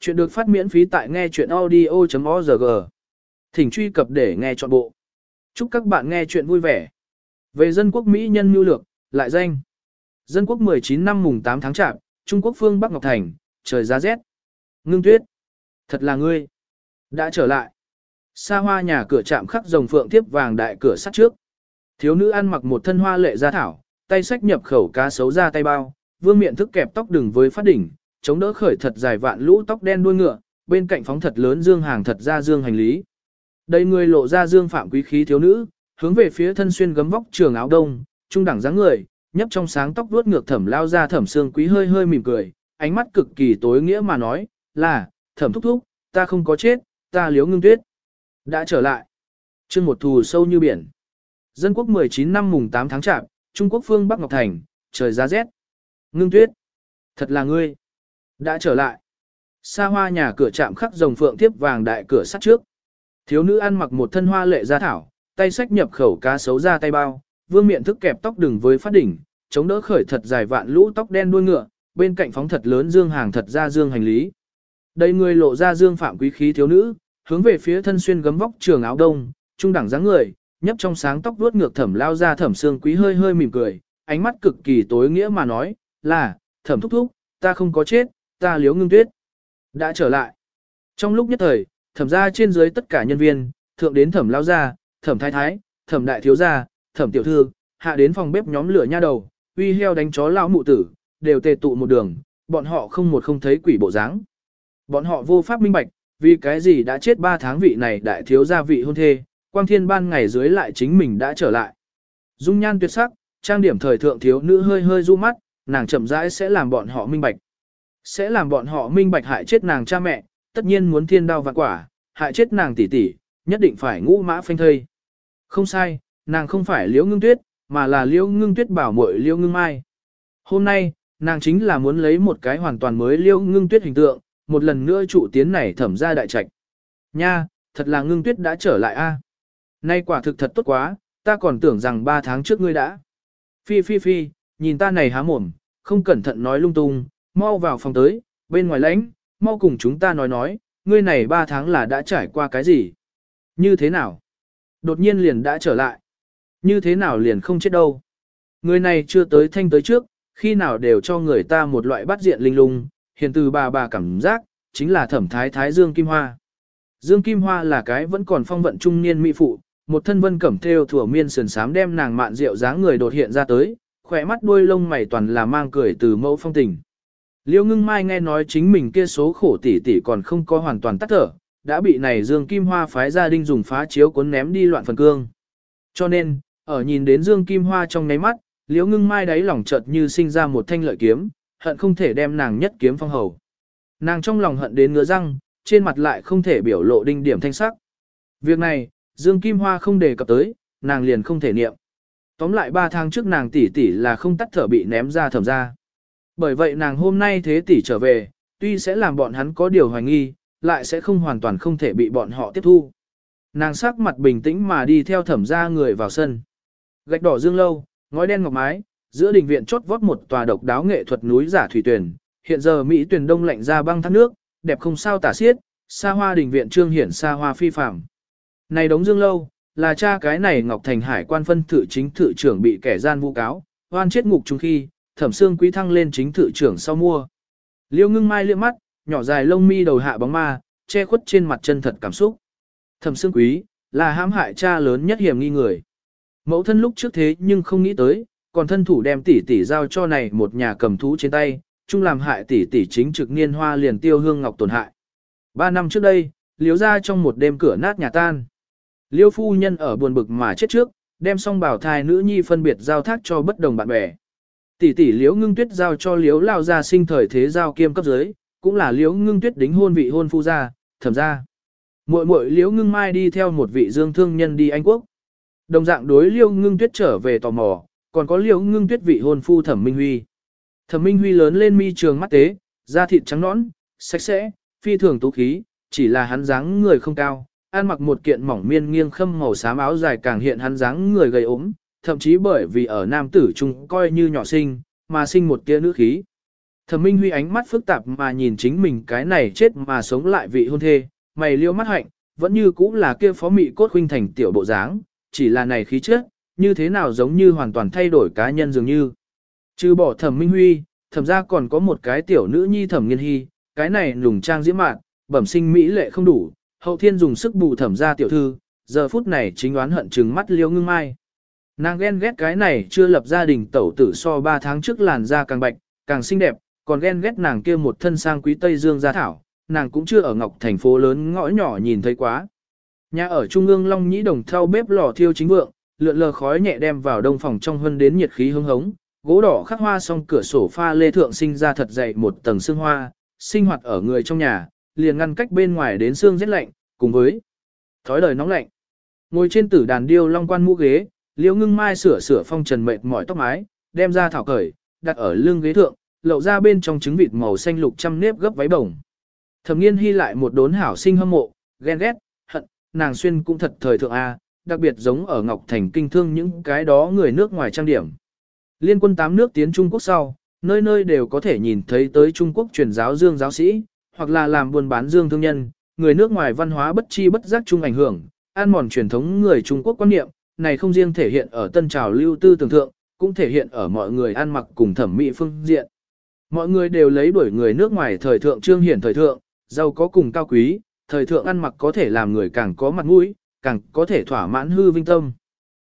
Chuyện được phát miễn phí tại nghe chuyện audio.org. Thỉnh truy cập để nghe trọn bộ. Chúc các bạn nghe chuyện vui vẻ. Về dân quốc Mỹ nhân nhu lược, lại danh. Dân quốc 19 năm mùng 8 tháng chạp, Trung Quốc phương Bắc Ngọc Thành, trời giá rét. Ngưng tuyết. Thật là ngươi. Đã trở lại. Xa hoa nhà cửa chạm khắc rồng phượng tiếp vàng đại cửa sắt trước. Thiếu nữ ăn mặc một thân hoa lệ gia thảo, tay sách nhập khẩu cá sấu ra tay bao, vương miệng thức kẹp tóc đừng với phát đỉnh, chống đỡ khởi thật dài vạn lũ tóc đen đuôi ngựa, bên cạnh phóng thật lớn dương hàng thật ra dương hành lý. Đây người lộ ra dương phạm quý khí thiếu nữ, hướng về phía thân xuyên gấm vóc trường áo đông, trung đẳng dáng người, nhấp trong sáng tóc vuốt ngược thẩm lao ra thẩm xương quý hơi hơi mỉm cười, ánh mắt cực kỳ tối nghĩa mà nói, là, thẩm thúc thúc, ta không có chết, ta liếu ngưng tuyết. Đã trở lại. chương một thù sâu như biển. Dân quốc 19 năm mùng 8 tháng chạp, Trung Quốc phương Bắc Ngọc Thành, trời giá rét. Ngưng tuyết. Thật là ngươi. Đã trở lại. Xa hoa nhà cửa chạm khắc rồng phượng tiếp vàng đại cửa sắt trước. Thiếu nữ ăn mặc một thân hoa lệ gia thảo, tay sách nhập khẩu cá sấu ra tay bao, vương miệng thức kẹp tóc đừng với phát đỉnh, chống đỡ khởi thật dài vạn lũ tóc đen đuôi ngựa, bên cạnh phóng thật lớn dương hàng thật ra dương hành lý. Đây người lộ ra dương phạm quý khí thiếu nữ, hướng về phía thân xuyên gấm vóc trường áo đông, trung đẳng dáng người, nhấp trong sáng tóc vuốt ngược thẩm lao ra thẩm xương quý hơi hơi mỉm cười, ánh mắt cực kỳ tối nghĩa mà nói, là, thẩm thúc thúc, ta không có chết, ta liếu ngưng tuyết. Đã trở lại. Trong lúc nhất thời, thẩm ra trên dưới tất cả nhân viên, thượng đến thẩm lao gia, thẩm thái thái, thẩm đại thiếu gia, thẩm tiểu thư, hạ đến phòng bếp nhóm lửa nha đầu, uy heo đánh chó lão mụ tử, đều tề tụ một đường, bọn họ không một không thấy quỷ bộ dáng. Bọn họ vô pháp minh bạch, vì cái gì đã chết 3 tháng vị này đại thiếu gia vị hôn thê, quang thiên ban ngày dưới lại chính mình đã trở lại. Dung nhan tuyệt sắc, trang điểm thời thượng thiếu nữ hơi hơi du mắt, nàng chậm rãi sẽ làm bọn họ minh bạch sẽ làm bọn họ minh bạch hại chết nàng cha mẹ, tất nhiên muốn thiên đao vạn quả, hại chết nàng tỷ tỷ, nhất định phải ngũ mã phanh thây. Không sai, nàng không phải liễu ngưng tuyết, mà là liễu ngưng tuyết bảo muội liễu ngưng mai. Hôm nay, nàng chính là muốn lấy một cái hoàn toàn mới liễu ngưng tuyết hình tượng, một lần nữa trụ tiến này thẩm ra đại trạch. Nha, thật là ngưng tuyết đã trở lại a. Nay quả thực thật tốt quá, ta còn tưởng rằng ba tháng trước ngươi đã. Phi phi phi, nhìn ta này há mồm, không cẩn thận nói lung tung, mau vào phòng tới, bên ngoài lãnh, mau cùng chúng ta nói nói, ngươi này 3 tháng là đã trải qua cái gì? Như thế nào? Đột nhiên liền đã trở lại. Như thế nào liền không chết đâu? Người này chưa tới thanh tới trước, khi nào đều cho người ta một loại bắt diện linh lung, hiện từ bà bà cảm giác, chính là thẩm thái thái Dương Kim Hoa. Dương Kim Hoa là cái vẫn còn phong vận trung niên mỹ phụ, một thân vân cẩm theo thủa miên sườn sám đem nàng mạn rượu dáng người đột hiện ra tới, khỏe mắt đuôi lông mày toàn là mang cười từ mẫu phong tình. Liêu ngưng mai nghe nói chính mình kia số khổ tỷ tỷ còn không có hoàn toàn tắt thở, đã bị này Dương Kim Hoa phái gia đình dùng phá chiếu cuốn ném đi loạn phần cương. Cho nên, ở nhìn đến Dương Kim Hoa trong ngáy mắt, Liêu ngưng mai đáy lòng chợt như sinh ra một thanh lợi kiếm, hận không thể đem nàng nhất kiếm phong hầu. Nàng trong lòng hận đến ngứa răng, trên mặt lại không thể biểu lộ đinh điểm thanh sắc. Việc này, Dương Kim Hoa không đề cập tới, nàng liền không thể niệm. Tóm lại 3 tháng trước nàng tỷ tỷ là không tắt thở bị ném ra thẩm ra. Bởi vậy nàng hôm nay thế tỷ trở về, tuy sẽ làm bọn hắn có điều hoài nghi, lại sẽ không hoàn toàn không thể bị bọn họ tiếp thu. Nàng sắc mặt bình tĩnh mà đi theo thẩm gia người vào sân. Gạch đỏ dương lâu, ngói đen ngọc mái, giữa đình viện chốt vót một tòa độc đáo nghệ thuật núi giả thủy tuyển. Hiện giờ Mỹ tuyển đông lạnh ra băng thác nước, đẹp không sao tả xiết, xa hoa đình viện trương hiển xa hoa phi phàm Này đống dương lâu, là cha cái này Ngọc Thành Hải quan phân thự chính thự trưởng bị kẻ gian vu cáo, oan chết ngục chung khi, thẩm xương quý thăng lên chính thự trưởng sau mua. Liêu ngưng mai liếc mắt, nhỏ dài lông mi đầu hạ bóng ma, che khuất trên mặt chân thật cảm xúc. Thẩm xương quý, là hãm hại cha lớn nhất hiểm nghi người. Mẫu thân lúc trước thế nhưng không nghĩ tới, còn thân thủ đem tỷ tỷ giao cho này một nhà cầm thú trên tay, chung làm hại tỷ tỷ chính trực niên hoa liền tiêu hương ngọc tổn hại. Ba năm trước đây, liếu ra trong một đêm cửa nát nhà tan. Liêu phu nhân ở buồn bực mà chết trước, đem xong bảo thai nữ nhi phân biệt giao thác cho bất đồng bạn bè. Tỷ tỷ Liễu Ngưng Tuyết giao cho Liễu Lao gia sinh thời thế giao kiêm cấp dưới, cũng là Liễu Ngưng Tuyết đính hôn vị hôn phu gia, thẩm gia. Muội muội Liễu Ngưng Mai đi theo một vị dương thương nhân đi Anh quốc. Đồng dạng đối Liễu Ngưng Tuyết trở về tò mò, còn có Liễu Ngưng Tuyết vị hôn phu Thẩm Minh Huy. Thẩm Minh Huy lớn lên mi trường mắt tế, da thịt trắng nõn, sạch sẽ, phi thường tú khí, chỉ là hắn dáng người không cao, ăn mặc một kiện mỏng miên nghiêng khâm màu xám áo dài càng hiện hắn dáng người gầy ốm, thậm chí bởi vì ở nam tử trung coi như nhỏ sinh, mà sinh một tia nữ khí. Thẩm Minh Huy ánh mắt phức tạp mà nhìn chính mình cái này chết mà sống lại vị hôn thê, mày liêu mắt hạnh, vẫn như cũ là kia phó mị cốt huynh thành tiểu bộ dáng, chỉ là này khí chất, như thế nào giống như hoàn toàn thay đổi cá nhân dường như. Trừ bỏ Thẩm Minh Huy, thẩm ra còn có một cái tiểu nữ nhi Thẩm Nghiên Hy, cái này lùng trang diễm mạn, bẩm sinh mỹ lệ không đủ, hậu thiên dùng sức bù thẩm ra tiểu thư, giờ phút này chính đoán hận trừng mắt liêu ngưng mai. Nàng ghen ghét cái này chưa lập gia đình tẩu tử so 3 tháng trước làn da càng bạch, càng xinh đẹp, còn ghen ghét nàng kia một thân sang quý Tây Dương gia thảo, nàng cũng chưa ở Ngọc thành phố lớn ngõ nhỏ nhìn thấy quá. Nhà ở trung ương Long Nhĩ Đồng thau bếp lò thiêu chính vượng, lượn lờ khói nhẹ đem vào đông phòng trong hơn đến nhiệt khí hương hống, gỗ đỏ khắc hoa song cửa sổ pha lê thượng sinh ra thật dày một tầng xương hoa, sinh hoạt ở người trong nhà, liền ngăn cách bên ngoài đến xương rét lạnh, cùng với thói đời nóng lạnh. Ngồi trên tử đàn điêu long quan mũ ghế, liễu ngưng mai sửa sửa phong trần mệt mỏi tóc mái, đem ra thảo cởi, đặt ở lưng ghế thượng, lậu ra bên trong trứng vịt màu xanh lục trăm nếp gấp váy bồng. Thẩm nghiên hy lại một đốn hảo sinh hâm mộ, ghen ghét, hận, nàng xuyên cũng thật thời thượng A, đặc biệt giống ở Ngọc Thành kinh thương những cái đó người nước ngoài trang điểm. Liên quân tám nước tiến Trung Quốc sau, nơi nơi đều có thể nhìn thấy tới Trung Quốc truyền giáo dương giáo sĩ, hoặc là làm buôn bán dương thương nhân, người nước ngoài văn hóa bất chi bất giác chung ảnh hưởng, an mòn truyền thống người Trung Quốc quan niệm, này không riêng thể hiện ở tân trào lưu tư tưởng thượng, cũng thể hiện ở mọi người ăn mặc cùng thẩm mỹ phương diện. Mọi người đều lấy đuổi người nước ngoài thời thượng trương hiển thời thượng, giàu có cùng cao quý, thời thượng ăn mặc có thể làm người càng có mặt mũi, càng có thể thỏa mãn hư vinh tâm.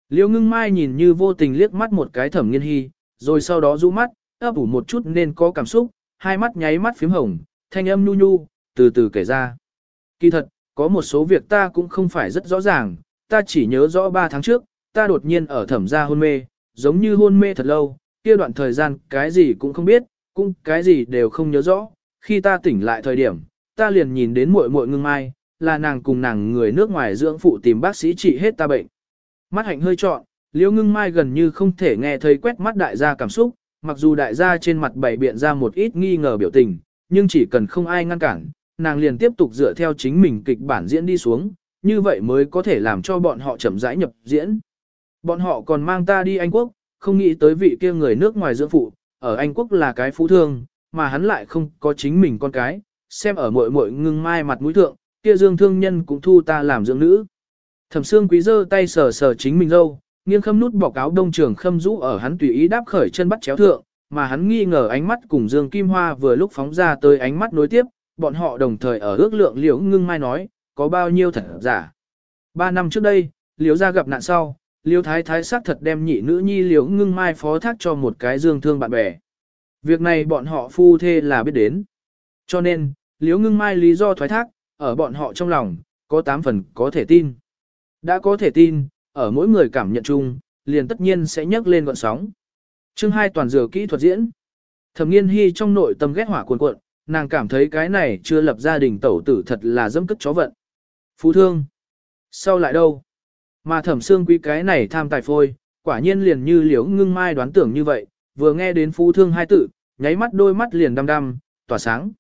Liêu ngưng mai nhìn như vô tình liếc mắt một cái thẩm nghiên hy, rồi sau đó rũ mắt, ấp ủ một chút nên có cảm xúc, hai mắt nháy mắt phím hồng, thanh âm nhu nhu, từ từ kể ra. Kỳ thật, có một số việc ta cũng không phải rất rõ ràng, ta chỉ nhớ rõ ba tháng trước, ta đột nhiên ở thẩm gia hôn mê, giống như hôn mê thật lâu, kia đoạn thời gian cái gì cũng không biết, cũng cái gì đều không nhớ rõ. Khi ta tỉnh lại thời điểm, ta liền nhìn đến muội muội ngưng mai, là nàng cùng nàng người nước ngoài dưỡng phụ tìm bác sĩ trị hết ta bệnh. Mắt hạnh hơi trọn, liễu ngưng mai gần như không thể nghe thấy quét mắt đại gia cảm xúc, mặc dù đại gia trên mặt bày biện ra một ít nghi ngờ biểu tình, nhưng chỉ cần không ai ngăn cản, nàng liền tiếp tục dựa theo chính mình kịch bản diễn đi xuống, như vậy mới có thể làm cho bọn họ chậm rãi nhập diễn. Bọn họ còn mang ta đi Anh Quốc, không nghĩ tới vị kia người nước ngoài dưỡng phụ, ở Anh Quốc là cái phú thương, mà hắn lại không có chính mình con cái, xem ở muội muội ngưng mai mặt mũi thượng, kia dương thương nhân cũng thu ta làm dưỡng nữ. Thẩm xương Quý giơ tay sờ sờ chính mình dâu, nghiêng khâm nút bỏ áo đông trường khâm rũ ở hắn tùy ý đáp khởi chân bắt chéo thượng, mà hắn nghi ngờ ánh mắt cùng Dương Kim Hoa vừa lúc phóng ra tới ánh mắt nối tiếp, bọn họ đồng thời ở ước lượng liễu ngưng mai nói, có bao nhiêu thật giả. Ba năm trước đây, liễu gia gặp nạn sau, liễu thái thái xác thật đem nhị nữ nhi liễu ngưng mai phó thác cho một cái dương thương bạn bè. Việc này bọn họ phu thê là biết đến. Cho nên, liễu ngưng mai lý do thoái thác, ở bọn họ trong lòng, có tám phần có thể tin. Đã có thể tin, ở mỗi người cảm nhận chung, liền tất nhiên sẽ nhấc lên gọn sóng. Chương hai toàn dừa kỹ thuật diễn. Thẩm Nghiên Hi trong nội tâm ghét hỏa cuồn cuộn, nàng cảm thấy cái này chưa lập gia đình tẩu tử thật là dâm cất chó vận. Phú thương. Sau lại đâu? Mà thẩm xương quý cái này tham tài phôi, quả nhiên liền như liễu ngưng mai đoán tưởng như vậy, vừa nghe đến phú thương hai tự, nháy mắt đôi mắt liền đăm đăm, tỏa sáng.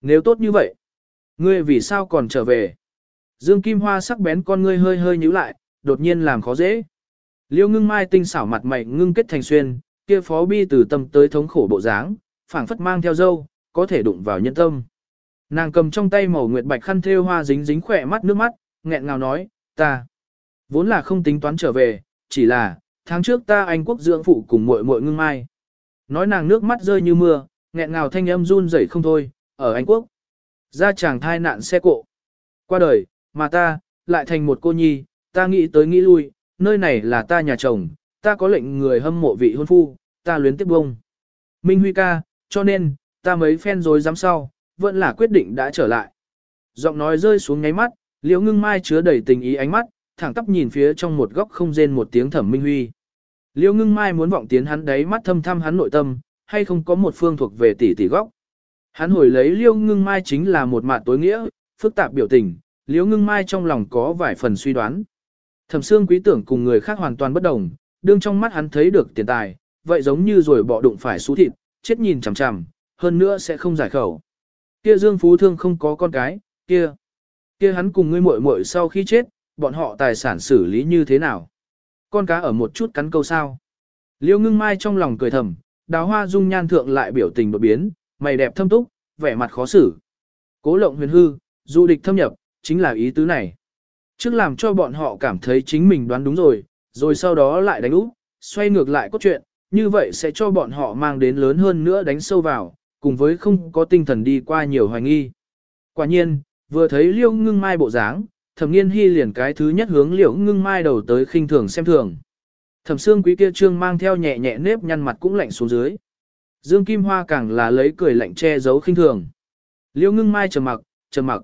Nếu tốt như vậy, ngươi vì sao còn trở về? Dương Kim Hoa sắc bén con ngươi hơi hơi nhíu lại, đột nhiên làm khó dễ. Liêu ngưng mai tinh xảo mặt mày ngưng kết thành xuyên, kia phó bi từ tâm tới thống khổ bộ dáng, phảng phất mang theo dâu, có thể đụng vào nhân tâm. Nàng cầm trong tay màu nguyệt bạch khăn thêu hoa dính dính khỏe mắt nước mắt, nghẹn ngào nói, ta vốn là không tính toán trở về, chỉ là tháng trước ta anh quốc dưỡng phụ cùng muội muội ngưng mai. Nói nàng nước mắt rơi như mưa, nghẹn ngào thanh âm run rẩy không thôi, ở Anh quốc. Ra chàng thai nạn xe cộ. Qua đời, mà ta, lại thành một cô nhi, ta nghĩ tới nghĩ lui, nơi này là ta nhà chồng, ta có lệnh người hâm mộ vị hôn phu, ta luyến tiếp bông. Minh Huy ca, cho nên, ta mấy phen rồi dám sau, vẫn là quyết định đã trở lại. Giọng nói rơi xuống ngáy mắt, liễu ngưng mai chứa đầy tình ý ánh mắt, thẳng tắp nhìn phía trong một góc không rên một tiếng thẩm Minh Huy. Liễu ngưng mai muốn vọng tiến hắn đấy mắt thâm thăm hắn nội tâm, hay không có một phương thuộc về tỷ tỷ góc. Hắn hồi lấy liễu ngưng mai chính là một mạt tối nghĩa, phức tạp biểu tình, liễu ngưng mai trong lòng có vài phần suy đoán. Thẩm xương quý tưởng cùng người khác hoàn toàn bất đồng, đương trong mắt hắn thấy được tiền tài, vậy giống như rồi bỏ đụng phải xú thịt, chết nhìn chằm chằm, hơn nữa sẽ không giải khẩu. Kia Dương Phú Thương không có con cái, kia, kia hắn cùng ngươi muội muội sau khi chết, bọn họ tài sản xử lý như thế nào? Con cá ở một chút cắn câu sao? Liêu ngưng mai trong lòng cười thầm, đào hoa dung nhan thượng lại biểu tình đột biến, mày đẹp thâm túc, vẻ mặt khó xử. Cố lộng huyền hư, du địch thâm nhập, chính là ý tứ này. Trước làm cho bọn họ cảm thấy chính mình đoán đúng rồi, rồi sau đó lại đánh úp, xoay ngược lại cốt truyện, như vậy sẽ cho bọn họ mang đến lớn hơn nữa đánh sâu vào, cùng với không có tinh thần đi qua nhiều hoài nghi. Quả nhiên, vừa thấy liêu ngưng mai bộ dáng, thẩm nghiên hy liền cái thứ nhất hướng liễu ngưng mai đầu tới khinh thường xem thường. Thẩm xương quý kia trương mang theo nhẹ nhẹ nếp nhăn mặt cũng lạnh xuống dưới. Dương Kim Hoa càng là lấy cười lạnh che giấu khinh thường. Liễu ngưng mai trầm mặc, trầm mặc.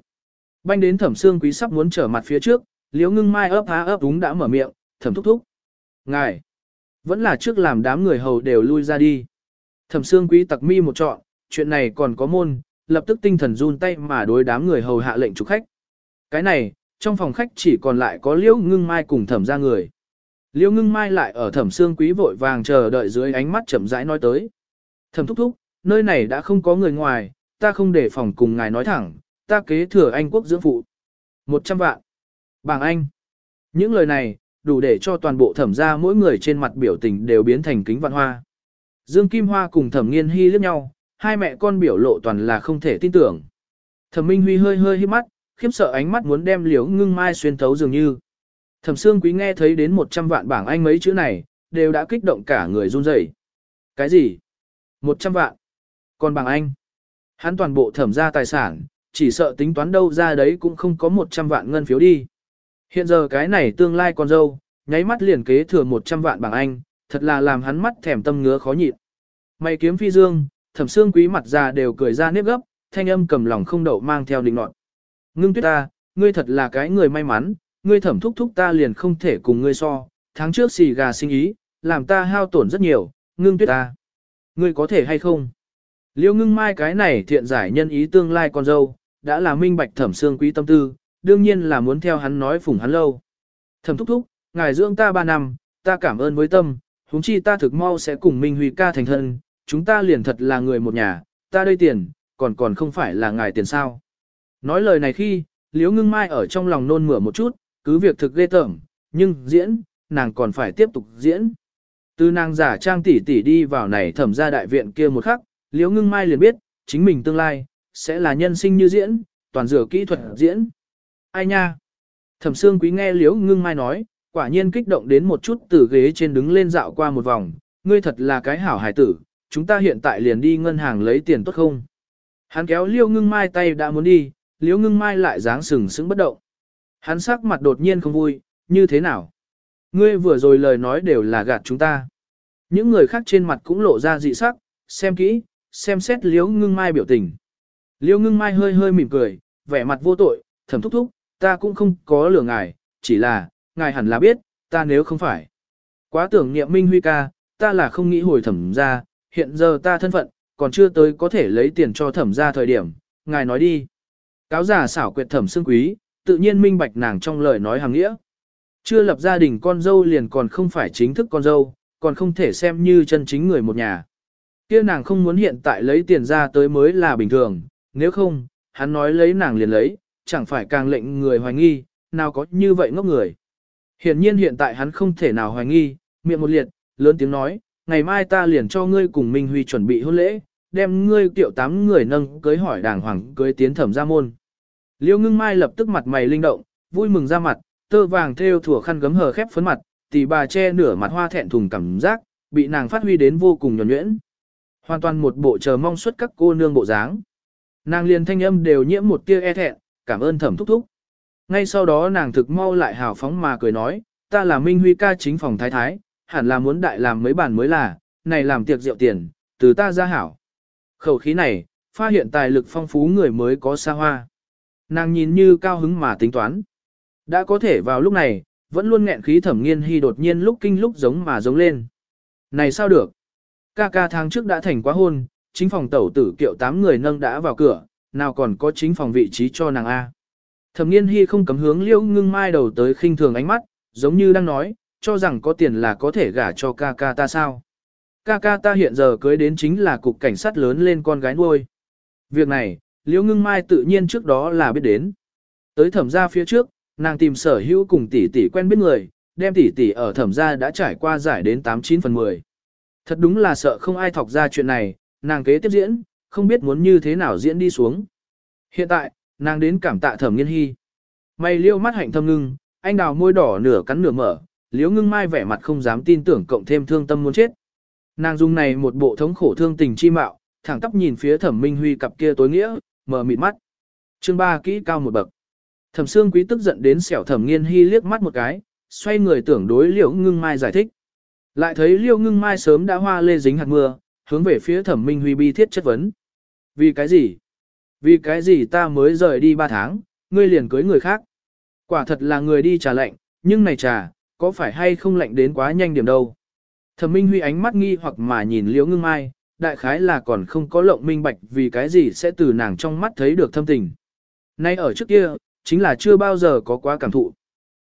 Banh đến thẩm xương quý sắp muốn trở mặt phía trước, liễu ngưng mai ấp há ấp đúng đã mở miệng, thẩm thúc thúc. Ngài, vẫn là trước làm đám người hầu đều lui ra đi. Thẩm xương quý tặc mi một trọn, chuyện này còn có môn, lập tức tinh thần run tay mà đối đám người hầu hạ lệnh chủ khách. Cái này, trong phòng khách chỉ còn lại có liễu ngưng mai cùng thẩm ra người. Liễu ngưng mai lại ở thẩm xương quý vội vàng chờ đợi dưới ánh mắt chậm rãi nói tới. Thẩm thúc thúc, nơi này đã không có người ngoài, ta không để phòng cùng ngài nói thẳng, ta kế thừa anh quốc dưỡng phụ. một trăm vạn. Bảng Anh. Những lời này, đủ để cho toàn bộ thẩm ra mỗi người trên mặt biểu tình đều biến thành kính vạn hoa. Dương Kim Hoa cùng thẩm nghiên hy liếc nhau, hai mẹ con biểu lộ toàn là không thể tin tưởng. Thẩm Minh Huy hơi hơi hít mắt, khiếp sợ ánh mắt muốn đem liễu ngưng mai xuyên thấu dường như. Thẩm Sương Quý nghe thấy đến 100 vạn bảng Anh mấy chữ này, đều đã kích động cả người run rẩy. Cái gì? 100 vạn? Còn bảng Anh? Hắn toàn bộ thẩm ra tài sản, chỉ sợ tính toán đâu ra đấy cũng không có 100 vạn ngân phiếu đi. Hiện giờ cái này tương lai con dâu, nháy mắt liền kế thừa 100 vạn bảng Anh, thật là làm hắn mắt thèm tâm ngứa khó nhịn. Mày kiếm phi dương, thẩm xương quý mặt già đều cười ra nếp gấp, thanh âm cầm lòng không đậu mang theo định nọt. Ngưng tuyết ta, ngươi thật là cái người may mắn, ngươi thẩm thúc thúc ta liền không thể cùng ngươi so, tháng trước xì gà sinh ý, làm ta hao tổn rất nhiều, ngưng tuyết ta. Ngươi có thể hay không? Liêu ngưng mai cái này thiện giải nhân ý tương lai con dâu, đã là minh bạch thẩm xương quý tâm tư, đương nhiên là muốn theo hắn nói phủng hắn lâu. Thẩm thúc thúc, ngài dưỡng ta ba năm, ta cảm ơn với tâm, huống chi ta thực mau sẽ cùng Minh Huy ca thành thân, chúng ta liền thật là người một nhà, ta đây tiền, còn còn không phải là ngài tiền sao. Nói lời này khi, Liễu ngưng mai ở trong lòng nôn mửa một chút, cứ việc thực ghê tởm, nhưng diễn, nàng còn phải tiếp tục diễn. Từ nàng giả trang tỷ tỷ đi vào này thẩm ra đại viện kia một khắc, Liễu ngưng mai liền biết, chính mình tương lai, sẽ là nhân sinh như diễn, toàn dựa kỹ thuật diễn. Ai nha? Thẩm Sương Quý nghe Liễu Ngưng Mai nói, quả nhiên kích động đến một chút từ ghế trên đứng lên dạo qua một vòng, ngươi thật là cái hảo hài tử, chúng ta hiện tại liền đi ngân hàng lấy tiền tốt không? Hắn kéo Liễu Ngưng Mai tay đã muốn đi, Liễu Ngưng Mai lại dáng sừng sững bất động. Hắn sắc mặt đột nhiên không vui, như thế nào? Ngươi vừa rồi lời nói đều là gạt chúng ta. Những người khác trên mặt cũng lộ ra dị sắc, xem kỹ, xem xét Liễu Ngưng Mai biểu tình. Liễu Ngưng Mai hơi hơi mỉm cười, vẻ mặt vô tội, thầm thúc thúc, ta cũng không có lừa ngài, chỉ là, ngài hẳn là biết, ta nếu không phải. Quá tưởng niệm Minh Huy ca, ta là không nghĩ hồi thẩm ra, hiện giờ ta thân phận, còn chưa tới có thể lấy tiền cho thẩm ra thời điểm, ngài nói đi. Cáo giả xảo quyệt thẩm xương quý, tự nhiên minh bạch nàng trong lời nói hàng nghĩa. Chưa lập gia đình con dâu liền còn không phải chính thức con dâu, còn không thể xem như chân chính người một nhà. Kia nàng không muốn hiện tại lấy tiền ra tới mới là bình thường, nếu không, hắn nói lấy nàng liền lấy, chẳng phải càng lệnh người hoài nghi, nào có như vậy ngốc người. Hiển nhiên hiện tại hắn không thể nào hoài nghi, miệng một liệt, lớn tiếng nói, ngày mai ta liền cho ngươi cùng Minh Huy chuẩn bị hôn lễ, đem ngươi tiểu tám người nâng cưới hỏi đàng hoàng cưới tiến thẩm ra môn. Liêu ngưng mai lập tức mặt mày linh động, vui mừng ra mặt, tơ vàng theo thủa khăn gấm hờ khép phấn mặt, tỷ bà che nửa mặt hoa thẹn thùng cảm giác, bị nàng phát huy đến vô cùng nhuẩn nhuyễn. Hoàn toàn một bộ chờ mong xuất các cô nương bộ dáng. Nàng liền thanh âm đều nhiễm một tia e thẹn, cảm ơn thẩm thúc thúc. Ngay sau đó nàng thực mau lại hào phóng mà cười nói, ta là Minh Huy ca chính phòng thái thái, hẳn là muốn đại làm mấy bản mới là, này làm tiệc rượu tiền, từ ta ra hảo. Khẩu khí này, pha hiện tài lực phong phú người mới có xa hoa. Nàng nhìn như cao hứng mà tính toán. Đã có thể vào lúc này, vẫn luôn nghẹn khí thẩm nghiên hy đột nhiên lúc kinh lúc giống mà giống lên. Này sao được? Ca ca tháng trước đã thành quá hôn, chính phòng tẩu tử kiệu tám người nâng đã vào cửa, nào còn có chính phòng vị trí cho nàng A. Thẩm nghiên hy không cấm hướng liễu ngưng mai đầu tới khinh thường ánh mắt, giống như đang nói, cho rằng có tiền là có thể gả cho ca ca ta sao. Ca ca ta hiện giờ cưới đến chính là cục cảnh sát lớn lên con gái nuôi. Việc này, liễu ngưng mai tự nhiên trước đó là biết đến. Tới thẩm gia phía trước, nàng tìm sở hữu cùng tỷ tỷ quen biết người, đem tỷ tỷ ở thẩm gia đã trải qua giải đến 89 phần 10. Thật đúng là sợ không ai thọc ra chuyện này, nàng kế tiếp diễn, không biết muốn như thế nào diễn đi xuống. Hiện tại, nàng đến cảm tạ thẩm nghiên hy. Mày liêu mắt hạnh thâm ngưng, anh đào môi đỏ nửa cắn nửa mở, liếu ngưng mai vẻ mặt không dám tin tưởng cộng thêm thương tâm muốn chết. Nàng dùng này một bộ thống khổ thương tình chi mạo, thẳng tắp nhìn phía thẩm minh huy cặp kia tối nghĩa, mở mịt mắt. Chương ba kỹ cao một bậc. Thẩm xương quý tức giận đến xẻo thẩm nghiên hy liếc mắt một cái, xoay người tưởng đối liễu ngưng mai giải thích. Lại thấy liễu ngưng mai sớm đã hoa lê dính hạt mưa, hướng về phía thẩm minh huy bi thiết chất vấn. Vì cái gì? Vì cái gì ta mới rời đi ba tháng, ngươi liền cưới người khác? Quả thật là người đi trà lạnh, nhưng này trà, có phải hay không lạnh đến quá nhanh điểm đâu? Thẩm minh huy ánh mắt nghi hoặc mà nhìn liễu ngưng mai, đại khái là còn không có lộng minh bạch vì cái gì sẽ từ nàng trong mắt thấy được thâm tình. Nay ở trước kia, chính là chưa bao giờ có quá cảm thụ.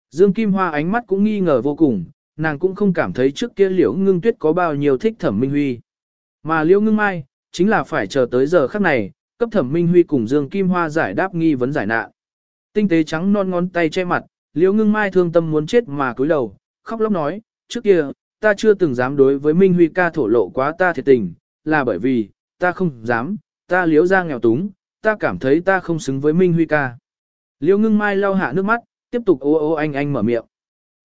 Dương Kim Hoa ánh mắt cũng nghi ngờ vô cùng, nàng cũng không cảm thấy trước kia liễu ngưng tuyết có bao nhiêu thích thẩm minh huy. Mà liễu ngưng mai, chính là phải chờ tới giờ khắc này, cấp thẩm minh huy cùng Dương Kim Hoa giải đáp nghi vấn giải nạn. Tinh tế trắng non ngón tay che mặt, liễu ngưng mai thương tâm muốn chết mà cúi đầu, khóc lóc nói, trước kia, ta chưa từng dám đối với Minh Huy ca thổ lộ quá ta thiệt tình, là bởi vì, ta không dám, ta liễu ra nghèo túng, ta cảm thấy ta không xứng với Minh Huy ca. Liễu ngưng mai lau hạ nước mắt, tiếp tục ô ô anh anh mở miệng.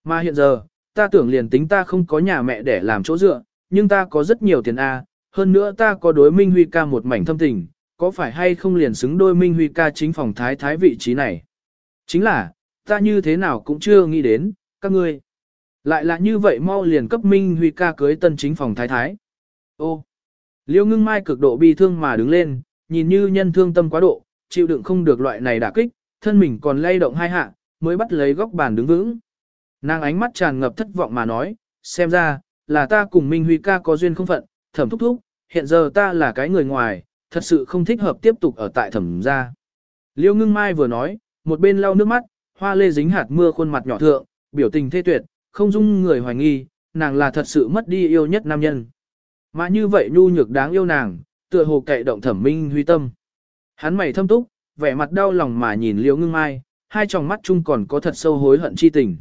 Mà hiện giờ, ta tưởng liền tính ta không có nhà mẹ để làm chỗ dựa, nhưng ta có rất nhiều tiền A, hơn nữa ta có đối Minh Huy ca một mảnh thâm tình, có phải hay không liền xứng đôi Minh Huy ca chính phòng thái thái vị trí này. Chính là, ta như thế nào cũng chưa nghĩ đến, các ngươi. Lại là như vậy mau liền cấp Minh Huy ca cưới tân chính phòng thái thái. Ô, liêu ngưng mai cực độ bi thương mà đứng lên, nhìn như nhân thương tâm quá độ, chịu đựng không được loại này đả kích, thân mình còn lay động hai hạ, mới bắt lấy góc bàn đứng vững. Nàng ánh mắt tràn ngập thất vọng mà nói, xem ra, là ta cùng Minh Huy ca có duyên không phận, thẩm thúc thúc, hiện giờ ta là cái người ngoài, thật sự không thích hợp tiếp tục ở tại thẩm gia. Liêu ngưng mai vừa nói, một bên lau nước mắt, hoa lê dính hạt mưa khuôn mặt nhỏ thượng, biểu tình thê tuyệt, không dung người hoài nghi, nàng là thật sự mất đi yêu nhất nam nhân. Mà như vậy nhu nhược đáng yêu nàng, tựa hồ kệ động thẩm minh huy tâm. Hắn mày thâm túc, vẻ mặt đau lòng mà nhìn liễu ngưng mai, hai tròng mắt chung còn có thật sâu hối hận chi tình.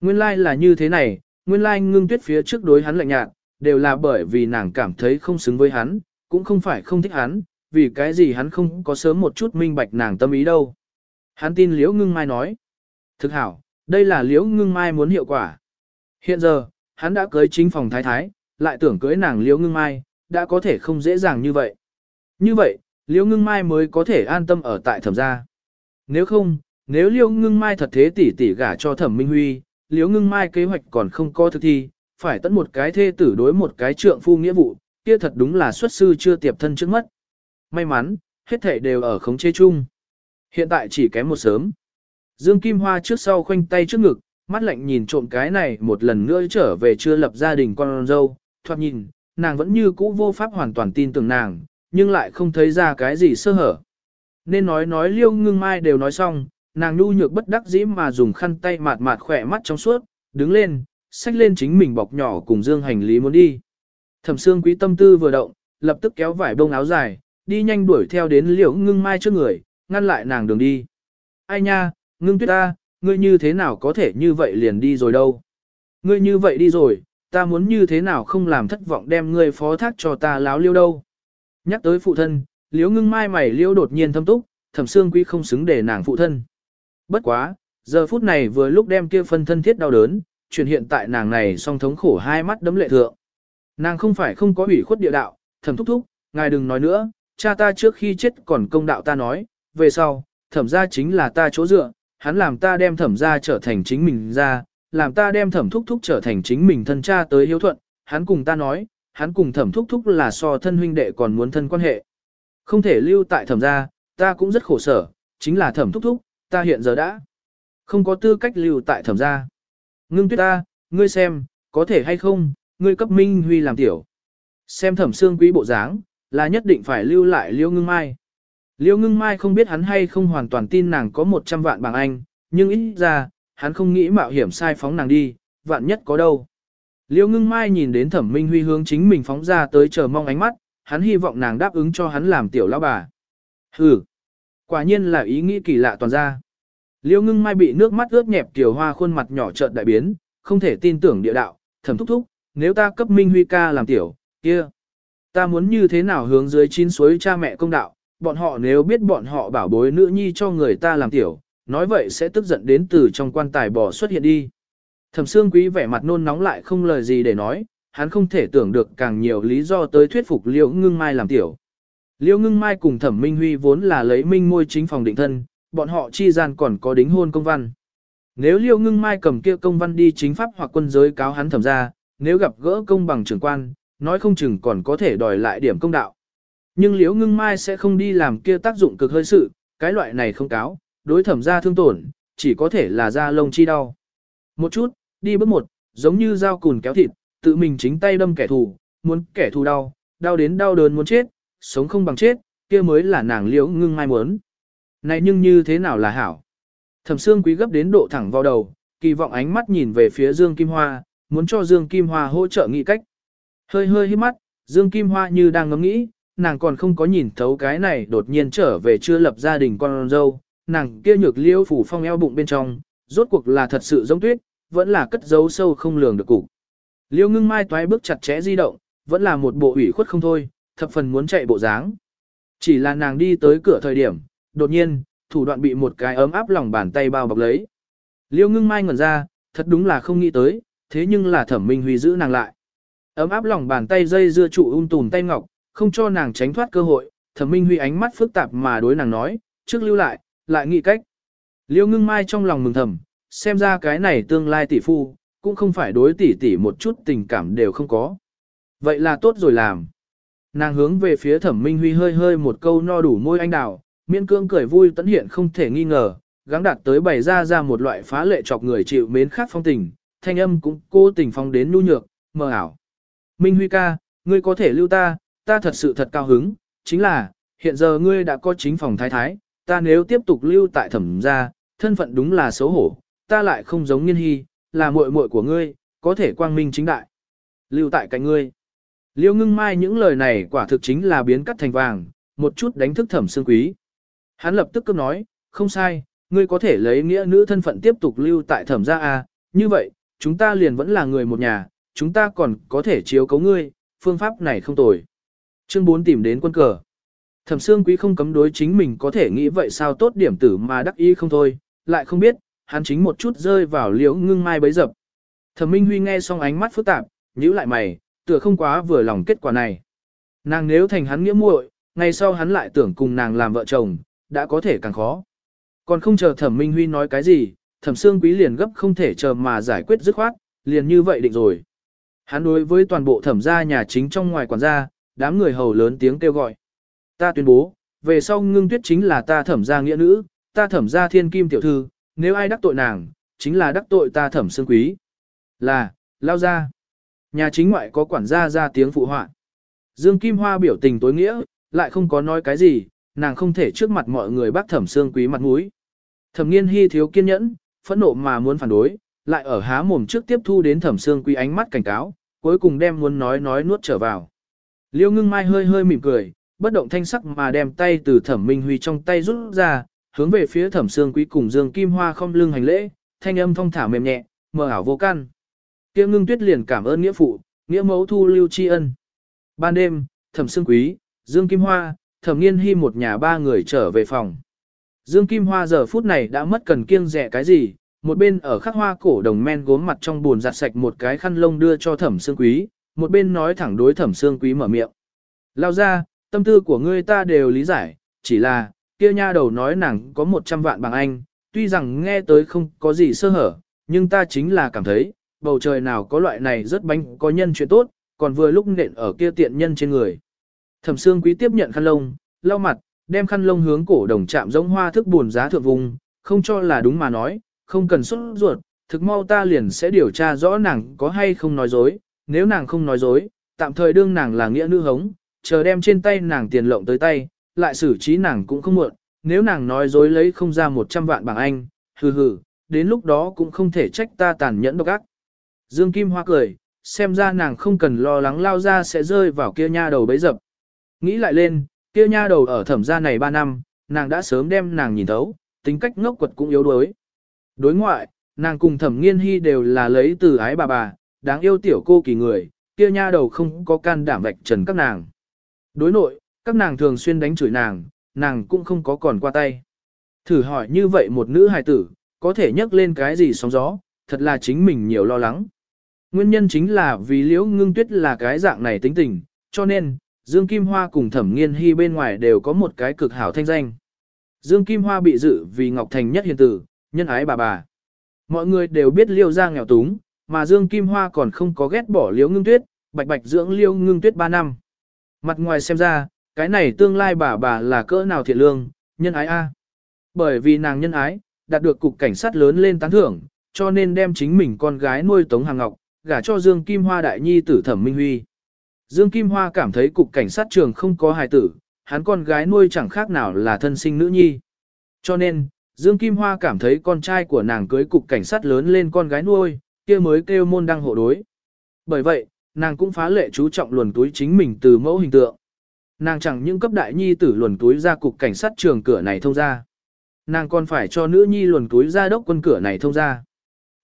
Nguyên lai là như thế này, nguyên lai ngưng tuyết phía trước đối hắn lạnh nhạt, đều là bởi vì nàng cảm thấy không xứng với hắn, cũng không phải không thích hắn, vì cái gì hắn không có sớm một chút minh bạch nàng tâm ý đâu. Hắn tin liễu ngưng mai nói. Thực hảo, đây là liễu ngưng mai muốn hiệu quả. Hiện giờ, hắn đã cưới chính phòng thái thái, lại tưởng cưới nàng liễu ngưng mai, đã có thể không dễ dàng như vậy. Như vậy, liễu ngưng mai mới có thể an tâm ở tại thẩm gia. Nếu không, nếu liễu ngưng mai thật thế tỷ tỷ gả cho thẩm minh huy, liễu ngưng mai kế hoạch còn không có thực thi, phải tận một cái thê tử đối một cái trượng phu nghĩa vụ, kia thật đúng là xuất sư chưa tiệp thân trước mắt. May mắn, hết thảy đều ở khống chế chung. Hiện tại chỉ kém một sớm. Dương Kim Hoa trước sau khoanh tay trước ngực, mắt lạnh nhìn trộm cái này một lần nữa trở về chưa lập gia đình con dâu, thoạt nhìn, nàng vẫn như cũ vô pháp hoàn toàn tin tưởng nàng, nhưng lại không thấy ra cái gì sơ hở. Nên nói nói liêu ngưng mai đều nói xong, nàng nhu nhược bất đắc dĩ mà dùng khăn tay mạt mạt khỏe mắt trong suốt, đứng lên, xách lên chính mình bọc nhỏ cùng dương hành lý muốn đi. Thẩm xương quý tâm tư vừa động, lập tức kéo vải bông áo dài, đi nhanh đuổi theo đến liễu ngưng mai trước người, ngăn lại nàng đường đi. Ai nha, ngưng tuyết ta, ngươi như thế nào có thể như vậy liền đi rồi đâu. Ngươi như vậy đi rồi, ta muốn như thế nào không làm thất vọng đem ngươi phó thác cho ta láo liêu đâu. Nhắc tới phụ thân, liếu ngưng mai mày liêu đột nhiên thâm túc, thẩm xương quý không xứng để nàng phụ thân. Bất quá, giờ phút này vừa lúc đem kia phân thân thiết đau đớn, chuyển hiện tại nàng này song thống khổ hai mắt đấm lệ thượng. Nàng không phải không có ủy khuất địa đạo, thẩm thúc thúc, ngài đừng nói nữa, cha ta trước khi chết còn công đạo ta nói, về sau, thẩm gia chính là ta chỗ dựa, hắn làm ta đem thẩm gia trở thành chính mình ra, làm ta đem thẩm thúc thúc trở thành chính mình thân cha tới hiếu thuận, hắn cùng ta nói, hắn cùng thẩm thúc thúc là so thân huynh đệ còn muốn thân quan hệ. Không thể lưu tại thẩm gia, ta cũng rất khổ sở, chính là thẩm thúc thúc, ta hiện giờ đã không có tư cách lưu tại thẩm gia. Ngưng tuyết ta, ngươi xem, có thể hay không, ngươi cấp Minh Huy làm tiểu. Xem thẩm xương quý bộ dáng, là nhất định phải lưu lại liêu ngưng mai. Liêu ngưng mai không biết hắn hay không hoàn toàn tin nàng có 100 vạn bằng anh, nhưng ít ra, hắn không nghĩ mạo hiểm sai phóng nàng đi, vạn nhất có đâu. Liêu ngưng mai nhìn đến thẩm minh huy hướng chính mình phóng ra tới chờ mong ánh mắt, hắn hy vọng nàng đáp ứng cho hắn làm tiểu lão bà. Hừ, quả nhiên là ý nghĩ kỳ lạ toàn ra. Liêu ngưng mai bị nước mắt ướt nhẹp tiểu hoa khuôn mặt nhỏ trợn đại biến, không thể tin tưởng địa đạo, thẩm thúc thúc, nếu ta cấp minh huy ca làm tiểu, kia. Ta muốn như thế nào hướng dưới chín suối cha mẹ công đạo, bọn họ nếu biết bọn họ bảo bối nữ nhi cho người ta làm tiểu, nói vậy sẽ tức giận đến từ trong quan tài bỏ xuất hiện đi. Thẩm Sương Quý vẻ mặt nôn nóng lại không lời gì để nói, hắn không thể tưởng được càng nhiều lý do tới thuyết phục Liễu Ngưng Mai làm tiểu. Liễu Ngưng Mai cùng Thẩm Minh Huy vốn là lấy minh môi chính phòng định thân, bọn họ chi gian còn có đính hôn công văn. Nếu Liễu Ngưng Mai cầm kia công văn đi chính pháp hoặc quân giới cáo hắn thẩm ra, nếu gặp gỡ công bằng trưởng quan, nói không chừng còn có thể đòi lại điểm công đạo. Nhưng Liễu Ngưng Mai sẽ không đi làm kia tác dụng cực hơi sự, cái loại này không cáo, đối thẩm ra thương tổn, chỉ có thể là da lông chi đau. Một chút, đi bước một, giống như dao cùn kéo thịt, tự mình chính tay đâm kẻ thù, muốn kẻ thù đau, đau đến đau đớn muốn chết, sống không bằng chết, kia mới là nàng liễu ngưng mai muốn. Này nhưng như thế nào là hảo? Thẩm Sương Quý gấp đến độ thẳng vào đầu, kỳ vọng ánh mắt nhìn về phía Dương Kim Hoa, muốn cho Dương Kim Hoa hỗ trợ nghị cách. Hơi hơi hít mắt, Dương Kim Hoa như đang ngẫm nghĩ, nàng còn không có nhìn thấu cái này đột nhiên trở về chưa lập gia đình con dâu, nàng kia nhược liêu phủ phong eo bụng bên trong, rốt cuộc là thật sự giống tuyết, vẫn là cất giấu sâu không lường được cục. Liêu ngưng mai toái bước chặt chẽ di động, vẫn là một bộ ủy khuất không thôi, thập phần muốn chạy bộ dáng. Chỉ là nàng đi tới cửa thời điểm, đột nhiên, thủ đoạn bị một cái ấm áp lòng bàn tay bao bọc lấy. Liêu ngưng mai ngẩn ra, thật đúng là không nghĩ tới, thế nhưng là thẩm minh huy giữ nàng lại. Ấm áp lòng bàn tay dây dưa trụ ung tùm tay ngọc, không cho nàng tránh thoát cơ hội, thẩm minh huy ánh mắt phức tạp mà đối nàng nói, trước lưu lại, lại nghĩ cách. Liêu ngưng mai trong lòng mừng thầm, xem ra cái này tương lai tỷ phu, cũng không phải đối tỷ tỷ một chút tình cảm đều không có. Vậy là tốt rồi làm. Nàng hướng về phía thẩm minh huy hơi hơi một câu no đủ môi anh đào, miễn cương cười vui tận hiện không thể nghi ngờ, gắng đạt tới bày ra ra một loại phá lệ chọc người chịu mến khác phong tình, thanh âm cũng cố tình phong đến nhu nhược, mờ ảo. Minh Huy ca, ngươi có thể lưu ta, ta thật sự thật cao hứng, chính là, hiện giờ ngươi đã có chính phòng thái thái, ta nếu tiếp tục lưu tại thẩm gia, thân phận đúng là xấu hổ, ta lại không giống nghiên hy, là muội muội của ngươi, có thể quang minh chính đại. Lưu tại cạnh ngươi. Liêu ngưng mai những lời này quả thực chính là biến cắt thành vàng, một chút đánh thức thẩm xương quý. Hắn lập tức cấp nói, không sai, ngươi có thể lấy nghĩa nữ thân phận tiếp tục lưu tại thẩm gia A, như vậy, chúng ta liền vẫn là người một nhà, chúng ta còn có thể chiếu cấu ngươi, phương pháp này không tồi. Chương 4 tìm đến quân cờ. Thẩm Sương Quý không cấm đối chính mình có thể nghĩ vậy sao tốt điểm tử mà đắc ý không thôi, lại không biết, hắn chính một chút rơi vào liễu ngưng mai bấy dập. Thẩm Minh Huy nghe xong ánh mắt phức tạp, nhíu lại mày, tựa không quá vừa lòng kết quả này. Nàng nếu thành hắn nghĩa muội, ngày sau hắn lại tưởng cùng nàng làm vợ chồng, đã có thể càng khó. Còn không chờ Thẩm Minh Huy nói cái gì, Thẩm Sương Quý liền gấp không thể chờ mà giải quyết dứt khoát, liền như vậy định rồi. Hắn đối với toàn bộ thẩm gia nhà chính trong ngoài quản gia, đám người hầu lớn tiếng kêu gọi. Ta tuyên bố, về sau ngưng tuyết chính là ta thẩm gia nghĩa nữ, ta thẩm gia thiên kim tiểu thư, nếu ai đắc tội nàng, chính là đắc tội ta thẩm xương quý. Là, lao ra. Nhà chính ngoại có quản gia ra tiếng phụ họa. Dương Kim Hoa biểu tình tối nghĩa, lại không có nói cái gì, nàng không thể trước mặt mọi người bác thẩm xương quý mặt mũi. Thẩm nghiên hy thiếu kiên nhẫn, phẫn nộ mà muốn phản đối, lại ở há mồm trước tiếp thu đến thẩm xương quý ánh mắt cảnh cáo, cuối cùng đem muốn nói nói nuốt trở vào. Liêu ngưng mai hơi hơi mỉm cười, bất động thanh sắc mà đem tay từ thẩm minh huy trong tay rút ra, hướng về phía thẩm sương quý cùng dương kim hoa không lưng hành lễ, thanh âm thong thả mềm nhẹ, mờ ảo vô căn. Kia ngưng tuyết liền cảm ơn nghĩa phụ, nghĩa mẫu thu lưu tri ân. Ban đêm, thẩm sương quý, dương kim hoa, thẩm nghiên hy một nhà ba người trở về phòng. Dương Kim Hoa giờ phút này đã mất cần kiêng rẻ cái gì, một bên ở khắc hoa cổ đồng men gốm mặt trong buồn giặt sạch một cái khăn lông đưa cho thẩm sương quý, một bên nói thẳng đối thẩm sương quý mở miệng. Lao ra, tâm tư của ngươi ta đều lý giải, chỉ là, kia nha đầu nói nàng có 100 vạn bằng anh, tuy rằng nghe tới không có gì sơ hở, nhưng ta chính là cảm thấy, bầu trời nào có loại này rất bánh có nhân chuyện tốt, còn vừa lúc nện ở kia tiện nhân trên người. Thẩm Sương Quý tiếp nhận khăn lông, lau mặt, đem khăn lông hướng cổ đồng chạm giống hoa thức buồn giá thượng vùng, không cho là đúng mà nói, không cần xuất ruột, thực mau ta liền sẽ điều tra rõ nàng có hay không nói dối, nếu nàng không nói dối, tạm thời đương nàng là nghĩa nữ hống, chờ đem trên tay nàng tiền lộng tới tay, lại xử trí nàng cũng không muộn, nếu nàng nói dối lấy không ra 100 vạn bảng Anh, hừ hừ, đến lúc đó cũng không thể trách ta tàn nhẫn độc ác. Dương Kim Hoa cười, xem ra nàng không cần lo lắng lao ra sẽ rơi vào kia nha đầu bấy dập. Nghĩ lại lên, kia nha đầu ở thẩm gia này 3 năm, nàng đã sớm đem nàng nhìn thấu, tính cách ngốc quật cũng yếu đuối. Đối ngoại, nàng cùng thẩm nghiên hy đều là lấy từ ái bà bà, đáng yêu tiểu cô kỳ người, kia nha đầu không có can đảm vạch trần các nàng. Đối nội, các nàng thường xuyên đánh chửi nàng, nàng cũng không có còn qua tay. Thử hỏi như vậy một nữ hài tử, có thể nhắc lên cái gì sóng gió, thật là chính mình nhiều lo lắng. Nguyên nhân chính là vì liễu ngưng tuyết là cái dạng này tính tình, cho nên, Dương Kim Hoa cùng thẩm nghiên hy bên ngoài đều có một cái cực hảo thanh danh. Dương Kim Hoa bị dự vì Ngọc Thành nhất hiền tử, nhân ái bà bà. Mọi người đều biết liêu ra nghèo túng, mà Dương Kim Hoa còn không có ghét bỏ liễu ngưng tuyết, bạch bạch dưỡng liêu ngưng tuyết 3 năm. Mặt ngoài xem ra, cái này tương lai bà bà là cỡ nào thiện lương, nhân ái a. Bởi vì nàng nhân ái, đạt được cục cảnh sát lớn lên tán thưởng, cho nên đem chính mình con gái nuôi Tống Hàng Ngọc, gả cho Dương Kim Hoa đại nhi tử Thẩm Minh Huy. Dương Kim Hoa cảm thấy cục cảnh sát trường không có hài tử, hắn con gái nuôi chẳng khác nào là thân sinh nữ nhi. Cho nên, Dương Kim Hoa cảm thấy con trai của nàng cưới cục cảnh sát lớn lên con gái nuôi, kia mới kêu môn đăng hộ đối. Bởi vậy, nàng cũng phá lệ chú trọng luồn túi chính mình từ mẫu hình tượng. Nàng chẳng những cấp đại nhi tử luồn túi ra cục cảnh sát trường cửa này thông ra. Nàng còn phải cho nữ nhi luồn túi ra đốc quân cửa này thông ra.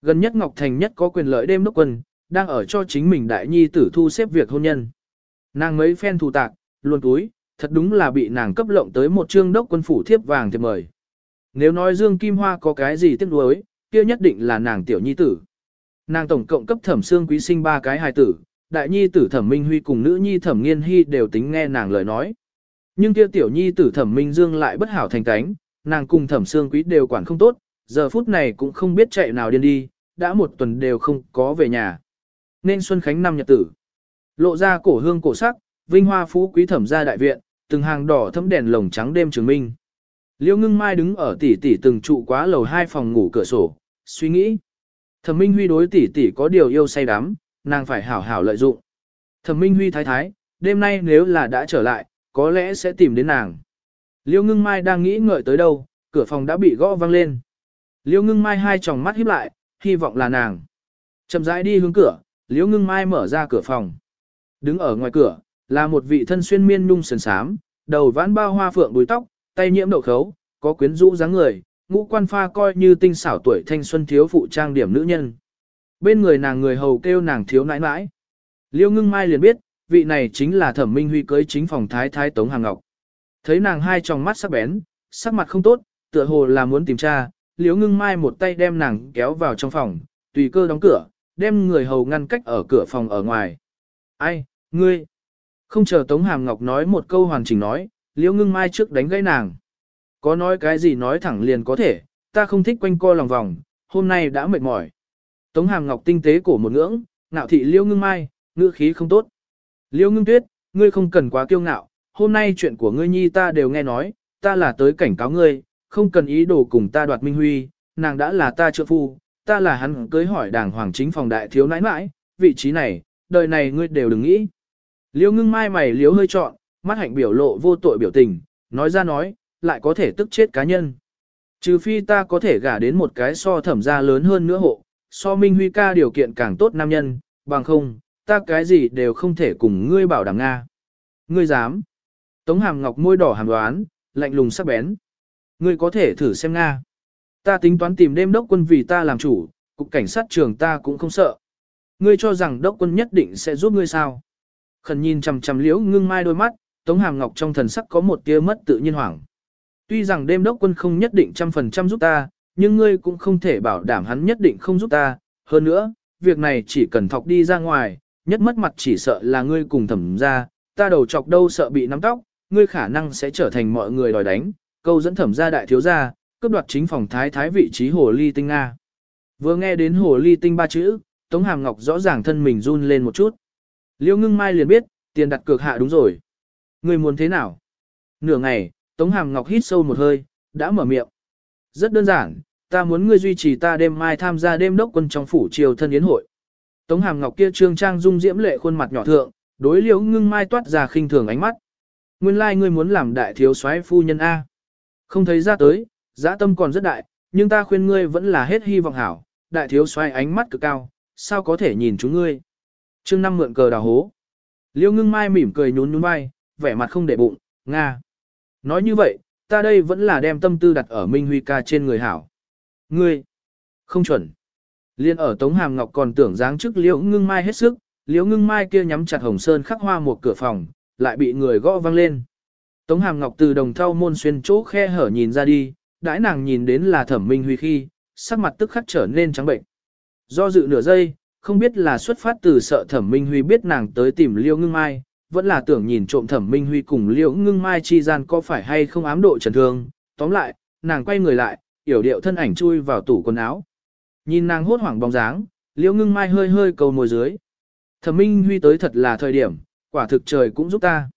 Gần nhất Ngọc Thành nhất có quyền lợi đêm đốc quân, đang ở cho chính mình đại nhi tử thu xếp việc hôn nhân. Nàng mấy phen thù tạc, luồn túi, thật đúng là bị nàng cấp lộng tới một trương đốc quân phủ thiếp vàng thiệp mời. Nếu nói Dương Kim Hoa có cái gì tiếc nuối, kia nhất định là nàng tiểu nhi tử. Nàng tổng cộng cấp thẩm xương quý sinh ba cái hài tử, đại nhi tử thẩm minh huy cùng nữ nhi thẩm nghiên hy đều tính nghe nàng lời nói. Nhưng kia tiểu nhi tử thẩm minh dương lại bất hảo thành cánh, nàng cùng thẩm xương quý đều quản không tốt, giờ phút này cũng không biết chạy nào điên đi, đã một tuần đều không có về nhà. Nên Xuân Khánh năm nhật tử. Lộ ra cổ hương cổ sắc, vinh hoa phú quý thẩm gia đại viện, từng hàng đỏ thấm đèn lồng trắng đêm trường minh. Liêu ngưng mai đứng ở tỉ tỉ từng trụ quá lầu hai phòng ngủ cửa sổ, suy nghĩ. Thẩm Minh Huy đối tỷ tỷ có điều yêu say đắm, nàng phải hảo hảo lợi dụng. Thẩm Minh Huy thái thái, đêm nay nếu là đã trở lại, có lẽ sẽ tìm đến nàng. Liêu ngưng mai đang nghĩ ngợi tới đâu, cửa phòng đã bị gõ vang lên. Liêu ngưng mai hai tròng mắt híp lại, hy vọng là nàng. Chậm rãi đi hướng cửa, liêu ngưng mai mở ra cửa phòng. Đứng ở ngoài cửa, là một vị thân xuyên miên nhung sườn sám, đầu vãn bao hoa phượng đuôi tóc, tay nhiễm đậu khấu, có quyến rũ dáng người, ngũ quan pha coi như tinh xảo tuổi thanh xuân thiếu phụ trang điểm nữ nhân. Bên người nàng người hầu kêu nàng thiếu nãi nãi. Liêu ngưng mai liền biết, vị này chính là thẩm minh huy cưới chính phòng thái thái Tống Hàng Ngọc. Thấy nàng hai tròng mắt sắc bén, sắc mặt không tốt, tựa hồ là muốn tìm tra, liêu ngưng mai một tay đem nàng kéo vào trong phòng, tùy cơ đóng cửa, đem người hầu ngăn cách ở cửa phòng ở ngoài. Ai, ngươi? Không chờ Tống Hàm Ngọc nói một câu hoàn chỉnh nói, liêu ngưng mai trước đánh gãy nàng. Có nói cái gì nói thẳng liền có thể, ta không thích quanh co lòng vòng, hôm nay đã mệt mỏi. Tống Hàm Ngọc tinh tế cổ một ngưỡng, ngạo thị Liêu Ngưng Mai, ngữ khí không tốt. Liêu Ngưng Tuyết, ngươi không cần quá kiêu ngạo, hôm nay chuyện của ngươi nhi ta đều nghe nói, ta là tới cảnh cáo ngươi, không cần ý đồ cùng ta đoạt Minh Huy, nàng đã là ta trợ phu, ta là hắn cưới hỏi đảng hoàng chính phòng đại thiếu nãi nãi, vị trí này, đời này ngươi đều đừng nghĩ. Liêu Ngưng Mai mày liếu hơi trọn, mắt hạnh biểu lộ vô tội biểu tình, nói ra nói, lại có thể tức chết cá nhân. Trừ phi ta có thể gả đến một cái so thẩm gia lớn hơn nữa hộ, so Minh Huy ca điều kiện càng tốt nam nhân, bằng không, ta cái gì đều không thể cùng ngươi bảo đảm Nga. Ngươi dám. Tống hàm ngọc môi đỏ hàm đoán, lạnh lùng sắc bén. Ngươi có thể thử xem Nga. Ta tính toán tìm đêm đốc quân vì ta làm chủ, cục cảnh sát trường ta cũng không sợ. Ngươi cho rằng đốc quân nhất định sẽ giúp ngươi sao. Khẩn nhìn chằm chằm liễu ngưng mai đôi mắt, Tống hàm ngọc trong thần sắc có một tia mất tự nhiên hoảng. Tuy rằng đêm đốc quân không nhất định trăm phần trăm giúp ta, nhưng ngươi cũng không thể bảo đảm hắn nhất định không giúp ta. Hơn nữa, việc này chỉ cần thọc đi ra ngoài, nhất mất mặt chỉ sợ là ngươi cùng thẩm ra, ta đầu chọc đâu sợ bị nắm tóc, ngươi khả năng sẽ trở thành mọi người đòi đánh, câu dẫn thẩm ra đại thiếu gia, cướp đoạt chính phòng thái thái vị trí hồ ly tinh Nga. Vừa nghe đến hồ ly tinh ba chữ, Tống Hàm Ngọc rõ ràng thân mình run lên một chút. Liêu ngưng mai liền biết, tiền đặt cược hạ đúng rồi. Ngươi muốn thế nào? Nửa ngày, Tống Hàm Ngọc hít sâu một hơi, đã mở miệng. Rất đơn giản, ta muốn ngươi duy trì ta đêm mai tham gia đêm đốc quân trong phủ triều thân yến hội. Tống Hàm Ngọc kia trương trang dung diễm lệ khuôn mặt nhỏ thượng, đối liễu ngưng mai toát ra khinh thường ánh mắt. Nguyên lai like ngươi muốn làm đại thiếu soái phu nhân A. Không thấy ra tới, giã tâm còn rất đại, nhưng ta khuyên ngươi vẫn là hết hy vọng hảo, đại thiếu soái ánh mắt cực cao, sao có thể nhìn chúng ngươi. Trương năm mượn cờ đào hố. Liễu ngưng mai mỉm cười nhún nhún vai, vẻ mặt không để bụng, Nga. Nói như vậy, ta đây vẫn là đem tâm tư đặt ở Minh Huy ca trên người hảo. Ngươi, không chuẩn. Liên ở Tống Hàm Ngọc còn tưởng dáng trước liễu ngưng mai hết sức, liễu ngưng mai kia nhắm chặt hồng sơn khắc hoa một cửa phòng, lại bị người gõ vang lên. Tống Hàm Ngọc từ đồng thau môn xuyên chỗ khe hở nhìn ra đi, đãi nàng nhìn đến là thẩm minh huy khi, sắc mặt tức khắc trở nên trắng bệnh. Do dự nửa giây, không biết là xuất phát từ sợ thẩm minh huy biết nàng tới tìm Liễu ngưng mai, vẫn là tưởng nhìn trộm thẩm minh huy cùng liễu ngưng mai chi gian có phải hay không ám độ trần thương. Tóm lại, nàng quay người lại, yểu điệu thân ảnh chui vào tủ quần áo. Nhìn nàng hốt hoảng bóng dáng, liễu ngưng mai hơi hơi cầu môi dưới. Thẩm minh huy tới thật là thời điểm, quả thực trời cũng giúp ta.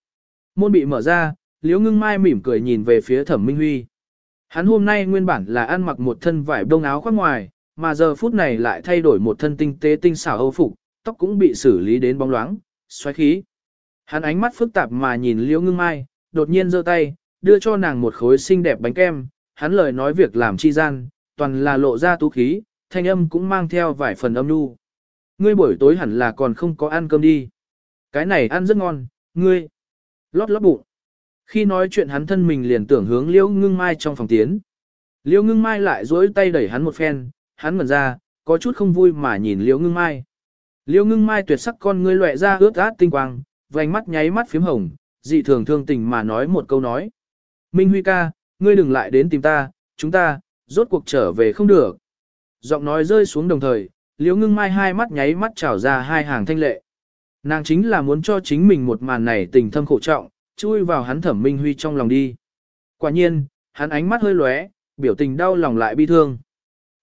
Môn bị mở ra, liễu ngưng mai mỉm cười nhìn về phía thẩm minh huy. Hắn hôm nay nguyên bản là ăn mặc một thân vải đông áo khoác ngoài, mà giờ phút này lại thay đổi một thân tinh tế tinh xảo âu phục, tóc cũng bị xử lý đến bóng loáng, xoáy khí. Hắn ánh mắt phức tạp mà nhìn Liễu Ngưng Mai, đột nhiên giơ tay, đưa cho nàng một khối xinh đẹp bánh kem, hắn lời nói việc làm chi gian, toàn là lộ ra tú khí, thanh âm cũng mang theo vài phần âm nhu. Ngươi buổi tối hẳn là còn không có ăn cơm đi. Cái này ăn rất ngon, ngươi. Lót lót bụng. Khi nói chuyện hắn thân mình liền tưởng hướng Liễu Ngưng Mai trong phòng tiến. Liễu Ngưng Mai lại duỗi tay đẩy hắn một phen, hắn mở ra, có chút không vui mà nhìn Liễu Ngưng Mai. Liễu Ngưng Mai tuyệt sắc con ngươi loẹt ra ướt át tinh quang, vành mắt nháy mắt phím hồng, dị thường thương tình mà nói một câu nói. Minh Huy ca, ngươi đừng lại đến tìm ta, chúng ta, rốt cuộc trở về không được. Giọng nói rơi xuống đồng thời, Liễu Ngưng Mai hai mắt nháy mắt trào ra hai hàng thanh lệ. Nàng chính là muốn cho chính mình một màn này tình thâm khổ trọng, chui vào hắn thẩm Minh Huy trong lòng đi. Quả nhiên, hắn ánh mắt hơi lóe, biểu tình đau lòng lại bi thương.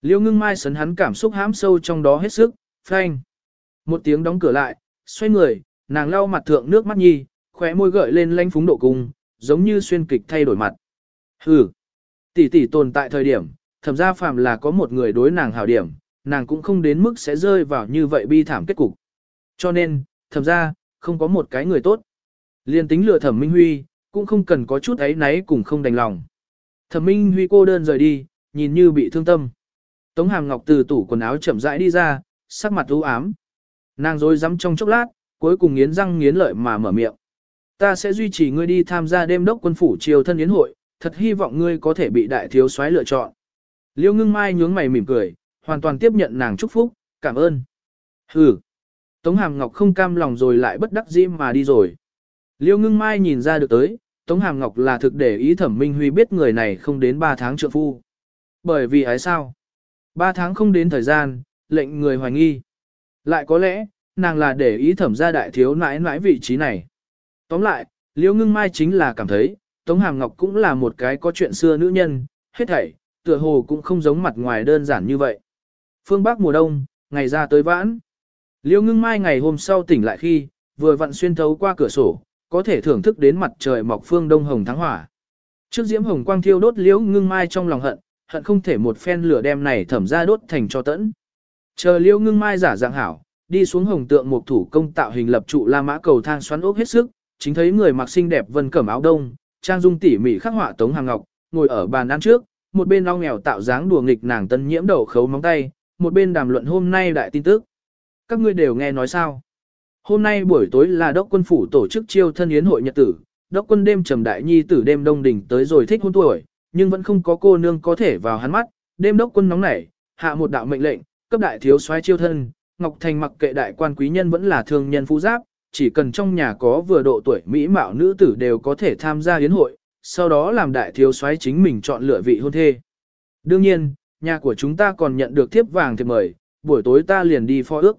Liễu ngưng mai sấn hắn cảm xúc hãm sâu trong đó hết sức, phanh. Một tiếng đóng cửa lại, xoay người, nàng lau mặt thượng nước mắt nhi, khóe môi gợi lên lanh phúng độ cung, giống như xuyên kịch thay đổi mặt. Hừ, tỷ tỷ tồn tại thời điểm, thẩm ra phàm là có một người đối nàng hảo điểm, nàng cũng không đến mức sẽ rơi vào như vậy bi thảm kết cục. Cho nên, thẩm ra, không có một cái người tốt. Liên tính lừa thẩm Minh Huy, cũng không cần có chút ấy náy cùng không đành lòng. Thẩm Minh Huy cô đơn rời đi, nhìn như bị thương tâm. Tống Hàm Ngọc từ tủ quần áo chậm rãi đi ra, sắc mặt u ám. Nàng rối rắm trong chốc lát, cuối cùng nghiến răng nghiến lợi mà mở miệng. Ta sẽ duy trì ngươi đi tham gia đêm đốc quân phủ triều thân yến hội, thật hy vọng ngươi có thể bị đại thiếu soái lựa chọn. Liêu ngưng mai nhướng mày mỉm cười, hoàn toàn tiếp nhận nàng chúc phúc, cảm ơn. Hừ. Tống Hàm Ngọc không cam lòng rồi lại bất đắc dĩ mà đi rồi. Liêu ngưng mai nhìn ra được tới, Tống Hàm Ngọc là thực để ý thẩm minh huy biết người này không đến 3 tháng trượng phu. Bởi vì ấy sao? Ba tháng không đến thời gian, lệnh người hoài nghi. Lại có lẽ, nàng là để ý thẩm gia đại thiếu nãi nãi vị trí này. Tóm lại, Liễu Ngưng Mai chính là cảm thấy, Tống Hàm Ngọc cũng là một cái có chuyện xưa nữ nhân, hết thảy, tựa hồ cũng không giống mặt ngoài đơn giản như vậy. Phương Bắc mùa đông, ngày ra tới vãn. Liễu Ngưng Mai ngày hôm sau tỉnh lại khi, vừa vặn xuyên thấu qua cửa sổ, có thể thưởng thức đến mặt trời mọc phương đông hồng thắng hỏa. Trước diễm hồng quang thiêu đốt Liễu Ngưng Mai trong lòng hận, hận không thể một phen lửa đem này thẩm ra đốt thành cho tẫn. Chờ liễu ngưng mai giả dạng hảo, đi xuống hồng tượng một thủ công tạo hình lập trụ la mã cầu thang xoắn ốc hết sức, chính thấy người mặc xinh đẹp vân cẩm áo đông, trang dung tỉ mỉ khắc họa tống hàng ngọc, ngồi ở bàn ăn trước, một bên ong nghèo tạo dáng đùa nghịch nàng tân nhiễm đầu khấu móng tay, một bên đàm luận hôm nay đại tin tức. Các ngươi đều nghe nói sao? Hôm nay buổi tối là đốc quân phủ tổ chức chiêu thân yến hội nhật tử, đốc quân đêm trầm đại nhi tử đêm đông đỉnh tới rồi thích hôn tuổi, nhưng vẫn không có cô nương có thể vào hắn mắt, đêm đốc quân nóng nảy, hạ một đạo mệnh lệnh, cấp đại thiếu soái chiêu thân, Ngọc Thành mặc kệ đại quan quý nhân vẫn là thương nhân phú giáp, chỉ cần trong nhà có vừa độ tuổi mỹ mạo nữ tử đều có thể tham gia yến hội, sau đó làm đại thiếu soái chính mình chọn lựa vị hôn thê. Đương nhiên, nhà của chúng ta còn nhận được thiếp vàng thì mời, buổi tối ta liền đi phó ước.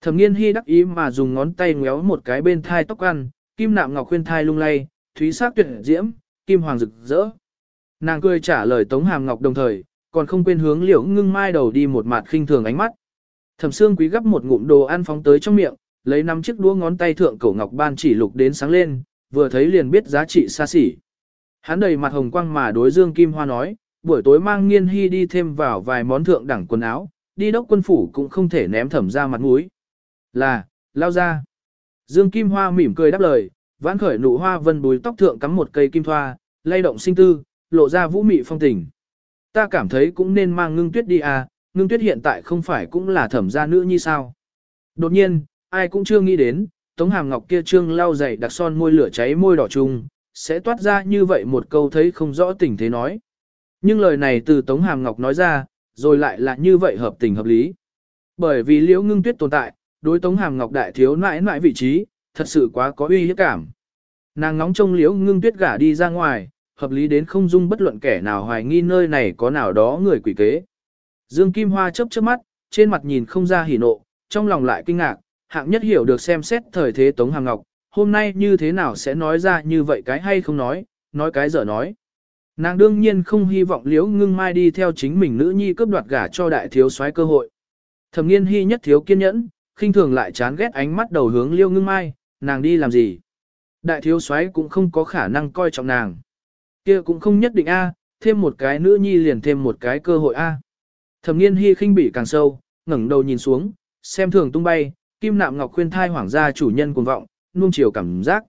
Thẩm nghiên hy đắc ý mà dùng ngón tay ngéo một cái bên thai tóc ăn, kim nạm ngọc khuyên thai lung lay, thúy sắc tuyệt diễm, kim hoàng rực rỡ. Nàng cười trả lời Tống Hàm Ngọc đồng thời, còn không quên hướng liễu ngưng mai đầu đi một mặt khinh thường ánh mắt. Thẩm Sương Quý gấp một ngụm đồ ăn phóng tới trong miệng, lấy năm chiếc đũa ngón tay thượng cổ ngọc ban chỉ lục đến sáng lên, vừa thấy liền biết giá trị xa xỉ. Hắn đầy mặt hồng quang mà đối Dương Kim Hoa nói, buổi tối mang nghiên hy đi thêm vào vài món thượng đẳng quần áo, đi đốc quân phủ cũng không thể ném thẩm ra mặt mũi. Là, lao ra. Dương Kim Hoa mỉm cười đáp lời, vãn khởi nụ hoa vân bùi tóc thượng cắm một cây kim thoa, lay động sinh tư, lộ ra vũ mị phong tình. Ta cảm thấy cũng nên mang ngưng tuyết đi à, ngưng tuyết hiện tại không phải cũng là thẩm gia nữ như sao. Đột nhiên, ai cũng chưa nghĩ đến, Tống Hàm Ngọc kia trương lau dày đặc son môi lửa cháy môi đỏ chung, sẽ toát ra như vậy một câu thấy không rõ tình thế nói. Nhưng lời này từ Tống Hàm Ngọc nói ra, rồi lại là như vậy hợp tình hợp lý. Bởi vì liễu ngưng tuyết tồn tại, đối Tống Hàm Ngọc đại thiếu nãi nãi vị trí, thật sự quá có uy hiếp cảm. Nàng ngóng trông liễu ngưng tuyết gả đi ra ngoài, hợp lý đến không dung bất luận kẻ nào hoài nghi nơi này có nào đó người quỷ kế. Dương Kim Hoa chớp chớp mắt, trên mặt nhìn không ra hỉ nộ, trong lòng lại kinh ngạc, hạng nhất hiểu được xem xét thời thế Tống Hàm Ngọc, hôm nay như thế nào sẽ nói ra như vậy cái hay không nói, nói cái dở nói. Nàng đương nhiên không hy vọng liễu ngưng mai đi theo chính mình nữ nhi cướp đoạt gả cho đại thiếu soái cơ hội. Thẩm nghiên hy nhất thiếu kiên nhẫn, khinh thường lại chán ghét ánh mắt đầu hướng liễu ngưng mai, nàng đi làm gì. Đại thiếu soái cũng không có khả năng coi trọng nàng. kia cũng không nhất định a, thêm một cái nữ nhi liền thêm một cái cơ hội a. Thẩm nghiên hy khinh bị càng sâu, ngẩng đầu nhìn xuống, xem thường tung bay, kim nạm ngọc khuyên thai hoàng gia chủ nhân cuồng vọng, nuông chiều cảm giác.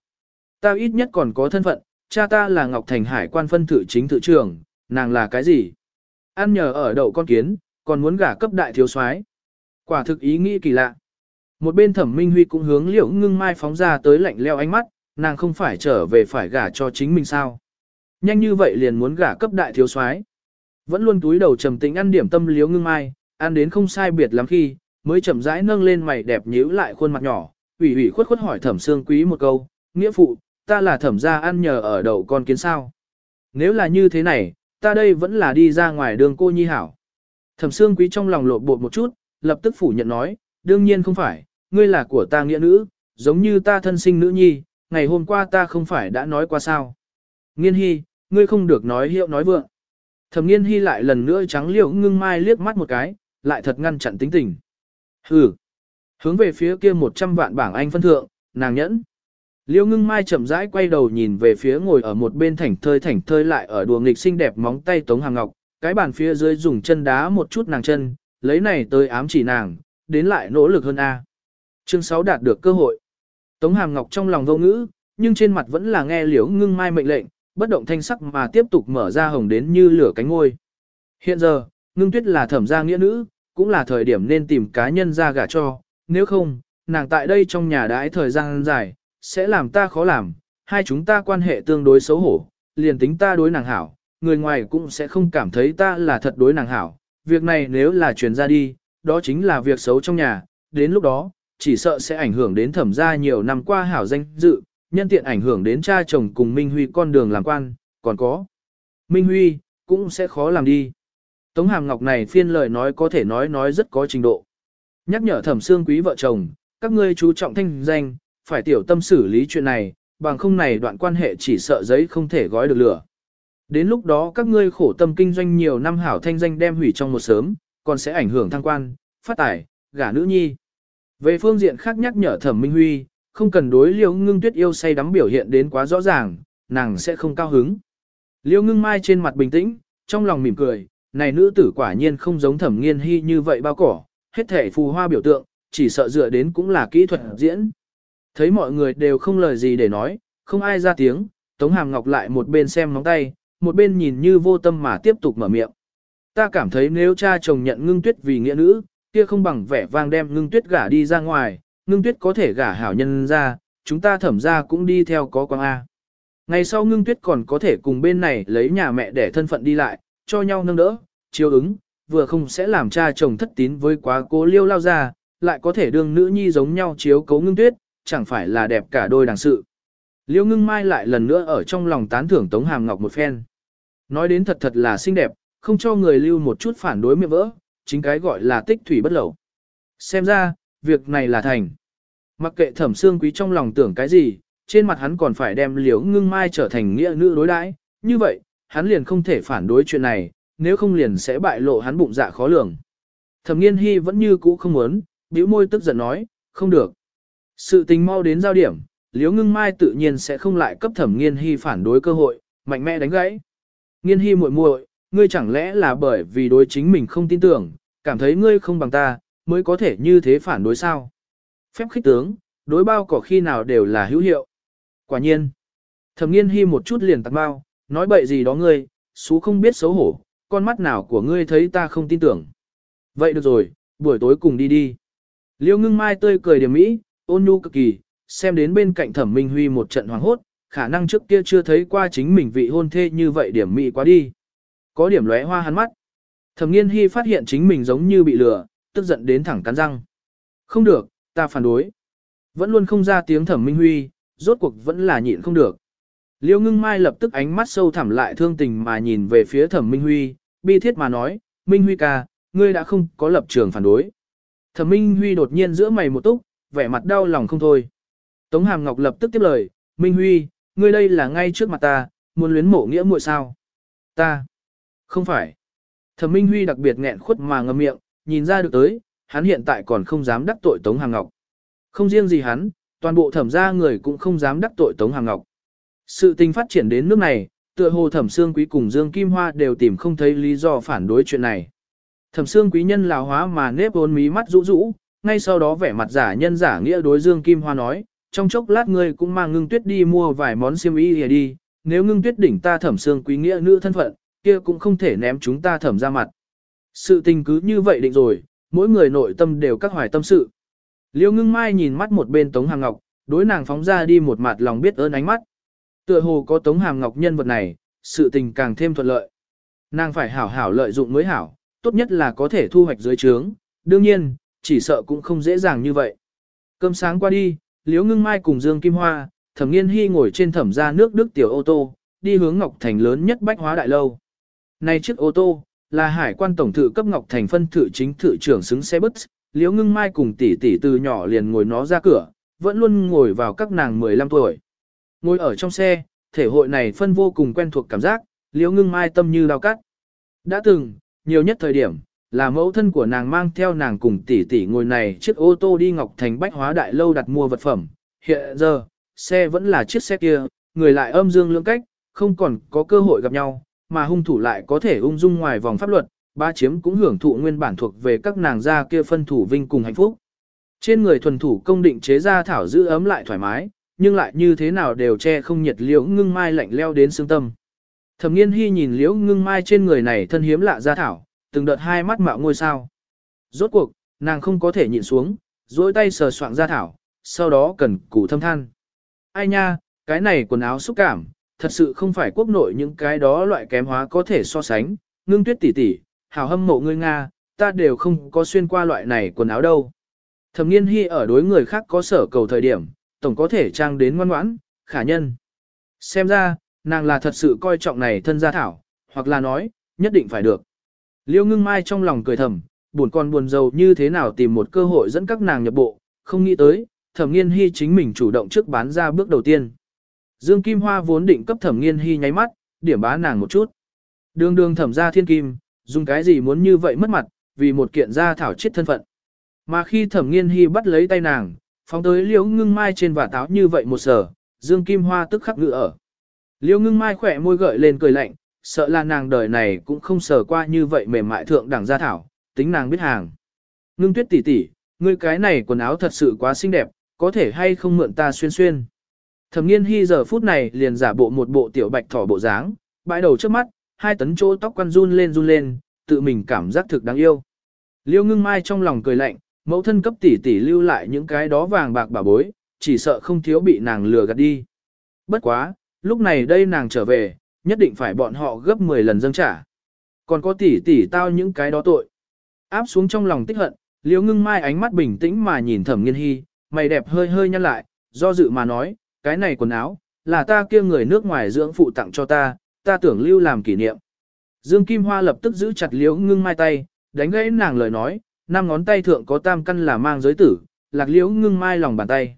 Ta ít nhất còn có thân phận, cha ta là Ngọc Thành Hải quan phân thử chính tự trưởng, nàng là cái gì? Ăn nhờ ở đậu con kiến, còn muốn gả cấp đại thiếu soái. Quả thực ý nghĩ kỳ lạ. Một bên thẩm minh huy cũng hướng liễu ngưng mai phóng ra tới lạnh leo ánh mắt, nàng không phải trở về phải gả cho chính mình sao. Nhanh như vậy liền muốn gả cấp đại thiếu soái vẫn luôn túi đầu trầm tĩnh ăn điểm tâm liếu ngưng mai, ăn đến không sai biệt lắm khi, mới chậm rãi nâng lên mày đẹp nhíu lại khuôn mặt nhỏ, ủy ủy khuất khuất hỏi thẩm xương quý một câu, nghĩa phụ, ta là thẩm gia ăn nhờ ở đậu con kiến sao. Nếu là như thế này, ta đây vẫn là đi ra ngoài đường cô nhi hảo. Thẩm xương quý trong lòng lộn bột một chút, lập tức phủ nhận nói, đương nhiên không phải, ngươi là của ta nghĩa nữ, giống như ta thân sinh nữ nhi, ngày hôm qua ta không phải đã nói qua sao. Nghiên hy, ngươi không được nói hiệu nói vượng. Thẩm nghiên hy lại lần nữa trắng liễu ngưng mai liếc mắt một cái, lại thật ngăn chặn tính tình. Hừ. Hướng về phía kia 100 vạn bảng anh phân thượng, nàng nhẫn. Liêu ngưng mai chậm rãi quay đầu nhìn về phía ngồi ở một bên thảnh thơi thảnh thơi lại ở đùa nghịch xinh đẹp móng tay Tống Hàng Ngọc, cái bàn phía dưới dùng chân đá một chút nàng chân, lấy này tới ám chỉ nàng, đến lại nỗ lực hơn A. Chương 6 đạt được cơ hội. Tống Hàm Ngọc trong lòng vô ngữ, nhưng trên mặt vẫn là nghe liễu ngưng mai mệnh lệnh, bất động thanh sắc mà tiếp tục mở ra hồng đến như lửa cánh ngôi. Hiện giờ, ngưng tuyết là thẩm gia nghĩa nữ, cũng là thời điểm nên tìm cá nhân ra gả cho, nếu không, nàng tại đây trong nhà đãi thời gian dài, sẽ làm ta khó làm, hai chúng ta quan hệ tương đối xấu hổ, liền tính ta đối nàng hảo, người ngoài cũng sẽ không cảm thấy ta là thật đối nàng hảo, việc này nếu là truyền ra đi, đó chính là việc xấu trong nhà, đến lúc đó, chỉ sợ sẽ ảnh hưởng đến thẩm gia nhiều năm qua hảo danh dự, nhân tiện ảnh hưởng đến cha chồng cùng Minh Huy con đường làm quan, còn có. Minh Huy, cũng sẽ khó làm đi. Tống Hàm Ngọc này phiên lời nói có thể nói nói rất có trình độ. Nhắc nhở thẩm xương quý vợ chồng, các ngươi chú trọng thanh danh, phải tiểu tâm xử lý chuyện này, bằng không này đoạn quan hệ chỉ sợ giấy không thể gói được lửa. Đến lúc đó các ngươi khổ tâm kinh doanh nhiều năm hảo thanh danh đem hủy trong một sớm, còn sẽ ảnh hưởng thăng quan, phát tài, gả nữ nhi. Về phương diện khác nhắc nhở thẩm minh huy, không cần đối liêu ngưng tuyết yêu say đắm biểu hiện đến quá rõ ràng, nàng sẽ không cao hứng. Liêu ngưng mai trên mặt bình tĩnh, trong lòng mỉm cười, này nữ tử quả nhiên không giống thẩm nghiên hy như vậy bao cỏ, hết thể phù hoa biểu tượng, chỉ sợ dựa đến cũng là kỹ thuật diễn. Thấy mọi người đều không lời gì để nói, không ai ra tiếng, Tống Hàm Ngọc lại một bên xem móng tay, một bên nhìn như vô tâm mà tiếp tục mở miệng. Ta cảm thấy nếu cha chồng nhận ngưng tuyết vì nghĩa nữ, kia không bằng vẻ vang đem ngưng tuyết gả đi ra ngoài, ngưng tuyết có thể gả hảo nhân ra, chúng ta thẩm ra cũng đi theo có quang A. Ngày sau ngưng tuyết còn có thể cùng bên này lấy nhà mẹ để thân phận đi lại, cho nhau nâng đỡ, chiếu ứng, vừa không sẽ làm cha chồng thất tín với quá cố liêu lao ra, lại có thể đương nữ nhi giống nhau chiếu cấu ngưng tuyết, chẳng phải là đẹp cả đôi đàng sự. Liêu ngưng mai lại lần nữa ở trong lòng tán thưởng Tống Hàm Ngọc một phen. Nói đến thật thật là xinh đẹp, không cho người lưu một chút phản đối miệng vỡ, chính cái gọi là tích thủy bất lẩu. Xem ra, việc này là thành. Mặc kệ thẩm xương quý trong lòng tưởng cái gì, trên mặt hắn còn phải đem liễu ngưng mai trở thành nghĩa nữ đối đãi như vậy, hắn liền không thể phản đối chuyện này, nếu không liền sẽ bại lộ hắn bụng dạ khó lường. Thẩm nghiên hy vẫn như cũ không muốn, bĩu môi tức giận nói, không được. Sự tình mau đến giao điểm, liễu ngưng mai tự nhiên sẽ không lại cấp thẩm nghiên hy phản đối cơ hội, mạnh mẽ đánh gãy. Nghiên hy muội muội, ngươi chẳng lẽ là bởi vì đối chính mình không tin tưởng, cảm thấy ngươi không bằng ta, mới có thể như thế phản đối sao? Phép khích tướng, đối bao cỏ khi nào đều là hữu hiệu. Quả nhiên, thẩm nghiên hy một chút liền tặng bao, nói bậy gì đó ngươi, xú không biết xấu hổ, con mắt nào của ngươi thấy ta không tin tưởng. Vậy được rồi, buổi tối cùng đi đi. Liêu ngưng mai tươi cười điểm mỹ, ôn nhu cực kỳ, xem đến bên cạnh thẩm minh huy một trận hoàng hốt, khả năng trước kia chưa thấy qua chính mình vị hôn thê như vậy điểm mỹ quá đi. Có điểm lóe hoa hắn mắt. Thẩm nghiên hy phát hiện chính mình giống như bị lừa, tức giận đến thẳng cắn răng. Không được, ta phản đối. Vẫn luôn không ra tiếng thẩm minh huy, rốt cuộc vẫn là nhịn không được. Liêu ngưng mai lập tức ánh mắt sâu thẳm lại thương tình mà nhìn về phía thẩm Minh Huy, bi thiết mà nói, Minh Huy ca, ngươi đã không có lập trường phản đối. Thẩm Minh Huy đột nhiên giữa mày một túc, vẻ mặt đau lòng không thôi. Tống Hàm Ngọc lập tức tiếp lời, Minh Huy, ngươi đây là ngay trước mặt ta, muốn luyến mộ nghĩa muội sao? Ta. Không phải. Thẩm Minh Huy đặc biệt nghẹn khuất mà ngậm miệng, nhìn ra được tới, hắn hiện tại còn không dám đắc tội Tống hàng Ngọc. Không riêng gì hắn, toàn bộ thẩm gia người cũng không dám đắc tội Tống hàng Ngọc. Sự tình phát triển đến nước này, tựa hồ thẩm xương quý cùng Dương Kim Hoa đều tìm không thấy lý do phản đối chuyện này. Thẩm xương quý nhân lào hóa mà nếp hôn mí mắt rũ rũ, ngay sau đó vẻ mặt giả nhân giả nghĩa đối Dương Kim Hoa nói, trong chốc lát ngươi cũng mang ngưng tuyết đi mua vài món xiêm y đi, nếu ngưng tuyết đỉnh ta thẩm xương quý nghĩa nữ thân phận, kia cũng không thể ném chúng ta thẩm ra mặt. Sự tình cứ như vậy định rồi, mỗi người nội tâm đều các hoài tâm sự. Liêu ngưng mai nhìn mắt một bên Tống Hàng Ngọc, đối nàng phóng ra đi một mặt lòng biết ơn ánh mắt. Tựa hồ có Tống Hàng Ngọc nhân vật này, sự tình càng thêm thuận lợi. Nàng phải hảo hảo lợi dụng mới hảo, tốt nhất là có thể thu hoạch dưới trướng, đương nhiên, chỉ sợ cũng không dễ dàng như vậy. Cơm sáng qua đi, Liễu Ngưng Mai cùng Dương Kim Hoa, Thẩm Nghiên Hy ngồi trên thẩm gia nước Đức tiểu ô tô, đi hướng Ngọc Thành lớn nhất bách hóa đại lâu. Này chiếc ô tô, là hải quan tổng thự cấp Ngọc Thành phân thự chính thự trưởng xứng xe bus, Liễu Ngưng Mai cùng tỷ tỷ từ nhỏ liền ngồi nó ra cửa, vẫn luôn ngồi vào các nàng 15 tuổi. Ngồi ở trong xe, thể hội này phân vô cùng quen thuộc cảm giác, Liễu Ngưng Mai tâm như đau cắt. Đã từng, nhiều nhất thời điểm, là mẫu thân của nàng mang theo nàng cùng tỷ tỷ ngồi này chiếc ô tô đi Ngọc Thành Bách Hóa Đại Lâu đặt mua vật phẩm. Hiện giờ, xe vẫn là chiếc xe kia, người lại âm dương lưỡng cách, không còn có cơ hội gặp nhau, mà hung thủ lại có thể ung dung ngoài vòng pháp luật, ba chiếm cũng hưởng thụ nguyên bản thuộc về các nàng gia kia phân thủ vinh cùng hạnh phúc. Trên người thuần thủ công định chế ra thảo giữ ấm lại thoải mái, nhưng lại như thế nào đều che không nhiệt liễu ngưng mai lạnh leo đến xương tâm. Thẩm nghiên hy nhìn liễu ngưng mai trên người này thân hiếm lạ ra thảo, từng đợt hai mắt mạo ngôi sao. Rốt cuộc, nàng không có thể nhịn xuống, duỗi tay sờ soạng ra thảo, sau đó cần củ thâm than. Ai nha, cái này quần áo xúc cảm, thật sự không phải quốc nội những cái đó loại kém hóa có thể so sánh, ngưng tuyết tỷ tỷ, hào hâm mộ ngươi Nga, ta đều không có xuyên qua loại này quần áo đâu. Thẩm nghiên hy ở đối người khác có sở cầu thời điểm, tổng có thể trang đến ngoan ngoãn, khả nhân. Xem ra, nàng là thật sự coi trọng này thân gia thảo, hoặc là nói, nhất định phải được. Liêu ngưng mai trong lòng cười thầm, buồn con buồn giàu như thế nào tìm một cơ hội dẫn các nàng nhập bộ, không nghĩ tới, thẩm nghiên hy chính mình chủ động trước bán ra bước đầu tiên. Dương Kim Hoa vốn định cấp thẩm nghiên hy nháy mắt, điểm bá nàng một chút. Đường đường thẩm ra thiên kim, dùng cái gì muốn như vậy mất mặt, vì một kiện gia thảo chết thân phận. Mà khi thẩm nghiên hy bắt lấy tay nàng, phóng tới liễu ngưng mai trên và táo như vậy một sở, Dương Kim Hoa tức khắc ngự ở. Liễu ngưng mai khỏe môi gợi lên cười lạnh, sợ là nàng đời này cũng không sờ qua như vậy mềm mại thượng đẳng gia thảo, tính nàng biết hàng. Ngưng tuyết tỷ tỷ, ngươi cái này quần áo thật sự quá xinh đẹp, có thể hay không mượn ta xuyên xuyên. Thẩm nghiên hy giờ phút này liền giả bộ một bộ tiểu bạch thỏ bộ dáng, bãi đầu trước mắt, hai tấn chỗ tóc quăn run lên run lên, tự mình cảm giác thực đáng yêu. Liêu ngưng mai trong lòng cười lạnh, mẫu thân cấp tỷ tỷ lưu lại những cái đó vàng bạc bà bối, chỉ sợ không thiếu bị nàng lừa gạt đi. Bất quá, lúc này đây nàng trở về, nhất định phải bọn họ gấp 10 lần dâng trả. Còn có tỷ tỷ tao những cái đó tội. Áp xuống trong lòng tích hận, liêu ngưng mai ánh mắt bình tĩnh mà nhìn thẩm nghiên hy, mày đẹp hơi hơi nhăn lại, do dự mà nói, cái này quần áo, là ta kia người nước ngoài dưỡng phụ tặng cho ta, ta tưởng lưu làm kỷ niệm. Dương Kim Hoa lập tức giữ chặt liễu ngưng mai tay, đánh gãy nàng lời nói, năm ngón tay thượng có tam căn là mang giới tử, lạc liễu ngưng mai lòng bàn tay.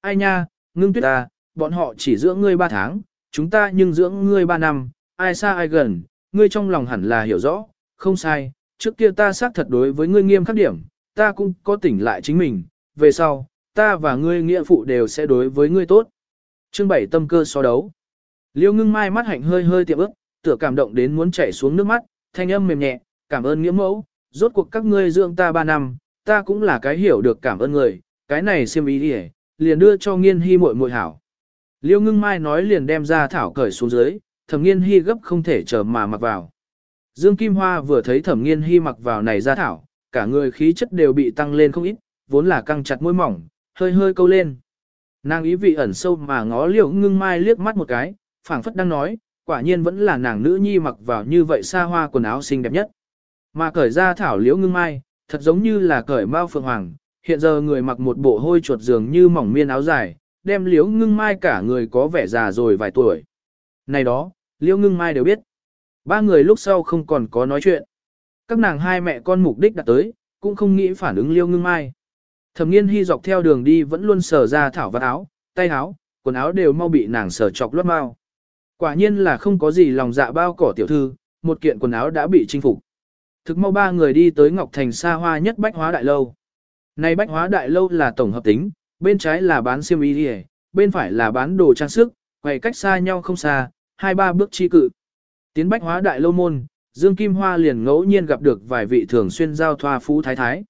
Ai nha, ngưng tuyết ta, bọn họ chỉ dưỡng ngươi ba tháng, chúng ta nhưng dưỡng ngươi ba năm, ai xa ai gần, ngươi trong lòng hẳn là hiểu rõ, không sai, trước kia ta xác thật đối với ngươi nghiêm khắc điểm, ta cũng có tỉnh lại chính mình, về sau, ta và ngươi nghĩa phụ đều sẽ đối với ngươi tốt. Chương 7 tâm cơ so đấu. Liêu ngưng mai mắt hạnh hơi hơi tiệm ước, tựa cảm động đến muốn chảy xuống nước mắt, thanh âm mềm nhẹ, cảm ơn nghĩa mẫu, rốt cuộc các ngươi dưỡng ta ba năm, ta cũng là cái hiểu được cảm ơn người, cái này xem ý đi liền đưa cho nghiên hy muội muội hảo. Liêu ngưng mai nói liền đem ra thảo cởi xuống dưới, thẩm nghiên hy gấp không thể chờ mà mặc vào. Dương Kim Hoa vừa thấy thẩm nghiên hy mặc vào này ra thảo, cả người khí chất đều bị tăng lên không ít, vốn là căng chặt môi mỏng, hơi hơi câu lên. Nàng ý vị ẩn sâu mà ngó liễu ngưng mai liếc mắt một cái, phảng phất đang nói, quả nhiên vẫn là nàng nữ nhi mặc vào như vậy xa hoa quần áo xinh đẹp nhất. Mà cởi ra thảo liễu ngưng mai, thật giống như là cởi mao phượng hoàng, hiện giờ người mặc một bộ hôi chuột dường như mỏng miên áo dài, đem liễu ngưng mai cả người có vẻ già rồi vài tuổi. Này đó, Liễu Ngưng Mai đều biết. Ba người lúc sau không còn có nói chuyện. Các nàng hai mẹ con mục đích đặt tới, cũng không nghĩ phản ứng Liễu Ngưng Mai. Thẩm nghiên hy dọc theo đường đi vẫn luôn sờ ra thảo vạt áo, tay áo, quần áo đều mau bị nàng sờ chọc lót mau. Quả nhiên là không có gì lòng dạ bao cỏ tiểu thư, một kiện quần áo đã bị chinh phục. Thực mau ba người đi tới Ngọc Thành xa hoa nhất bách hóa đại lâu. Này bách hóa đại lâu là tổng hợp tính, bên trái là bán xiêm y đi bên phải là bán đồ trang sức, quay cách xa nhau không xa, hai ba bước chi cự. Tiến bách hóa đại lâu môn, Dương Kim Hoa liền ngẫu nhiên gặp được vài vị thường xuyên giao thoa phú thái thái.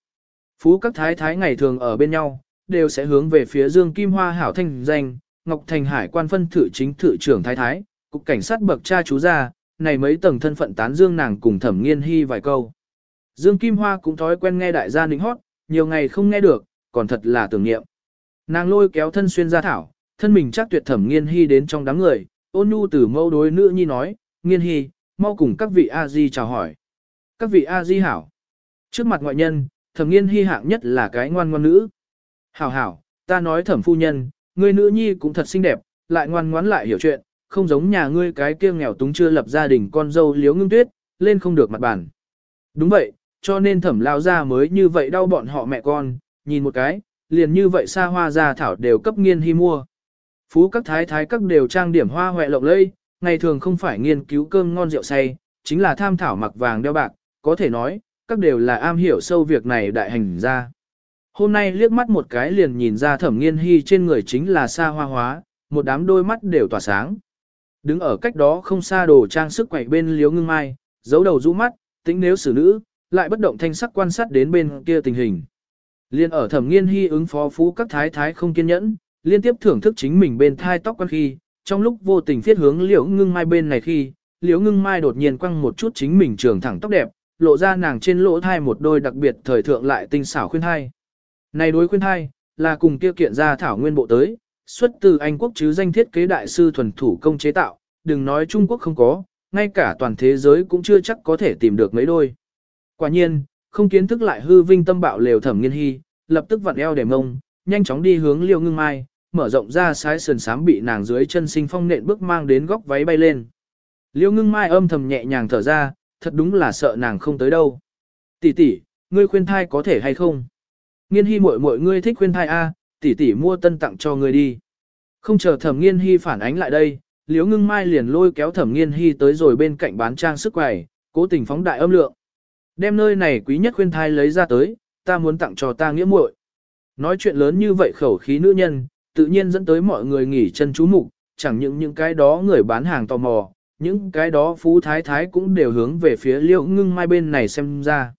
Phú các thái thái ngày thường ở bên nhau, đều sẽ hướng về phía Dương Kim Hoa hảo thanh danh, Ngọc Thành Hải quan phân thử chính thự trưởng thái thái, cục cảnh sát bậc cha chú ra, này mấy tầng thân phận tán dương nàng cùng thẩm nghiên hy vài câu. Dương Kim Hoa cũng thói quen nghe đại gia nịnh hót, nhiều ngày không nghe được, còn thật là tưởng niệm. Nàng lôi kéo thân xuyên ra thảo, thân mình chắc tuyệt thẩm nghiên hy đến trong đám người, ôn nhu từ mâu đối nữ nhi nói, nghiên hy, mau cùng các vị A-di chào hỏi. Các vị A-di hảo. Trước mặt ngoại nhân, thẩm nghiên hy hạng nhất là cái ngoan ngoan nữ. Hảo hảo, ta nói thẩm phu nhân, người nữ nhi cũng thật xinh đẹp, lại ngoan ngoãn lại hiểu chuyện, không giống nhà ngươi cái kia nghèo túng chưa lập gia đình con dâu liếu ngưng tuyết, lên không được mặt bàn. Đúng vậy, cho nên thẩm lao ra mới như vậy đau bọn họ mẹ con, nhìn một cái, liền như vậy xa hoa ra thảo đều cấp nghiên hy mua. Phú các thái thái các đều trang điểm hoa hoẹ lộng lây, ngày thường không phải nghiên cứu cơm ngon rượu say, chính là tham thảo mặc vàng đeo bạc, có thể nói, các đều là am hiểu sâu việc này đại hành ra. Hôm nay liếc mắt một cái liền nhìn ra thẩm nghiên hy trên người chính là xa hoa hóa, một đám đôi mắt đều tỏa sáng. Đứng ở cách đó không xa đồ trang sức quẩy bên liếu ngưng mai, giấu đầu rũ mắt, tính nếu xử nữ, lại bất động thanh sắc quan sát đến bên kia tình hình. Liên ở thẩm nghiên hy ứng phó phú các thái thái không kiên nhẫn, liên tiếp thưởng thức chính mình bên thai tóc quan khi, trong lúc vô tình thiết hướng liễu ngưng mai bên này khi, liễu ngưng mai đột nhiên quăng một chút chính mình trường thẳng tóc đẹp, lộ ra nàng trên lỗ thai một đôi đặc biệt thời thượng lại tinh xảo khuyên thai. Này đối khuyên thai, là cùng kia kiện ra thảo nguyên bộ tới, xuất từ Anh quốc chứ danh thiết kế đại sư thuần thủ công chế tạo, đừng nói Trung Quốc không có, ngay cả toàn thế giới cũng chưa chắc có thể tìm được mấy đôi. Quả nhiên, không kiến thức lại hư vinh tâm bạo lều thẩm nghiên hy, lập tức vặn eo để mông, nhanh chóng đi hướng liêu ngưng mai, mở rộng ra sái sườn sám bị nàng dưới chân sinh phong nện bước mang đến góc váy bay lên. Liêu ngưng mai âm thầm nhẹ nhàng thở ra, thật đúng là sợ nàng không tới đâu. Tỷ tỷ, ngươi khuyên thai có thể hay không? Nghiên hy muội muội ngươi thích khuyên thai a, tỷ tỷ mua tân tặng cho ngươi đi. Không chờ thẩm nghiên hy phản ánh lại đây, liếu ngưng mai liền lôi kéo thẩm nghiên hy tới rồi bên cạnh bán trang sức quầy, cố tình phóng đại âm lượng. Đem nơi này quý nhất khuyên thai lấy ra tới, ta muốn tặng cho ta nghĩa muội. Nói chuyện lớn như vậy khẩu khí nữ nhân, tự nhiên dẫn tới mọi người nghỉ chân chú mục, chẳng những những cái đó người bán hàng tò mò, những cái đó phú thái thái cũng đều hướng về phía liễu ngưng mai bên này xem ra.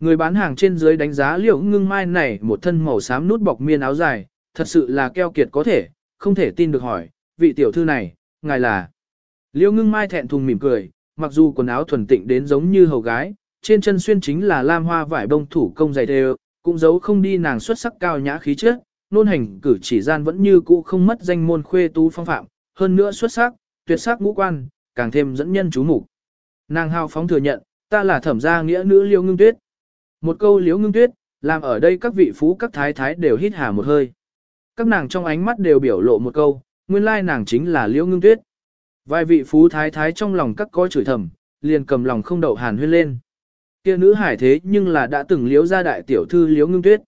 Người bán hàng trên dưới đánh giá liễu ngưng mai này một thân màu xám nút bọc miên áo dài, thật sự là keo kiệt có thể, không thể tin được hỏi, vị tiểu thư này, ngài là. Liễu ngưng mai thẹn thùng mỉm cười, mặc dù quần áo thuần tịnh đến giống như hầu gái, trên chân xuyên chính là lam hoa vải bông thủ công dày đều, cũng giấu không đi nàng xuất sắc cao nhã khí chất, nôn hành cử chỉ gian vẫn như cũ không mất danh môn khuê tú phong phạm, hơn nữa xuất sắc, tuyệt sắc ngũ quan, càng thêm dẫn nhân chú mục. Nàng hào phóng thừa nhận, ta là thẩm gia nghĩa nữ liêu ngưng tuyết. Một câu liêu ngưng tuyết, làm ở đây các vị phú các thái thái đều hít hà một hơi. Các nàng trong ánh mắt đều biểu lộ một câu, nguyên lai nàng chính là liêu ngưng tuyết. Vài vị phú thái thái trong lòng các có chửi thầm, liền cầm lòng không đậu hàn huyên lên. Kia nữ hải thế nhưng là đã từng liếu ra đại tiểu thư liếu ngưng tuyết.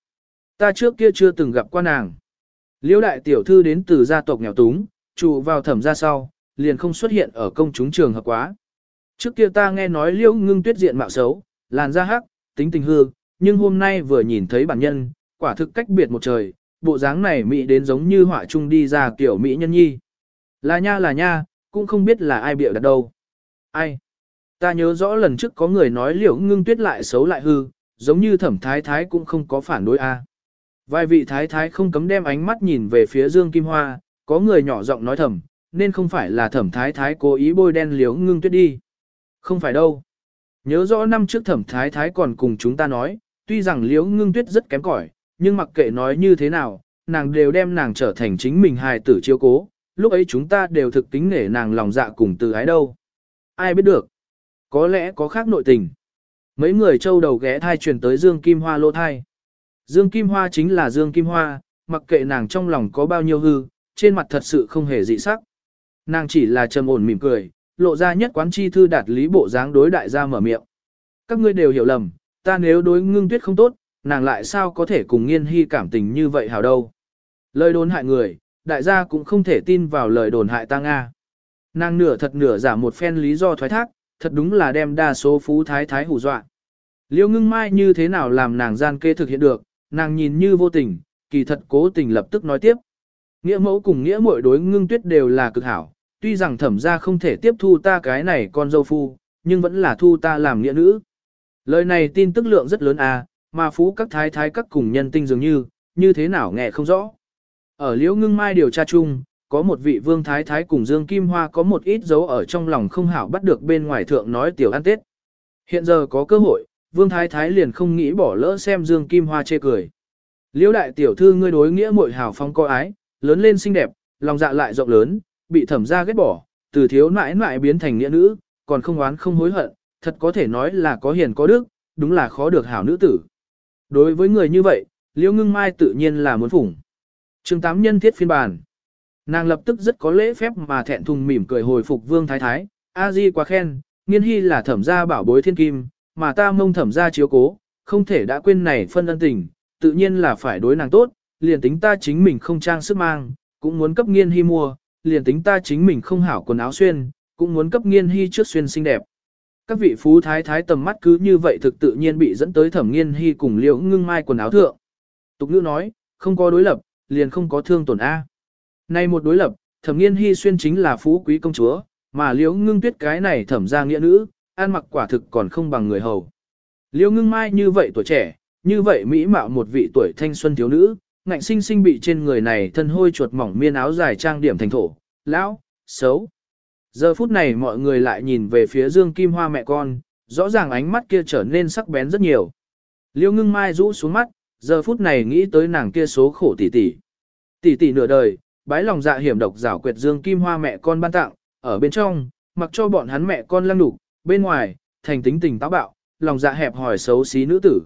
Ta trước kia chưa từng gặp qua nàng. Liễu đại tiểu thư đến từ gia tộc nghèo túng, trụ vào thẩm gia sau, liền không xuất hiện ở công chúng trường hợp quá. Trước kia ta nghe nói liễu ngưng tuyết diện mạo xấu, làn da hắc, tính tình hư, nhưng hôm nay vừa nhìn thấy bản nhân, quả thực cách biệt một trời, bộ dáng này mỹ đến giống như họa trung đi ra kiểu mỹ nhân nhi. Là nha là nha, cũng không biết là ai bịa đặt đâu. Ai? Ta nhớ rõ lần trước có người nói liễu ngưng tuyết lại xấu lại hư, giống như thẩm thái thái cũng không có phản đối a. Vài vị thái thái không cấm đem ánh mắt nhìn về phía Dương Kim Hoa, có người nhỏ giọng nói thầm, nên không phải là thẩm thái thái cố ý bôi đen liếu ngưng tuyết đi. Không phải đâu. Nhớ rõ năm trước thẩm thái thái còn cùng chúng ta nói, tuy rằng liếu ngưng tuyết rất kém cỏi, nhưng mặc kệ nói như thế nào, nàng đều đem nàng trở thành chính mình hài tử chiêu cố, lúc ấy chúng ta đều thực tính nể nàng lòng dạ cùng từ ái đâu. Ai biết được. Có lẽ có khác nội tình. Mấy người châu đầu ghé thai truyền tới Dương Kim Hoa lô thai. Dương Kim Hoa chính là Dương Kim Hoa, mặc kệ nàng trong lòng có bao nhiêu hư, trên mặt thật sự không hề dị sắc. Nàng chỉ là trầm ổn mỉm cười, lộ ra nhất quán chi thư đạt lý bộ dáng đối đại gia mở miệng. Các ngươi đều hiểu lầm, ta nếu đối ngưng tuyết không tốt, nàng lại sao có thể cùng nghiên hy cảm tình như vậy hảo đâu. Lời đồn hại người, đại gia cũng không thể tin vào lời đồn hại ta Nga. Nàng nửa thật nửa giả một phen lý do thoái thác, thật đúng là đem đa số phú thái thái hù dọa. Liêu ngưng mai như thế nào làm nàng gian kê thực hiện được, nàng nhìn như vô tình, kỳ thật cố tình lập tức nói tiếp. Nghĩa mẫu cùng nghĩa muội đối ngưng tuyết đều là cực hảo, tuy rằng thẩm ra không thể tiếp thu ta cái này con dâu phu, nhưng vẫn là thu ta làm nghĩa nữ. Lời này tin tức lượng rất lớn à, mà phú các thái thái các cùng nhân tinh dường như, như thế nào nghe không rõ. Ở liễu ngưng mai điều tra chung, có một vị vương thái thái cùng Dương Kim Hoa có một ít dấu ở trong lòng không hảo bắt được bên ngoài thượng nói tiểu ăn tết. Hiện giờ có cơ hội, vương thái thái liền không nghĩ bỏ lỡ xem Dương Kim Hoa chê cười. Liễu đại tiểu thư ngươi đối nghĩa muội hảo phong coi ái, lớn lên xinh đẹp, lòng dạ lại rộng lớn, bị thẩm ra ghét bỏ, từ thiếu nãi nãi biến thành nghĩa nữ, còn không oán không hối hận, thật có thể nói là có hiền có đức, đúng là khó được hảo nữ tử. Đối với người như vậy, Liễu Ngưng Mai tự nhiên là muốn phủng. Chương 8 nhân thiết phiên bản. Nàng lập tức rất có lễ phép mà thẹn thùng mỉm cười hồi phục Vương Thái Thái, A Di quá khen, nghiên hy là thẩm gia bảo bối thiên kim, mà ta mông thẩm gia chiếu cố, không thể đã quên này phân ân tình, tự nhiên là phải đối nàng tốt, liền tính ta chính mình không trang sức mang, cũng muốn cấp nghiên hy mua, liền tính ta chính mình không hảo quần áo xuyên, cũng muốn cấp nghiên hy trước xuyên xinh đẹp. Các vị phú thái thái tầm mắt cứ như vậy thực tự nhiên bị dẫn tới thẩm nghiên hy cùng liễu ngưng mai quần áo thượng. Tục ngữ nói, không có đối lập, liền không có thương tổn A. Nay một đối lập, thẩm nghiên hy xuyên chính là phú quý công chúa, mà liễu ngưng tuyết cái này thẩm ra nghĩa nữ, ăn mặc quả thực còn không bằng người hầu. Liễu ngưng mai như vậy tuổi trẻ, như vậy mỹ mạo một vị tuổi thanh xuân thiếu nữ, ngạnh sinh sinh bị trên người này thân hôi chuột mỏng miên áo dài trang điểm thành thổ, lão, xấu. Giờ phút này mọi người lại nhìn về phía Dương Kim Hoa mẹ con, rõ ràng ánh mắt kia trở nên sắc bén rất nhiều. Liêu ngưng mai rũ xuống mắt, giờ phút này nghĩ tới nàng kia số khổ tỷ tỷ. Tỷ tỷ nửa đời, bái lòng dạ hiểm độc giảo quyệt Dương Kim Hoa mẹ con ban tặng, ở bên trong, mặc cho bọn hắn mẹ con lăng đủ, bên ngoài, thành tính tình táo bạo, lòng dạ hẹp hỏi xấu xí nữ tử.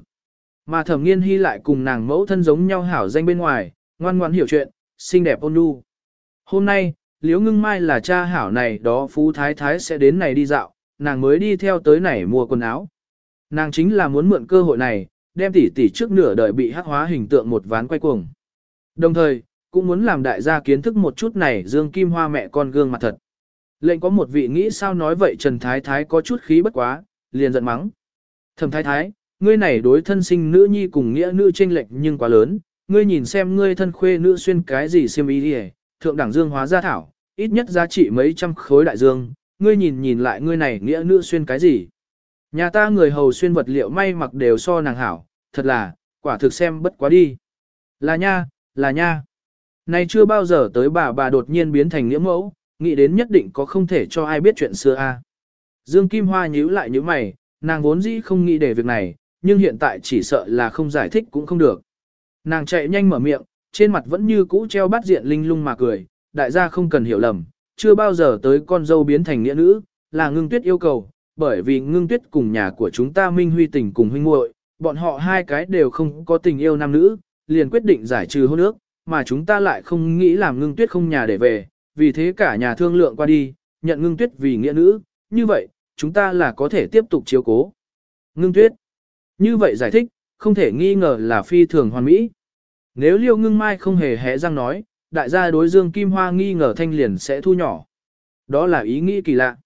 Mà thẩm nghiên hy lại cùng nàng mẫu thân giống nhau hảo danh bên ngoài, ngoan ngoan hiểu chuyện, xinh đẹp ôn nhu. Hôm nay, Liễu ngưng mai là cha hảo này đó phú thái thái sẽ đến này đi dạo, nàng mới đi theo tới này mua quần áo. Nàng chính là muốn mượn cơ hội này, đem tỷ tỷ trước nửa đời bị hắc hóa hình tượng một ván quay cuồng. Đồng thời, cũng muốn làm đại gia kiến thức một chút này Dương Kim Hoa mẹ con gương mặt thật. Lệnh có một vị nghĩ sao nói vậy Trần Thái Thái có chút khí bất quá, liền giận mắng. Thẩm Thái Thái, ngươi này đối thân sinh nữ nhi cùng nghĩa nữ tranh lệch nhưng quá lớn, ngươi nhìn xem ngươi thân khuê nữ xuyên cái gì xiêm y đi thượng đẳng dương hóa gia thảo, ít nhất giá trị mấy trăm khối đại dương, ngươi nhìn nhìn lại ngươi này nghĩa nữ xuyên cái gì. Nhà ta người hầu xuyên vật liệu may mặc đều so nàng hảo, thật là, quả thực xem bất quá đi. Là nha, là nha. Này chưa bao giờ tới bà bà đột nhiên biến thành nghĩa mẫu, nghĩ đến nhất định có không thể cho ai biết chuyện xưa a. Dương Kim Hoa nhíu lại nhíu mày, nàng vốn dĩ không nghĩ để việc này, nhưng hiện tại chỉ sợ là không giải thích cũng không được. Nàng chạy nhanh mở miệng, trên mặt vẫn như cũ treo bát diện linh lung mà cười, đại gia không cần hiểu lầm, chưa bao giờ tới con dâu biến thành nghĩa nữ, là ngưng tuyết yêu cầu, bởi vì ngưng tuyết cùng nhà của chúng ta minh huy tình cùng huynh muội, bọn họ hai cái đều không có tình yêu nam nữ, liền quyết định giải trừ hôn ước, mà chúng ta lại không nghĩ làm ngưng tuyết không nhà để về, vì thế cả nhà thương lượng qua đi, nhận ngưng tuyết vì nghĩa nữ, như vậy, chúng ta là có thể tiếp tục chiếu cố. Ngưng tuyết, như vậy giải thích, không thể nghi ngờ là phi thường hoàn mỹ. Nếu liêu ngưng mai không hề hé răng nói, đại gia đối Dương Kim Hoa nghi ngờ thanh liền sẽ thu nhỏ. Đó là ý nghĩ kỳ lạ.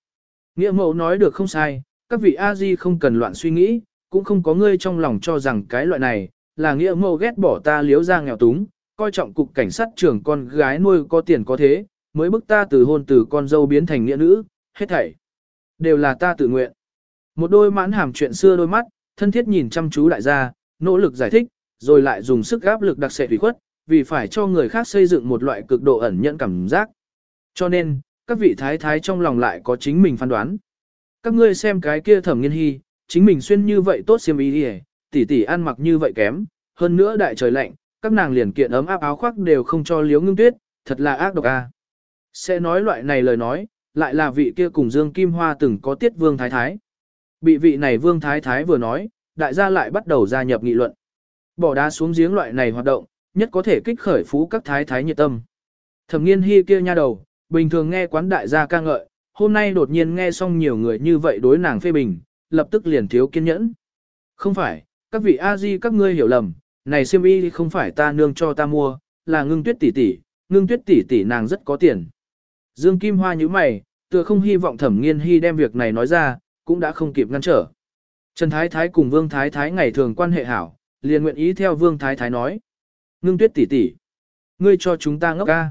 Nghĩa mẫu nói được không sai, các vị A-di không cần loạn suy nghĩ, cũng không có ngươi trong lòng cho rằng cái loại này, là nghĩa mẫu ghét bỏ ta liếu ra nghèo túng, coi trọng cục cảnh sát trưởng con gái nuôi có tiền có thế, mới bức ta từ hôn từ con dâu biến thành nghĩa nữ, hết thảy. Đều là ta tự nguyện. Một đôi mãn hàm chuyện xưa đôi mắt, thân thiết nhìn chăm chú đại gia, nỗ lực giải thích, rồi lại dùng sức áp lực đặc sệ thủy khuất, vì phải cho người khác xây dựng một loại cực độ ẩn nhận cảm giác. Cho nên, các vị thái thái trong lòng lại có chính mình phán đoán. Các ngươi xem cái kia thẩm nghiên hy, chính mình xuyên như vậy tốt xiêm ý đi tỷ tỷ ăn mặc như vậy kém, hơn nữa đại trời lạnh, các nàng liền kiện ấm áp áo khoác đều không cho liếu ngưng tuyết, thật là ác độc a. Sẽ nói loại này lời nói, lại là vị kia cùng Dương Kim Hoa từng có tiết vương thái thái. Bị vị này vương thái thái vừa nói, đại gia lại bắt đầu gia nhập nghị luận. Bỏ đá xuống giếng loại này hoạt động, nhất có thể kích khởi phú các thái thái nhiệt tâm. Thẩm nghiên hy kia nha đầu, bình thường nghe quán đại gia ca ngợi, hôm nay đột nhiên nghe xong nhiều người như vậy đối nàng phê bình, lập tức liền thiếu kiên nhẫn. Không phải, các vị a di các ngươi hiểu lầm, này siêm y không phải ta nương cho ta mua, là ngưng tuyết tỷ tỷ, ngưng tuyết tỷ tỷ nàng rất có tiền. Dương Kim Hoa như mày, tựa không hy vọng thẩm nghiên hy đem việc này nói ra, cũng đã không kịp ngăn trở. Trần Thái Thái cùng Vương Thái Thái ngày thường quan hệ hảo, liền nguyện ý theo Vương Thái Thái nói. Ngưng tuyết tỷ tỷ, ngươi cho chúng ta ngốc ca.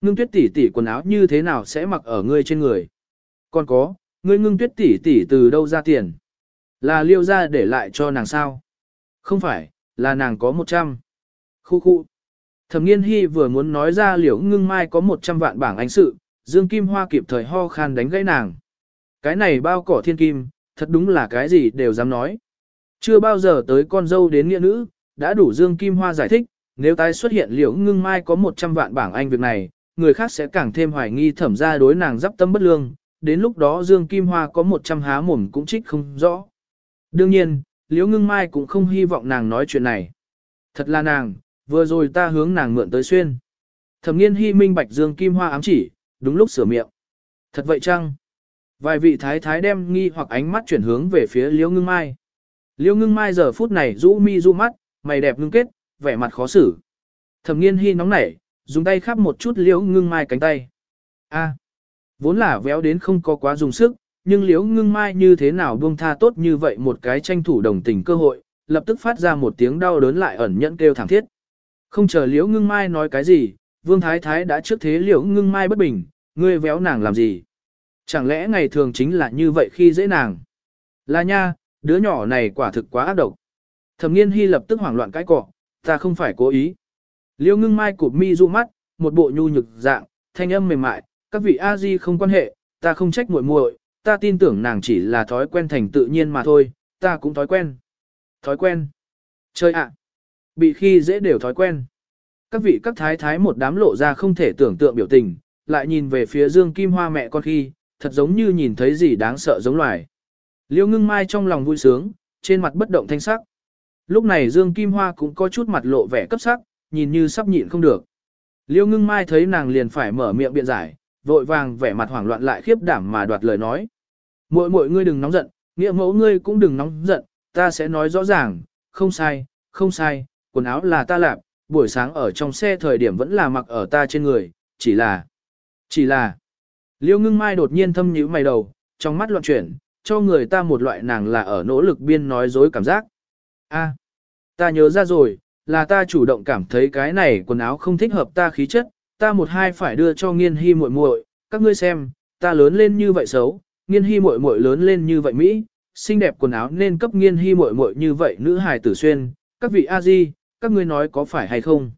Ngưng tuyết tỷ tỷ quần áo như thế nào sẽ mặc ở ngươi trên người? Còn có, ngươi ngưng tuyết tỷ tỷ từ đâu ra tiền? Là liêu ra để lại cho nàng sao? Không phải, là nàng có 100. Khu khu. Thẩm nghiên hy vừa muốn nói ra liễu ngưng mai có 100 vạn bảng ánh sự, Dương Kim Hoa kịp thời ho khan đánh gãy nàng. Cái này bao cỏ thiên kim, thật đúng là cái gì đều dám nói. Chưa bao giờ tới con dâu đến nghĩa nữ, đã đủ Dương Kim Hoa giải thích, nếu tái xuất hiện liễu ngưng mai có 100 vạn bảng anh việc này, người khác sẽ càng thêm hoài nghi thẩm ra đối nàng dắp tâm bất lương, đến lúc đó Dương Kim Hoa có 100 há mồm cũng trích không rõ. Đương nhiên, liễu ngưng mai cũng không hy vọng nàng nói chuyện này. Thật là nàng, vừa rồi ta hướng nàng mượn tới xuyên. Thẩm nghiên hy minh bạch Dương Kim Hoa ám chỉ, đúng lúc sửa miệng. Thật vậy chăng? Vài vị thái thái đem nghi hoặc ánh mắt chuyển hướng về phía liễu ngưng mai. Liễu ngưng mai giờ phút này rũ mi rũ mắt, mày đẹp ngưng kết, vẻ mặt khó xử. Thẩm nghiên hy nóng nảy, dùng tay khắp một chút liễu ngưng mai cánh tay. A, vốn là véo đến không có quá dùng sức, nhưng liễu ngưng mai như thế nào buông tha tốt như vậy một cái tranh thủ đồng tình cơ hội, lập tức phát ra một tiếng đau đớn lại ẩn nhẫn kêu thảm thiết. Không chờ liễu ngưng mai nói cái gì, vương thái thái đã trước thế liễu ngưng mai bất bình, ngươi véo nàng làm gì? Chẳng lẽ ngày thường chính là như vậy khi dễ nàng? Là nha, đứa nhỏ này quả thực quá ác độc. Thẩm nghiên hy lập tức hoảng loạn cái cọ, ta không phải cố ý. Liêu ngưng mai cụp mi du mắt, một bộ nhu nhược dạng, thanh âm mềm mại, các vị a di không quan hệ, ta không trách muội muội, ta tin tưởng nàng chỉ là thói quen thành tự nhiên mà thôi, ta cũng thói quen. Thói quen. Chơi ạ. Bị khi dễ đều thói quen. Các vị các thái thái một đám lộ ra không thể tưởng tượng biểu tình, lại nhìn về phía Dương Kim Hoa mẹ con khi, thật giống như nhìn thấy gì đáng sợ giống loài. Liêu ngưng mai trong lòng vui sướng, trên mặt bất động thanh sắc. Lúc này Dương Kim Hoa cũng có chút mặt lộ vẻ cấp sắc, nhìn như sắp nhịn không được. Liêu ngưng mai thấy nàng liền phải mở miệng biện giải, vội vàng vẻ mặt hoảng loạn lại khiếp đảm mà đoạt lời nói. Muội muội ngươi đừng nóng giận, nghĩa mẫu ngươi cũng đừng nóng giận, ta sẽ nói rõ ràng, không sai, không sai, quần áo là ta lạp, buổi sáng ở trong xe thời điểm vẫn là mặc ở ta trên người, chỉ là, chỉ là. Liêu ngưng mai đột nhiên thâm nhíu mày đầu, trong mắt loạn chuyển, cho người ta một loại nàng là ở nỗ lực biên nói dối cảm giác. A, ta nhớ ra rồi, là ta chủ động cảm thấy cái này quần áo không thích hợp ta khí chất, ta một hai phải đưa cho nghiên hy muội muội, các ngươi xem, ta lớn lên như vậy xấu, nghiên hy muội muội lớn lên như vậy Mỹ, xinh đẹp quần áo nên cấp nghiên hy muội muội như vậy nữ hài tử xuyên, các vị a di, các ngươi nói có phải hay không?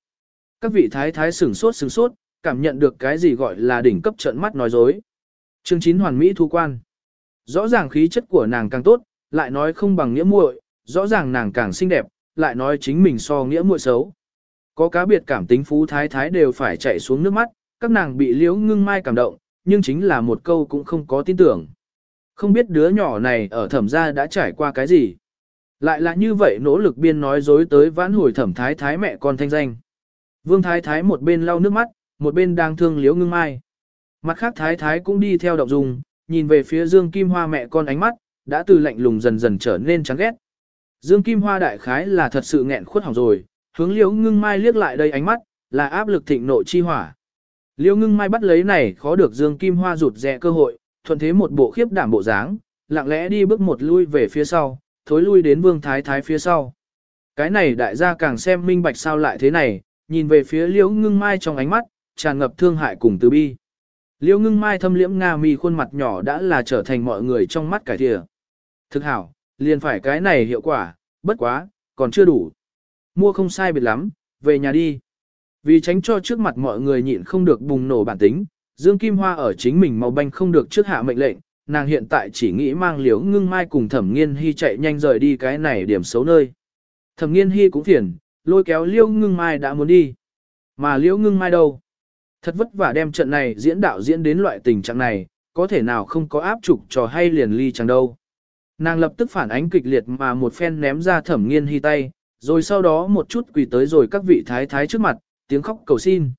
Các vị thái thái sửng sốt sửng sốt, cảm nhận được cái gì gọi là đỉnh cấp trợn mắt nói dối. Chương 9 hoàn mỹ thu quan. Rõ ràng khí chất của nàng càng tốt, lại nói không bằng nghĩa muội, rõ ràng nàng càng xinh đẹp, lại nói chính mình so nghĩa muội xấu. Có cá biệt cảm tính phú thái thái đều phải chạy xuống nước mắt, các nàng bị liễu ngưng mai cảm động, nhưng chính là một câu cũng không có tin tưởng. Không biết đứa nhỏ này ở thẩm gia đã trải qua cái gì. Lại là như vậy nỗ lực biên nói dối tới vãn hồi thẩm thái thái mẹ con thanh danh. Vương thái thái một bên lau nước mắt, một bên đang thương liễu ngưng mai. Mặt khác thái thái cũng đi theo động dung, nhìn về phía Dương Kim Hoa mẹ con ánh mắt, đã từ lạnh lùng dần dần trở nên chán ghét. Dương Kim Hoa đại khái là thật sự nghẹn khuất hỏng rồi, hướng liễu ngưng mai liếc lại đây ánh mắt, là áp lực thịnh nộ chi hỏa. Liễu ngưng mai bắt lấy này khó được Dương Kim Hoa rụt rẽ cơ hội, thuận thế một bộ khiếp đảm bộ dáng, lặng lẽ đi bước một lui về phía sau, thối lui đến vương thái thái phía sau. Cái này đại gia càng xem minh bạch sao lại thế này, nhìn về phía liễu ngưng mai trong ánh mắt, tràn ngập thương hại cùng từ bi. Liễu ngưng mai thâm liễm nga mi khuôn mặt nhỏ đã là trở thành mọi người trong mắt cải thìa. Thực hảo, liền phải cái này hiệu quả, bất quá, còn chưa đủ. Mua không sai biệt lắm, về nhà đi. Vì tránh cho trước mặt mọi người nhịn không được bùng nổ bản tính, Dương Kim Hoa ở chính mình màu banh không được trước hạ mệnh lệnh, nàng hiện tại chỉ nghĩ mang liễu ngưng mai cùng thẩm nghiên hy chạy nhanh rời đi cái này điểm xấu nơi. Thẩm nghiên hy cũng phiền, lôi kéo liễu ngưng mai đã muốn đi. Mà liễu ngưng mai đâu? Thật vất vả đem trận này diễn đạo diễn đến loại tình trạng này, có thể nào không có áp trục trò hay liền ly chẳng đâu. Nàng lập tức phản ánh kịch liệt mà một phen ném ra thẩm nghiên hy tay, rồi sau đó một chút quỳ tới rồi các vị thái thái trước mặt, tiếng khóc cầu xin.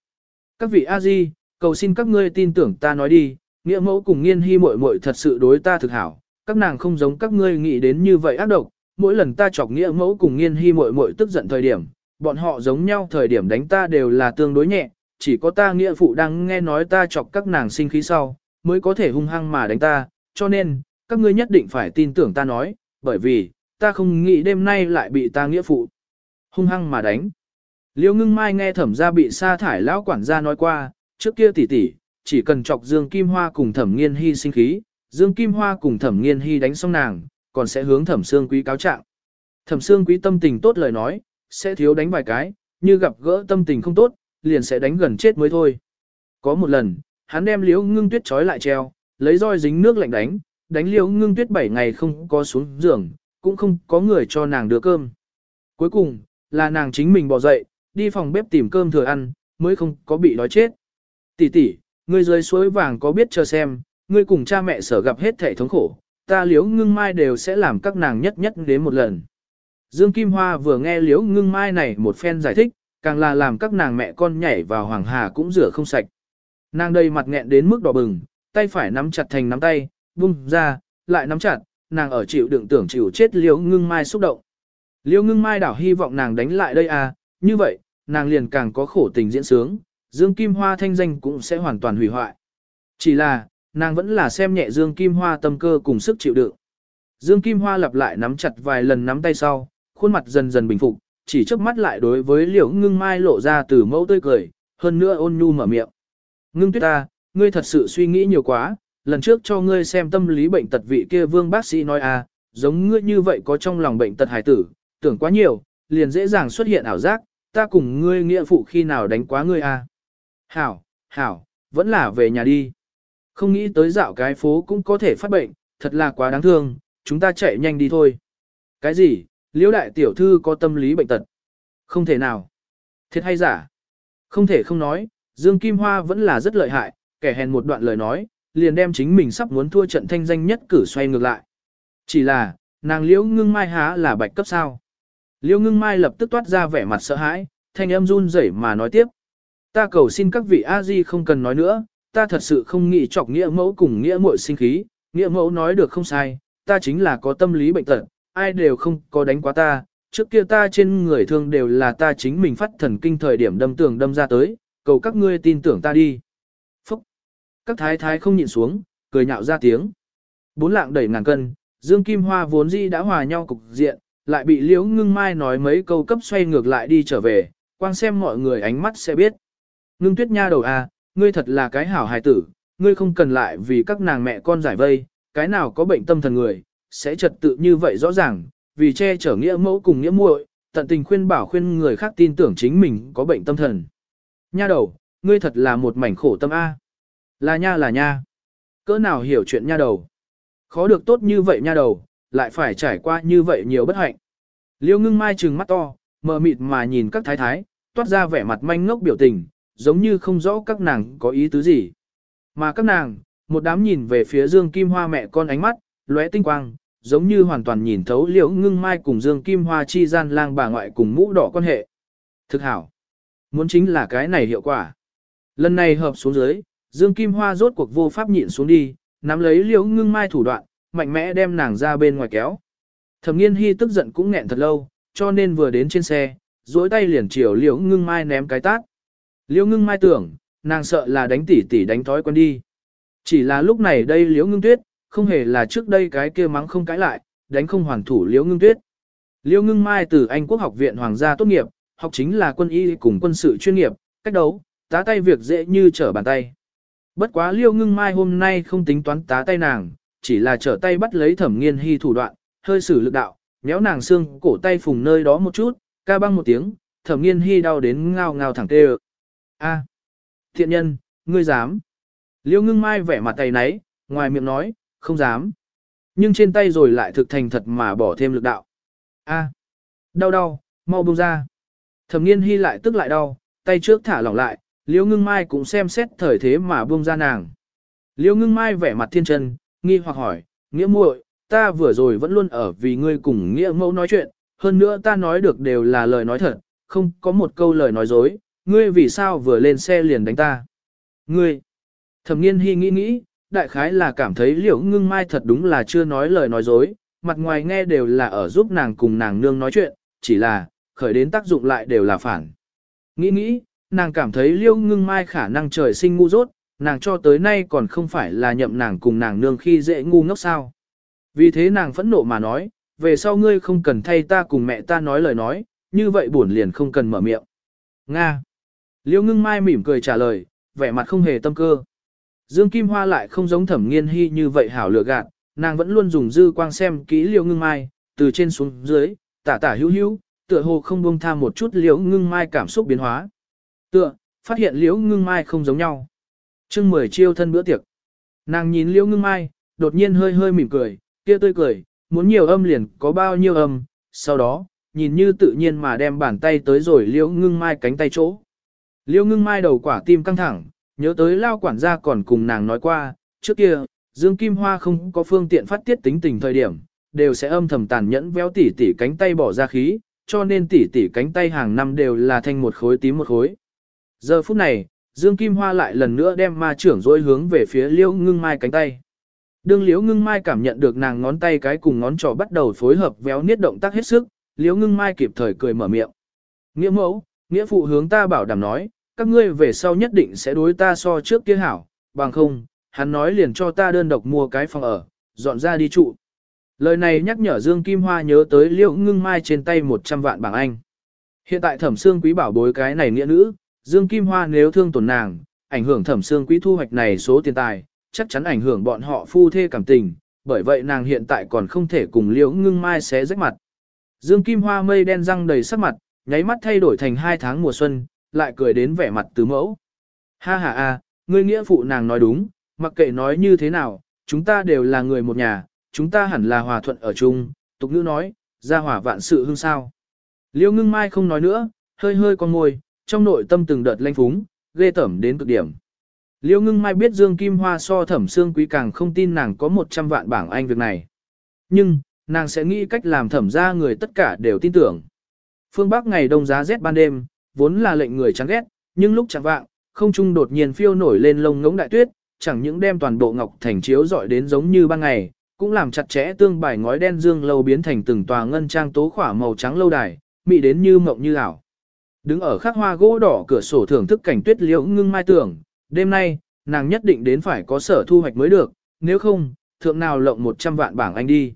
Các vị a di, cầu xin các ngươi tin tưởng ta nói đi, nghĩa mẫu cùng nghiên hy muội muội thật sự đối ta thực hảo, các nàng không giống các ngươi nghĩ đến như vậy ác độc, mỗi lần ta chọc nghĩa mẫu cùng nghiên hy muội muội tức giận thời điểm, bọn họ giống nhau thời điểm đánh ta đều là tương đối nhẹ, chỉ có ta nghĩa phụ đang nghe nói ta chọc các nàng sinh khí sau, mới có thể hung hăng mà đánh ta, cho nên, các ngươi nhất định phải tin tưởng ta nói, bởi vì, ta không nghĩ đêm nay lại bị ta nghĩa phụ hung hăng mà đánh. Liêu ngưng mai nghe thẩm gia bị sa thải lão quản gia nói qua, trước kia tỷ tỷ, chỉ cần chọc Dương Kim Hoa cùng thẩm nghiên hy sinh khí, Dương Kim Hoa cùng thẩm nghiên hy đánh xong nàng, còn sẽ hướng thẩm xương quý cáo trạng. Thẩm xương quý tâm tình tốt lời nói, sẽ thiếu đánh vài cái, như gặp gỡ tâm tình không tốt, liền sẽ đánh gần chết mới thôi. Có một lần, hắn đem liễu ngưng tuyết trói lại treo, lấy roi dính nước lạnh đánh, đánh liễu ngưng tuyết 7 ngày không có xuống giường, cũng không có người cho nàng đưa cơm. Cuối cùng, là nàng chính mình bỏ dậy, đi phòng bếp tìm cơm thừa ăn, mới không có bị đói chết. Tỷ tỷ, ngươi dưới suối vàng có biết chờ xem, ngươi cùng cha mẹ sở gặp hết thể thống khổ, ta liễu ngưng mai đều sẽ làm các nàng nhất nhất đến một lần. Dương Kim Hoa vừa nghe liễu ngưng mai này một phen giải thích, càng là làm các nàng mẹ con nhảy vào hoàng hà cũng rửa không sạch. Nàng đây mặt nghẹn đến mức đỏ bừng, tay phải nắm chặt thành nắm tay, vung ra, lại nắm chặt, nàng ở chịu đựng tưởng chịu chết liễu ngưng mai xúc động. Liễu ngưng mai đảo hy vọng nàng đánh lại đây à, như vậy, nàng liền càng có khổ tình diễn sướng, Dương Kim Hoa thanh danh cũng sẽ hoàn toàn hủy hoại. Chỉ là, nàng vẫn là xem nhẹ Dương Kim Hoa tâm cơ cùng sức chịu đựng. Dương Kim Hoa lặp lại nắm chặt vài lần nắm tay sau, khuôn mặt dần dần bình phục, chỉ trước mắt lại đối với Liễu Ngưng Mai lộ ra từ mẫu tươi cười, hơn nữa ôn nhu mở miệng. Ngưng Tuyết ta, ngươi thật sự suy nghĩ nhiều quá, lần trước cho ngươi xem tâm lý bệnh tật vị kia Vương bác sĩ nói à, giống ngươi như vậy có trong lòng bệnh tật hải tử, tưởng quá nhiều, liền dễ dàng xuất hiện ảo giác, ta cùng ngươi nghĩa phụ khi nào đánh quá ngươi à. Hảo, hảo, vẫn là về nhà đi. Không nghĩ tới dạo cái phố cũng có thể phát bệnh, thật là quá đáng thương, chúng ta chạy nhanh đi thôi. Cái gì, liễu đại tiểu thư có tâm lý bệnh tật? Không thể nào. Thiệt hay giả? Không thể không nói, Dương Kim Hoa vẫn là rất lợi hại, kẻ hèn một đoạn lời nói, liền đem chính mình sắp muốn thua trận thanh danh nhất cử xoay ngược lại. Chỉ là, nàng liễu ngưng mai há là bạch cấp sao. Liễu ngưng mai lập tức toát ra vẻ mặt sợ hãi, thanh âm run rẩy mà nói tiếp. Ta cầu xin các vị A-di không cần nói nữa, ta thật sự không nghĩ chọc nghĩa mẫu cùng nghĩa muội sinh khí, nghĩa mẫu nói được không sai, ta chính là có tâm lý bệnh tật, ai đều không có đánh quá ta, trước kia ta trên người thương đều là ta chính mình phát thần kinh thời điểm đâm tường đâm ra tới, cầu các ngươi tin tưởng ta đi. Phúc! Các thái thái không nhịn xuống, cười nhạo ra tiếng. Bốn lạng đẩy ngàn cân, Dương Kim Hoa vốn di đã hòa nhau cục diện, lại bị Liễu Ngưng Mai nói mấy câu cấp xoay ngược lại đi trở về, quang xem mọi người ánh mắt sẽ biết. Ngưng tuyết nha đầu à, ngươi thật là cái hảo hài tử, ngươi không cần lại vì các nàng mẹ con giải vây, cái nào có bệnh tâm thần người, sẽ trật tự như vậy rõ ràng, vì che chở nghĩa mẫu cùng nghĩa muội, tận tình khuyên bảo khuyên người khác tin tưởng chính mình có bệnh tâm thần. Nha đầu, ngươi thật là một mảnh khổ tâm A. Là nha là nha. Cỡ nào hiểu chuyện nha đầu. Khó được tốt như vậy nha đầu, lại phải trải qua như vậy nhiều bất hạnh. Liêu ngưng mai trừng mắt to, mờ mịt mà nhìn các thái thái, toát ra vẻ mặt manh ngốc biểu tình, giống như không rõ các nàng có ý tứ gì. Mà các nàng, một đám nhìn về phía Dương Kim Hoa mẹ con ánh mắt, lóe tinh quang, giống như hoàn toàn nhìn thấu liễu ngưng mai cùng Dương Kim Hoa chi gian lang bà ngoại cùng mũ đỏ quan hệ. Thực hảo. Muốn chính là cái này hiệu quả. Lần này hợp xuống dưới, Dương Kim Hoa rốt cuộc vô pháp nhịn xuống đi, nắm lấy liễu ngưng mai thủ đoạn, mạnh mẽ đem nàng ra bên ngoài kéo. Thẩm nghiên hy tức giận cũng nghẹn thật lâu, cho nên vừa đến trên xe, duỗi tay liền chiều liễu ngưng mai ném cái tát. Liễu ngưng mai tưởng, nàng sợ là đánh tỉ tỉ đánh thói quen đi. Chỉ là lúc này đây liễu ngưng tuyết, không hề là trước đây cái kia mắng không cãi lại, đánh không hoàn thủ liễu ngưng tuyết. Liễu ngưng mai từ Anh quốc học viện hoàng gia tốt nghiệp, học chính là quân y cùng quân sự chuyên nghiệp, cách đấu, tá tay việc dễ như trở bàn tay. Bất quá liễu ngưng mai hôm nay không tính toán tá tay nàng, chỉ là trở tay bắt lấy thẩm nghiên hy thủ đoạn, hơi sử lực đạo, méo nàng xương cổ tay phùng nơi đó một chút, ca băng một tiếng, thẩm nghiên hy đau đến ngao ngao thẳng tê A. Thiện nhân, ngươi dám. Liêu ngưng mai vẻ mặt tay náy, ngoài miệng nói, không dám. Nhưng trên tay rồi lại thực thành thật mà bỏ thêm lực đạo. A. À, đau đau, mau buông ra. Thẩm nghiên hy lại tức lại đau, tay trước thả lỏng lại, liễu ngưng mai cũng xem xét thời thế mà buông ra nàng. liễu ngưng mai vẻ mặt thiên chân, nghi hoặc hỏi, nghĩa muội, ta vừa rồi vẫn luôn ở vì ngươi cùng nghĩa mẫu nói chuyện, hơn nữa ta nói được đều là lời nói thật, không có một câu lời nói dối, ngươi vì sao vừa lên xe liền đánh ta. Ngươi, thẩm nghiên hy nghĩ nghĩ, đại khái là cảm thấy liễu ngưng mai thật đúng là chưa nói lời nói dối, mặt ngoài nghe đều là ở giúp nàng cùng nàng nương nói chuyện, chỉ là, khởi đến tác dụng lại đều là phản. Nghĩ nghĩ, nàng cảm thấy liễu ngưng mai khả năng trời sinh ngu dốt, nàng cho tới nay còn không phải là nhậm nàng cùng nàng nương khi dễ ngu ngốc sao. Vì thế nàng phẫn nộ mà nói, về sau ngươi không cần thay ta cùng mẹ ta nói lời nói, như vậy buồn liền không cần mở miệng. Nga. Liễu ngưng mai mỉm cười trả lời, vẻ mặt không hề tâm cơ. Dương Kim Hoa lại không giống thẩm nghiên hy như vậy hảo lựa gạt, nàng vẫn luôn dùng dư quang xem kỹ liễu ngưng mai, từ trên xuống dưới, tả tả hữu hữu, tựa hồ không buông tha một chút liễu ngưng mai cảm xúc biến hóa. Tựa, phát hiện liễu ngưng mai không giống nhau. chương mười chiêu thân bữa tiệc. Nàng nhìn liễu ngưng mai, đột nhiên hơi hơi mỉm cười, kia tươi cười, muốn nhiều âm liền có bao nhiêu âm, sau đó, nhìn như tự nhiên mà đem bàn tay tới rồi liễu ngưng mai cánh tay chỗ. Liễu ngưng mai đầu quả tim căng thẳng, nhớ tới lao quản gia còn cùng nàng nói qua, trước kia, Dương Kim Hoa không có phương tiện phát tiết tính tình thời điểm, đều sẽ âm thầm tàn nhẫn véo tỉ tỉ cánh tay bỏ ra khí, cho nên tỉ tỉ cánh tay hàng năm đều là thanh một khối tím một khối. Giờ phút này, Dương Kim Hoa lại lần nữa đem ma trưởng dối hướng về phía liễu ngưng mai cánh tay. Đương liễu ngưng mai cảm nhận được nàng ngón tay cái cùng ngón trỏ bắt đầu phối hợp véo niết động tác hết sức, liễu ngưng mai kịp thời cười mở miệng. Nghĩa mẫu, nghĩa phụ hướng ta bảo đảm nói, các ngươi về sau nhất định sẽ đối ta so trước kia hảo, bằng không, hắn nói liền cho ta đơn độc mua cái phòng ở, dọn ra đi trụ. Lời này nhắc nhở Dương Kim Hoa nhớ tới liễu ngưng mai trên tay 100 vạn bảng Anh. Hiện tại thẩm xương quý bảo bối cái này nghĩa nữ, Dương Kim Hoa nếu thương tổn nàng, ảnh hưởng thẩm xương quý thu hoạch này số tiền tài, chắc chắn ảnh hưởng bọn họ phu thê cảm tình, bởi vậy nàng hiện tại còn không thể cùng liễu ngưng mai xé rách mặt. Dương Kim Hoa mây đen răng đầy sắc mặt, nháy mắt thay đổi thành hai tháng mùa xuân, lại cười đến vẻ mặt tứ mẫu. Ha ha a, ngươi nghĩa phụ nàng nói đúng, mặc kệ nói như thế nào, chúng ta đều là người một nhà, chúng ta hẳn là hòa thuận ở chung, tục ngữ nói, ra hỏa vạn sự hương sao. Liêu ngưng mai không nói nữa, hơi hơi con môi, trong nội tâm từng đợt lanh phúng, ghê tẩm đến cực điểm. Liêu ngưng mai biết Dương Kim Hoa so thẩm xương quý càng không tin nàng có 100 vạn bảng Anh việc này. Nhưng, nàng sẽ nghĩ cách làm thẩm ra người tất cả đều tin tưởng. Phương Bắc ngày đông giá rét ban đêm, vốn là lệnh người chán ghét, nhưng lúc chẳng vạng, không trung đột nhiên phiêu nổi lên lông ngỗng đại tuyết, chẳng những đem toàn bộ ngọc thành chiếu rọi đến giống như ban ngày, cũng làm chặt chẽ tương bài ngói đen dương lâu biến thành từng tòa ngân trang tố khỏa màu trắng lâu đài, mị đến như mộng như ảo. Đứng ở khắc hoa gỗ đỏ cửa sổ thưởng thức cảnh tuyết liễu ngưng mai tưởng, đêm nay, nàng nhất định đến phải có sở thu hoạch mới được, nếu không, thượng nào lộng 100 vạn bảng anh đi.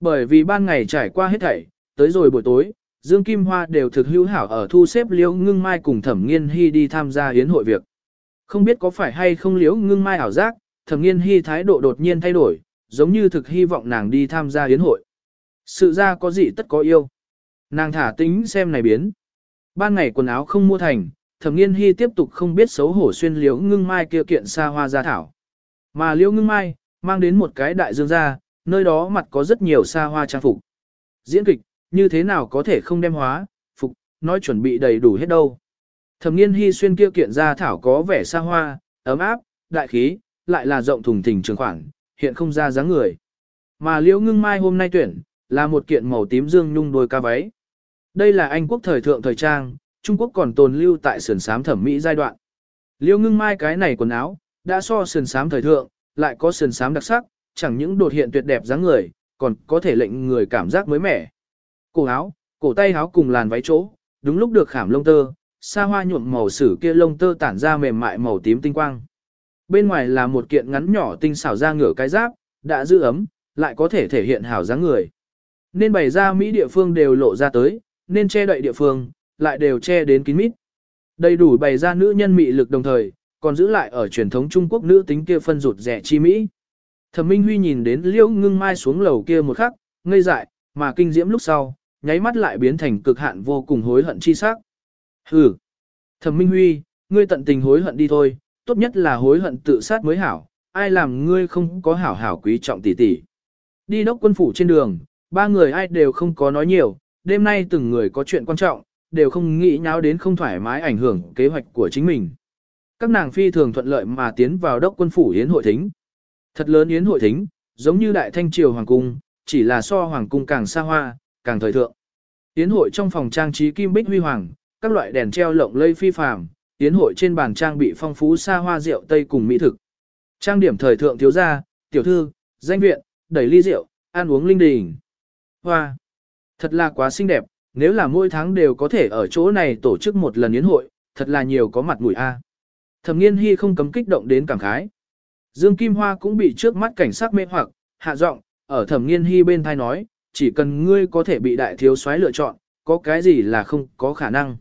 Bởi vì ban ngày trải qua hết thảy, tới rồi buổi tối, Dương Kim Hoa đều thực hữu hảo ở thu xếp Liễu Ngưng Mai cùng Thẩm Nghiên Hy đi tham gia yến hội việc. Không biết có phải hay không Liễu Ngưng Mai ảo giác, Thẩm Nghiên Hy thái độ đột nhiên thay đổi, giống như thực hy vọng nàng đi tham gia yến hội. Sự ra có gì tất có yêu. Nàng thả tính xem này biến. Ban ngày quần áo không mua thành, Thẩm Nghiên Hy tiếp tục không biết xấu hổ xuyên Liễu Ngưng Mai kia kiện xa hoa gia thảo. Mà Liễu Ngưng Mai mang đến một cái đại dương ra, nơi đó mặt có rất nhiều xa hoa trang phục. Diễn kịch, như thế nào có thể không đem hóa, phục, nói chuẩn bị đầy đủ hết đâu. Thẩm nghiên hy xuyên kia kiện ra thảo có vẻ xa hoa, ấm áp, đại khí, lại là rộng thùng thình trường khoảng, hiện không ra dáng người. Mà liễu ngưng mai hôm nay tuyển, là một kiện màu tím dương nhung đôi ca váy. Đây là Anh quốc thời thượng thời trang, Trung Quốc còn tồn lưu tại sườn sám thẩm mỹ giai đoạn. Liễu ngưng mai cái này quần áo, đã so sườn sám thời thượng, lại có sườn sám đặc sắc, chẳng những đột hiện tuyệt đẹp dáng người, còn có thể lệnh người cảm giác mới mẻ. Cổ áo, cổ tay áo cùng làn váy chỗ, đúng lúc được khảm lông tơ, xa hoa nhuộm màu sử kia lông tơ tản ra mềm mại màu tím tinh quang. Bên ngoài là một kiện ngắn nhỏ tinh xảo ra ngửa cái giáp, đã giữ ấm, lại có thể thể hiện hảo dáng người. Nên bày ra Mỹ địa phương đều lộ ra tới, nên che đậy địa phương, lại đều che đến kín mít. Đầy đủ bày ra nữ nhân mị lực đồng thời, còn giữ lại ở truyền thống Trung Quốc nữ tính kia phân rụt rẻ chi Mỹ. Thẩm Minh Huy nhìn đến Liễu Ngưng Mai xuống lầu kia một khắc, ngây dại, mà kinh diễm lúc sau, nháy mắt lại biến thành cực hạn vô cùng hối hận chi sắc. Hừ. Thẩm Minh Huy, ngươi tận tình hối hận đi thôi, tốt nhất là hối hận tự sát mới hảo, ai làm ngươi không có hảo hảo quý trọng tỷ tỷ. Đi đốc quân phủ trên đường, ba người ai đều không có nói nhiều, đêm nay từng người có chuyện quan trọng, đều không nghĩ nháo đến không thoải mái ảnh hưởng kế hoạch của chính mình. Các nàng phi thường thuận lợi mà tiến vào đốc quân phủ yến hội thính. Thật lớn yến hội thính, giống như đại thanh triều hoàng cung, chỉ là so hoàng cung càng xa hoa, càng thời thượng. Yến hội trong phòng trang trí kim bích huy hoàng, các loại đèn treo lộng lây phi phàm, tiến hội trên bàn trang bị phong phú xa hoa rượu tây cùng mỹ thực. Trang điểm thời thượng thiếu gia, tiểu thư, danh viện, đẩy ly rượu, ăn uống linh đình. Hoa! Thật là quá xinh đẹp, nếu là mỗi tháng đều có thể ở chỗ này tổ chức một lần yến hội, thật là nhiều có mặt mũi a. Thẩm Nghiên Hi không cấm kích động đến cảm khái. Dương Kim Hoa cũng bị trước mắt cảnh sắc mê hoặc, hạ giọng, ở Thẩm Nghiên Hi bên tai nói, chỉ cần ngươi có thể bị đại thiếu soái lựa chọn, có cái gì là không có khả năng.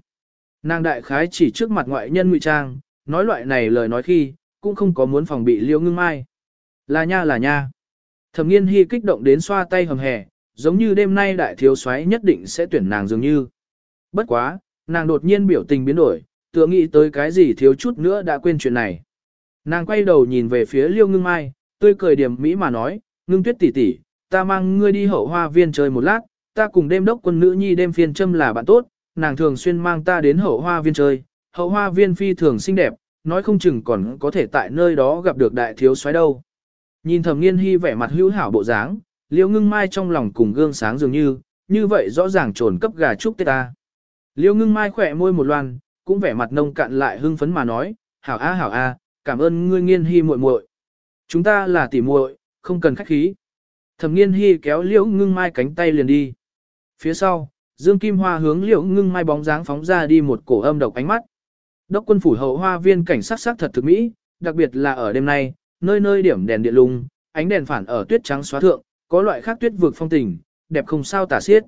Nàng đại khái chỉ trước mặt ngoại nhân ngụy trang, nói loại này lời nói khi, cũng không có muốn phòng bị liêu ngưng mai. Là nha là nha. Thẩm nghiên hy kích động đến xoa tay hầm hè, giống như đêm nay đại thiếu soái nhất định sẽ tuyển nàng dường như. Bất quá, nàng đột nhiên biểu tình biến đổi, tựa nghĩ tới cái gì thiếu chút nữa đã quên chuyện này. Nàng quay đầu nhìn về phía liêu ngưng mai, tươi cười điểm mỹ mà nói, ngưng tuyết tỷ tỷ, ta mang ngươi đi hậu hoa viên chơi một lát, ta cùng đêm đốc quân nữ nhi đêm phiên châm là bạn tốt, nàng thường xuyên mang ta đến hậu hoa viên chơi, hậu hoa viên phi thường xinh đẹp, nói không chừng còn có thể tại nơi đó gặp được đại thiếu soái đâu. Nhìn thầm nghiên hy vẻ mặt hữu hảo bộ dáng, liêu ngưng mai trong lòng cùng gương sáng dường như, như vậy rõ ràng trồn cấp gà chúc tết ta. Liêu ngưng mai khỏe môi một loan, cũng vẻ mặt nông cạn lại hưng phấn mà nói, hảo a hảo a, cảm ơn ngươi nghiên hy muội muội. Chúng ta là tỉ muội, không cần khách khí. Thẩm nghiên hy kéo liễu ngưng mai cánh tay liền đi. Phía sau, Dương Kim Hoa hướng liễu ngưng mai bóng dáng phóng ra đi một cổ âm độc ánh mắt. Đốc quân phủ hậu hoa viên cảnh sát sắc thật thực mỹ, đặc biệt là ở đêm nay, nơi nơi điểm đèn điện lung, ánh đèn phản ở tuyết trắng xóa thượng, có loại khác tuyết vực phong tình, đẹp không sao tả xiết.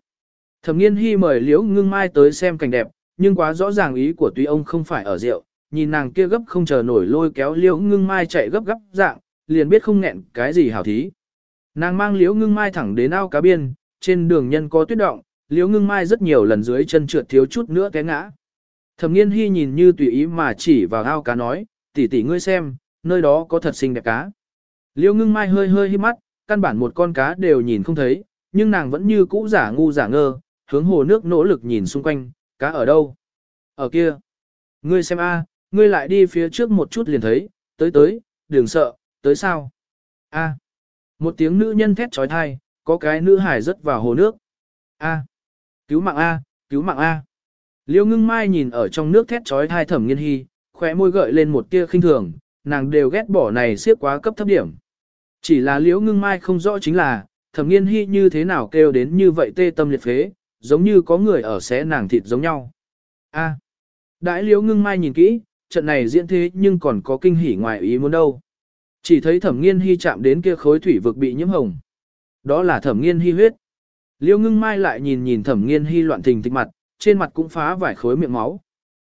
Thẩm Nghiên Hi mời Liễu Ngưng Mai tới xem cảnh đẹp, nhưng quá rõ ràng ý của Tuy ông không phải ở rượu, nhìn nàng kia gấp không chờ nổi lôi kéo Liễu Ngưng Mai chạy gấp gấp dạng, liền biết không nghẹn cái gì hảo thí. Nàng mang Liễu Ngưng Mai thẳng đến ao cá biên, trên đường nhân có tuyết động, Liễu Ngưng Mai rất nhiều lần dưới chân trượt thiếu chút nữa té ngã. Thẩm Nghiên Hi nhìn như tùy ý mà chỉ vào ao cá nói, tỷ tỷ ngươi xem, nơi đó có thật xinh đẹp cá. Liễu ngưng mai hơi hơi hít mắt, căn bản một con cá đều nhìn không thấy, nhưng nàng vẫn như cũ giả ngu giả ngơ, hướng hồ nước nỗ lực nhìn xung quanh, cá ở đâu? Ở kia. Ngươi xem a, ngươi lại đi phía trước một chút liền thấy, tới tới, đừng sợ, tới sao? A. Một tiếng nữ nhân thét trói thai, có cái nữ hải rớt vào hồ nước. A. Cứu mạng A, cứu mạng A. Liêu ngưng mai nhìn ở trong nước thét trói thai thẩm nghiên hy, khóe môi gợi lên một tia khinh thường, nàng đều ghét bỏ này siết quá cấp thấp điểm. Chỉ là liễu ngưng mai không rõ chính là, thẩm nghiên hy như thế nào kêu đến như vậy tê tâm liệt phế, giống như có người ở xé nàng thịt giống nhau. A. À, Đãi liễu ngưng mai nhìn kỹ, trận này diễn thế nhưng còn có kinh hỉ ngoài ý muốn đâu. Chỉ thấy thẩm nghiên hy chạm đến kia khối thủy vực bị nhiễm hồng. Đó là thẩm nghiên hy huyết. liêu ngưng mai lại nhìn nhìn thẩm nghiên hy loạn tình tịch mặt, trên mặt cũng phá vài khối miệng máu.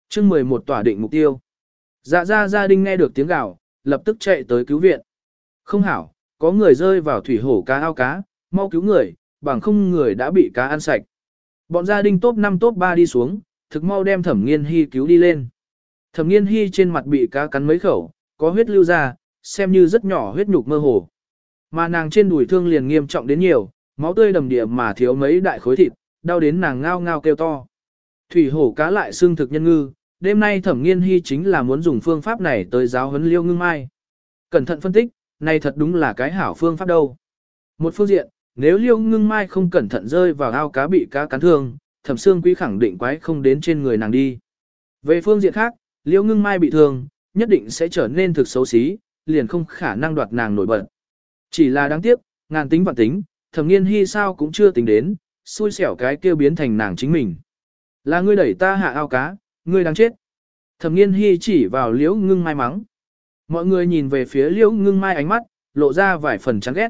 chương 11 tỏa định mục tiêu. Dạ ra gia đình nghe được tiếng gào, lập tức chạy tới cứu viện. Không hảo, có người rơi vào thủy hổ cá ao cá, mau cứu người, bằng không người đã bị cá ăn sạch. Bọn gia đình top 5 top 3 đi xuống, thực mau đem thẩm nghiên hy cứu đi lên. Thẩm nghiên hy trên mặt bị cá cắn mấy khẩu, có huyết lưu ra, xem như rất nhỏ huyết nhục mơ hồ. Mà nàng trên đùi thương liền nghiêm trọng đến nhiều, máu tươi đầm địa mà thiếu mấy đại khối thịt, đau đến nàng ngao ngao kêu to. Thủy hổ cá lại xương thực nhân ngư, đêm nay thẩm nghiên hy chính là muốn dùng phương pháp này tới giáo huấn liêu ngưng mai. Cẩn thận phân tích, này thật đúng là cái hảo phương pháp đâu. Một phương diện, nếu liêu ngưng mai không cẩn thận rơi vào ao cá bị cá cắn thương, thẩm xương quý khẳng định quái không đến trên người nàng đi. Về phương diện khác, liêu ngưng mai bị thương, nhất định sẽ trở nên thực xấu xí, liền không khả năng đoạt nàng nổi bật. Chỉ là đáng tiếc, ngàn tính vạn tính, thẩm nghiên hy sao cũng chưa tính đến, xui xẻo cái kêu biến thành nàng chính mình. Là ngươi đẩy ta hạ ao cá, ngươi đang chết. Thẩm nghiên hy chỉ vào liễu ngưng mai mắng. Mọi người nhìn về phía liễu ngưng mai ánh mắt, lộ ra vài phần chán ghét.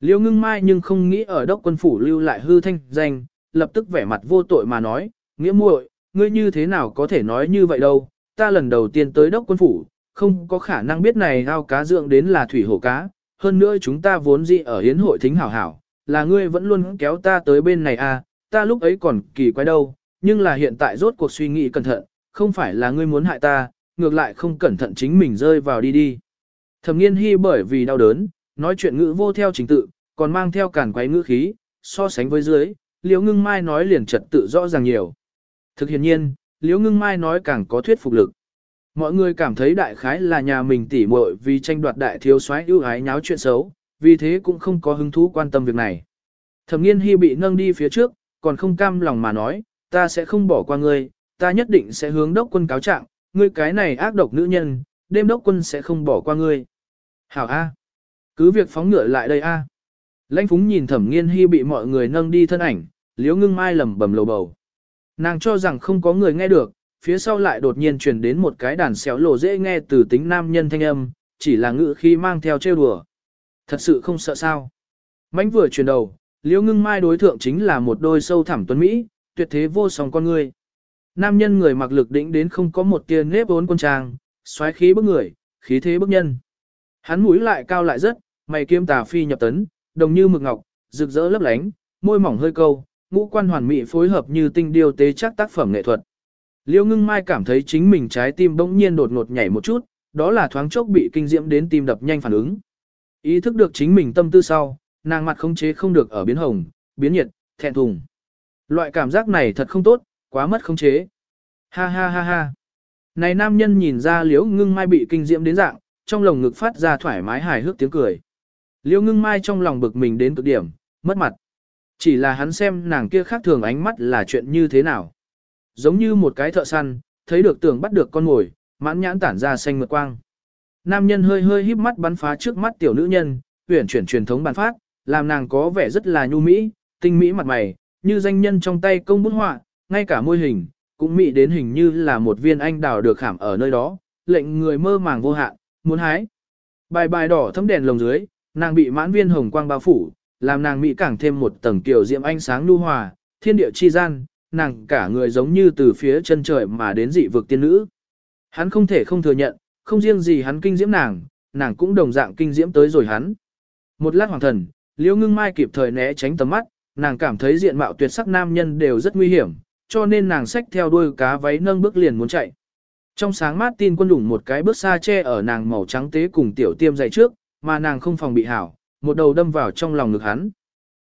Liễu ngưng mai nhưng không nghĩ ở đốc quân phủ lưu lại hư thanh danh, lập tức vẻ mặt vô tội mà nói, nghĩa muội, ngươi như thế nào có thể nói như vậy đâu, ta lần đầu tiên tới đốc quân phủ, không có khả năng biết này ao cá dưỡng đến là thủy hổ cá, hơn nữa chúng ta vốn dị ở hiến hội thính hảo hảo, là ngươi vẫn luôn kéo ta tới bên này à, ta lúc ấy còn kỳ quái đâu, nhưng là hiện tại rốt cuộc suy nghĩ cẩn thận, không phải là ngươi muốn hại ta, ngược lại không cẩn thận chính mình rơi vào đi đi. Thẩm nghiên hy bởi vì đau đớn, nói chuyện ngữ vô theo trình tự, còn mang theo cản quấy ngữ khí, so sánh với dưới, liễu ngưng mai nói liền trật tự rõ ràng nhiều. Thực hiện nhiên, liễu ngưng mai nói càng có thuyết phục lực. Mọi người cảm thấy đại khái là nhà mình tỉ muội vì tranh đoạt đại thiếu soái ưu ái nháo chuyện xấu, vì thế cũng không có hứng thú quan tâm việc này. Thẩm nghiên hy bị nâng đi phía trước, còn không cam lòng mà nói, ta sẽ không bỏ qua ngươi, ta nhất định sẽ hướng đốc quân cáo trạng, ngươi cái này ác độc nữ nhân, đêm đốc quân sẽ không bỏ qua ngươi. Hảo A. Cứ việc phóng ngựa lại đây A. Lãnh phúng nhìn thẩm nghiên hy bị mọi người nâng đi thân ảnh, liếu ngưng mai lầm bầm lầu bầu. Nàng cho rằng không có người nghe được, phía sau lại đột nhiên truyền đến một cái đàn xéo lộ dễ nghe từ tính nam nhân thanh âm, chỉ là ngữ khi mang theo trêu đùa. Thật sự không sợ sao. Mánh vừa chuyển đầu, liễu ngưng mai đối thượng chính là một đôi sâu thẳm tuấn Mỹ, tuyệt thế vô song con người. Nam nhân người mặc lực đỉnh đến không có một tia nếp vốn quân trang, xoáy khí bức người, khí thế bức nhân. Hắn mũi lại cao lại rất, mày kiêm tà phi nhập tấn, đồng như mực ngọc, rực rỡ lấp lánh, môi mỏng hơi câu, ngũ quan hoàn mỹ phối hợp như tinh điêu tế chắc tác phẩm nghệ thuật. Liêu ngưng mai cảm thấy chính mình trái tim bỗng nhiên đột ngột nhảy một chút, đó là thoáng chốc bị kinh diễm đến tim đập nhanh phản ứng. Ý thức được chính mình tâm tư sau, nàng mặt không chế không được ở biến hồng, biến nhiệt, thẹn thùng. Loại cảm giác này thật không tốt, quá mất không chế. Ha ha ha ha. Này nam nhân nhìn ra liễu ngưng mai bị kinh diễm đến dạng, trong lồng ngực phát ra thoải mái hài hước tiếng cười. Liễu ngưng mai trong lòng bực mình đến cực điểm, mất mặt. Chỉ là hắn xem nàng kia khác thường ánh mắt là chuyện như thế nào. Giống như một cái thợ săn, thấy được tưởng bắt được con mồi, mãn nhãn tản ra xanh mượt quang. Nam nhân hơi hơi híp mắt bắn phá trước mắt tiểu nữ nhân, huyển chuyển truyền thống bản phát, làm nàng có vẻ rất là nhu mỹ, tinh mỹ mặt mày, như danh nhân trong tay công bút họa, ngay cả môi hình, cũng mỹ đến hình như là một viên anh đào được khảm ở nơi đó, lệnh người mơ màng vô hạn, muốn hái. Bài bài đỏ thấm đèn lồng dưới, nàng bị mãn viên hồng quang bao phủ, làm nàng mỹ càng thêm một tầng kiểu diễm ánh sáng nhu hòa, thiên địa chi gian, nàng cả người giống như từ phía chân trời mà đến dị vực tiên nữ. Hắn không thể không thừa nhận, không riêng gì hắn kinh diễm nàng, nàng cũng đồng dạng kinh diễm tới rồi hắn. Một lát hoàng thần, Liễu Ngưng Mai kịp thời né tránh tầm mắt, nàng cảm thấy diện mạo tuyệt sắc nam nhân đều rất nguy hiểm, cho nên nàng xách theo đuôi cá váy nâng bước liền muốn chạy. Trong sáng mát tin quân đủng một cái bước xa che ở nàng màu trắng tế cùng tiểu tiêm dày trước, mà nàng không phòng bị hảo, một đầu đâm vào trong lòng ngực hắn.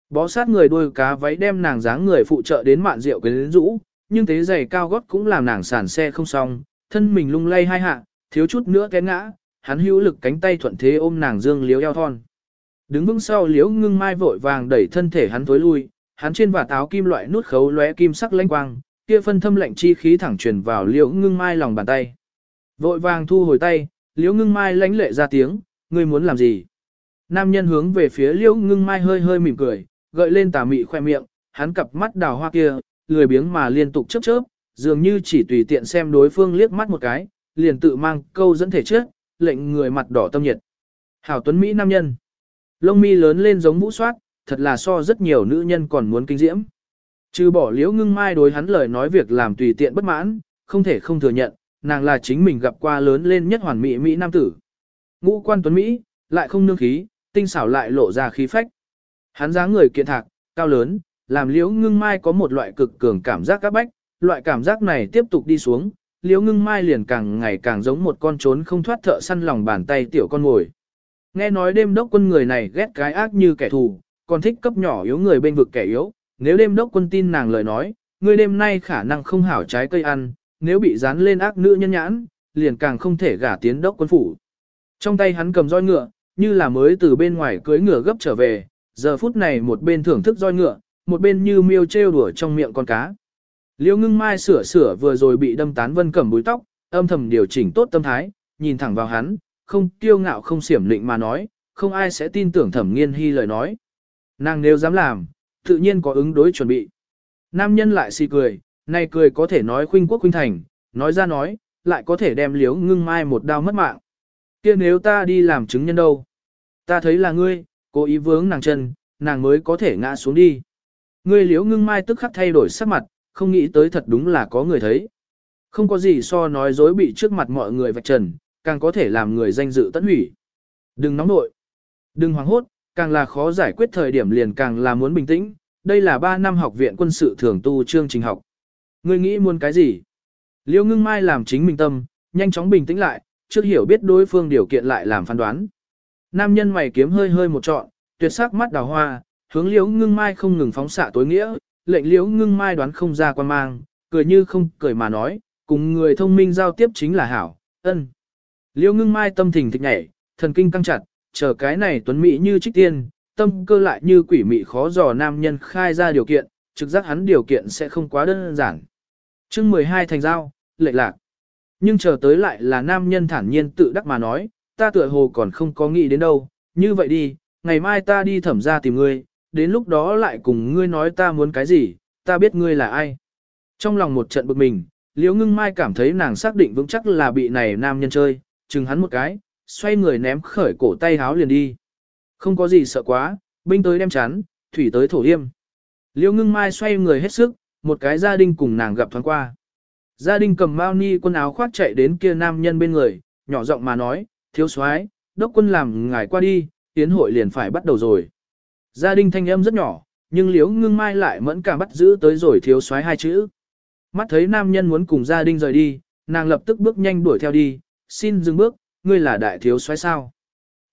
Bó sát người đuôi cá váy đem nàng dáng người phụ trợ đến mạn rượu quyến rũ, nhưng thế giày cao gót cũng làm nàng sản xe không xong, thân mình lung lay hai hạ, thiếu chút nữa té ngã, hắn hữu lực cánh tay thuận thế ôm nàng dương liếu eo thon. Đứng vững sau liếu ngưng mai vội vàng đẩy thân thể hắn tối lui, hắn trên và táo kim loại nút khấu lóe kim sắc lanh quang, kia phân thâm lạnh chi khí thẳng truyền vào liễu ngưng mai lòng bàn tay. Vội vàng thu hồi tay, liễu ngưng mai lãnh lệ ra tiếng, ngươi muốn làm gì? Nam nhân hướng về phía liễu ngưng mai hơi hơi mỉm cười, gợi lên tà mị khoe miệng, hắn cặp mắt đào hoa kia, lười biếng mà liên tục chớp chớp, dường như chỉ tùy tiện xem đối phương liếc mắt một cái, liền tự mang câu dẫn thể trước, lệnh người mặt đỏ tâm nhiệt. Hảo Tuấn Mỹ nam nhân. Lông mi lớn lên giống vũ soát, thật là so rất nhiều nữ nhân còn muốn kinh diễm. Trừ bỏ liễu ngưng mai đối hắn lời nói việc làm tùy tiện bất mãn, không thể không thừa nhận, nàng là chính mình gặp qua lớn lên nhất hoàn mỹ Mỹ nam tử. Ngũ quan tuấn Mỹ, lại không nương khí, tinh xảo lại lộ ra khí phách. Hắn dáng người kiện thạc, cao lớn, làm liễu ngưng mai có một loại cực cường cảm giác các bách, loại cảm giác này tiếp tục đi xuống, liễu ngưng mai liền càng ngày càng giống một con trốn không thoát thợ săn lòng bàn tay tiểu con ngồi. Nghe nói đêm đốc quân người này ghét cái ác như kẻ thù, còn thích cấp nhỏ yếu người bên vực kẻ yếu, nếu đêm đốc quân tin nàng lời nói, người đêm nay khả năng không hảo trái cây ăn, nếu bị dán lên ác nữ nhân nhãn, liền càng không thể gả tiến đốc quân phủ. Trong tay hắn cầm roi ngựa, như là mới từ bên ngoài cưới ngựa gấp trở về, giờ phút này một bên thưởng thức roi ngựa, một bên như miêu trêu đùa trong miệng con cá. Liêu ngưng mai sửa sửa vừa rồi bị đâm tán vân cẩm búi tóc, âm thầm điều chỉnh tốt tâm thái, nhìn thẳng vào hắn, không kiêu ngạo không xiểm lịnh mà nói, không ai sẽ tin tưởng thẩm nghiên hy lời nói. Nàng nếu dám làm, tự nhiên có ứng đối chuẩn bị. Nam nhân lại xì cười, này cười có thể nói khuynh quốc khuynh thành, nói ra nói, lại có thể đem liếu ngưng mai một đao mất mạng. kia nếu ta đi làm chứng nhân đâu? Ta thấy là ngươi, cố ý vướng nàng chân, nàng mới có thể ngã xuống đi. Ngươi liếu ngưng mai tức khắc thay đổi sắc mặt, không nghĩ tới thật đúng là có người thấy. Không có gì so nói dối bị trước mặt mọi người vạch trần, càng có thể làm người danh dự tận hủy. Đừng nóng nội, đừng hoảng hốt, càng là khó giải quyết thời điểm liền càng là muốn bình tĩnh. Đây là 3 năm học viện quân sự thường tu chương trình học. Ngươi nghĩ muốn cái gì? Liêu ngưng mai làm chính mình tâm, nhanh chóng bình tĩnh lại, trước hiểu biết đối phương điều kiện lại làm phán đoán. Nam nhân mày kiếm hơi hơi một trọn, tuyệt sắc mắt đào hoa, hướng liễu ngưng mai không ngừng phóng xạ tối nghĩa, lệnh liễu ngưng mai đoán không ra quan mang, cười như không cười mà nói, cùng người thông minh giao tiếp chính là hảo, ân. Liễu ngưng mai tâm thình thịch nhảy, thần kinh căng chặt, chờ cái này tuấn mỹ như trích tiên, tâm cơ lại như quỷ mị khó dò nam nhân khai ra điều kiện, trực giác hắn điều kiện sẽ không quá đơn giản. chương 12 thành giao, lệ lạc. nhưng chờ tới lại là nam nhân thản nhiên tự đắc mà nói, ta tựa hồ còn không có nghĩ đến đâu, như vậy đi, ngày mai ta đi thẩm ra tìm ngươi, đến lúc đó lại cùng ngươi nói ta muốn cái gì, ta biết ngươi là ai. Trong lòng một trận bực mình, Liễu Ngưng Mai cảm thấy nàng xác định vững chắc là bị này nam nhân chơi, chừng hắn một cái, xoay người ném khởi cổ tay háo liền đi. Không có gì sợ quá, binh tới đem chắn, thủy tới thổ yêm. Liễu Ngưng Mai xoay người hết sức, một cái gia đình cùng nàng gặp thoáng qua. Gia đình cầm mao ni quần áo khoác chạy đến kia nam nhân bên người, nhỏ giọng mà nói, thiếu soái, đốc quân làm ngài qua đi, tiến hội liền phải bắt đầu rồi. Gia đình thanh âm rất nhỏ, nhưng liếu ngưng mai lại mẫn cảm bắt giữ tới rồi thiếu soái hai chữ. Mắt thấy nam nhân muốn cùng gia đình rời đi, nàng lập tức bước nhanh đuổi theo đi, xin dừng bước, ngươi là đại thiếu soái sao.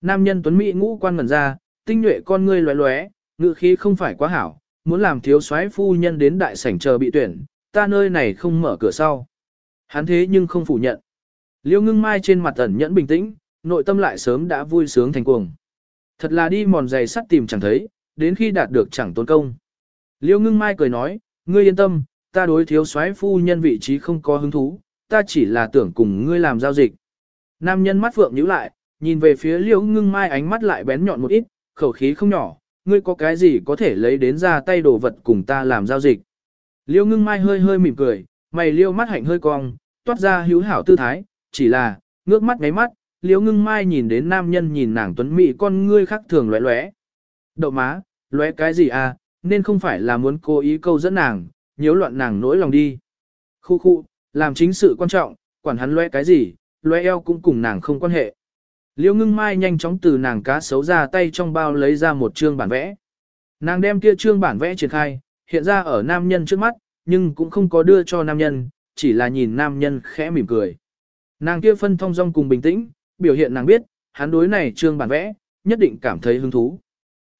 Nam nhân tuấn mỹ ngũ quan ngẩn ra, tinh nhuệ con ngươi lóe lóe, ngự khí không phải quá hảo, muốn làm thiếu soái phu nhân đến đại sảnh chờ bị tuyển, ta nơi này không mở cửa sau. Hắn thế nhưng không phủ nhận. Liêu ngưng mai trên mặt ẩn nhẫn bình tĩnh, nội tâm lại sớm đã vui sướng thành cuồng. Thật là đi mòn giày sắt tìm chẳng thấy, đến khi đạt được chẳng tốn công. Liêu ngưng mai cười nói, ngươi yên tâm, ta đối thiếu soái phu nhân vị trí không có hứng thú, ta chỉ là tưởng cùng ngươi làm giao dịch. Nam nhân mắt phượng nhíu lại, nhìn về phía liêu ngưng mai ánh mắt lại bén nhọn một ít, khẩu khí không nhỏ, ngươi có cái gì có thể lấy đến ra tay đồ vật cùng ta làm giao dịch. Liêu ngưng mai hơi hơi mỉm cười, mày liêu mắt hạnh hơi cong, toát ra hữu hảo tư thái, chỉ là, ngước mắt ngáy mắt, Liễu ngưng mai nhìn đến nam nhân nhìn nàng tuấn mỹ con ngươi khác thường lóe lóe. Đậu má, lóe cái gì à, nên không phải là muốn cố ý câu dẫn nàng, nhiễu loạn nàng nỗi lòng đi. Khu khu, làm chính sự quan trọng, quản hắn lóe cái gì, lóe eo cũng cùng nàng không quan hệ. Liễu ngưng mai nhanh chóng từ nàng cá xấu ra tay trong bao lấy ra một chương bản vẽ. Nàng đem kia chương bản vẽ triển khai, hiện ra ở nam nhân trước mắt, nhưng cũng không có đưa cho nam nhân, chỉ là nhìn nam nhân khẽ mỉm cười. Nàng kia phân thông dong cùng bình tĩnh, biểu hiện nàng biết, hắn đối này trương bản vẽ, nhất định cảm thấy hứng thú.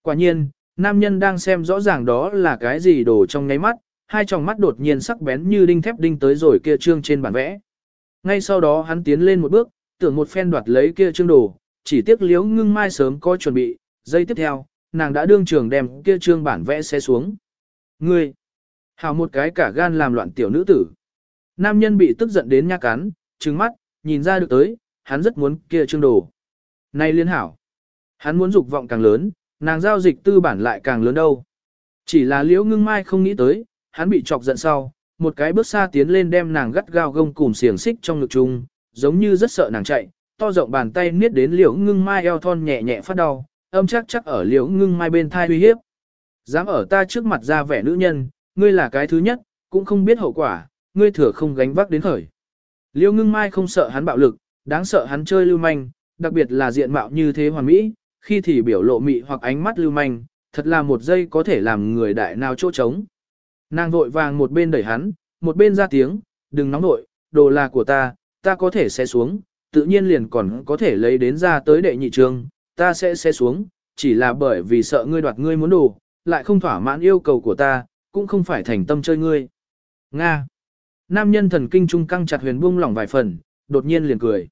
Quả nhiên, nam nhân đang xem rõ ràng đó là cái gì đồ trong ngáy mắt, hai tròng mắt đột nhiên sắc bén như đinh thép đinh tới rồi kia trương trên bản vẽ. Ngay sau đó hắn tiến lên một bước, tưởng một phen đoạt lấy kia trương đồ, chỉ tiếc liếu ngưng mai sớm có chuẩn bị, giây tiếp theo, nàng đã đương trường đem kia trương bản vẽ xé xuống. Ngươi, hào một cái cả gan làm loạn tiểu nữ tử. Nam nhân bị tức giận đến nha cắn, trừng mắt, nhìn ra được tới, hắn rất muốn kia trương đồ. Này liên hảo, hắn muốn dục vọng càng lớn, nàng giao dịch tư bản lại càng lớn đâu. Chỉ là liễu ngưng mai không nghĩ tới, hắn bị chọc giận sau, một cái bước xa tiến lên đem nàng gắt gao gông cùng xiềng xích trong ngực chung, giống như rất sợ nàng chạy, to rộng bàn tay niết đến liễu ngưng mai eo thon nhẹ nhẹ phát đau, âm chắc chắc ở liễu ngưng mai bên thai uy hiếp. Dám ở ta trước mặt ra vẻ nữ nhân, ngươi là cái thứ nhất, cũng không biết hậu quả, ngươi thừa không gánh vác đến khởi. Liễu ngưng mai không sợ hắn bạo lực, đáng sợ hắn chơi lưu manh, đặc biệt là diện mạo như thế hoàn mỹ, khi thì biểu lộ mị hoặc ánh mắt lưu manh, thật là một giây có thể làm người đại nào chỗ trống. Nàng vội vàng một bên đẩy hắn, một bên ra tiếng, đừng nóng nội, đồ là của ta, ta có thể sẽ xuống, tự nhiên liền còn có thể lấy đến ra tới đệ nhị trường, ta sẽ sẽ xuống, chỉ là bởi vì sợ ngươi đoạt ngươi muốn đồ, lại không thỏa mãn yêu cầu của ta, cũng không phải thành tâm chơi ngươi. Nga. Nam nhân thần kinh trung căng chặt huyền buông lỏng vài phần, đột nhiên liền cười.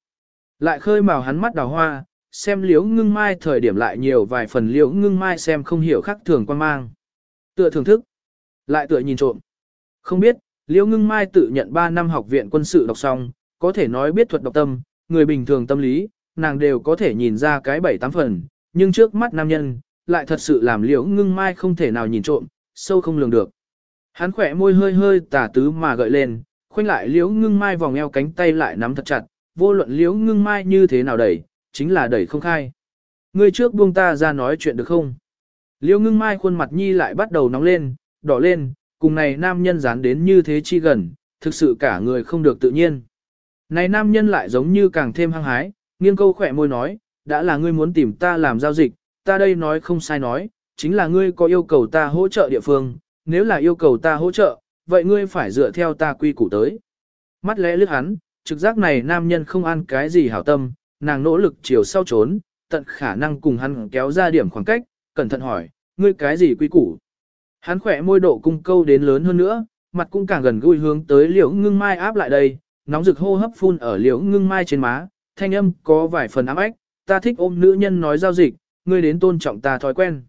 Lại khơi màu hắn mắt đào hoa, xem liễu ngưng mai thời điểm lại nhiều vài phần liễu ngưng mai xem không hiểu khắc thường quan mang. Tựa thưởng thức, lại tựa nhìn trộm. Không biết, liễu ngưng mai tự nhận 3 năm học viện quân sự đọc xong, có thể nói biết thuật đọc tâm, người bình thường tâm lý, nàng đều có thể nhìn ra cái bảy tám phần, nhưng trước mắt nam nhân, lại thật sự làm liễu ngưng mai không thể nào nhìn trộm, sâu không lường được. Hắn khỏe môi hơi hơi tả tứ mà gợi lên, khoanh lại liễu ngưng mai vòng eo cánh tay lại nắm thật chặt, vô luận liễu ngưng mai như thế nào đẩy, chính là đẩy không khai. Ngươi trước buông ta ra nói chuyện được không? Liễu ngưng mai khuôn mặt nhi lại bắt đầu nóng lên, đỏ lên, cùng này nam nhân dán đến như thế chi gần, thực sự cả người không được tự nhiên. Này nam nhân lại giống như càng thêm hăng hái, nghiêng câu khỏe môi nói, đã là ngươi muốn tìm ta làm giao dịch, ta đây nói không sai nói, chính là ngươi có yêu cầu ta hỗ trợ địa phương, nếu là yêu cầu ta hỗ trợ, vậy ngươi phải dựa theo ta quy củ tới. Mắt lẽ lướt hắn, trực giác này nam nhân không ăn cái gì hảo tâm, nàng nỗ lực chiều sau trốn, tận khả năng cùng hắn kéo ra điểm khoảng cách, cẩn thận hỏi, ngươi cái gì quy củ. Hắn khỏe môi độ cung câu đến lớn hơn nữa, mặt cũng càng gần gũi hướng tới liễu ngưng mai áp lại đây, nóng rực hô hấp phun ở liễu ngưng mai trên má, thanh âm có vài phần ám ếch ta thích ôm nữ nhân nói giao dịch, ngươi đến tôn trọng ta thói quen.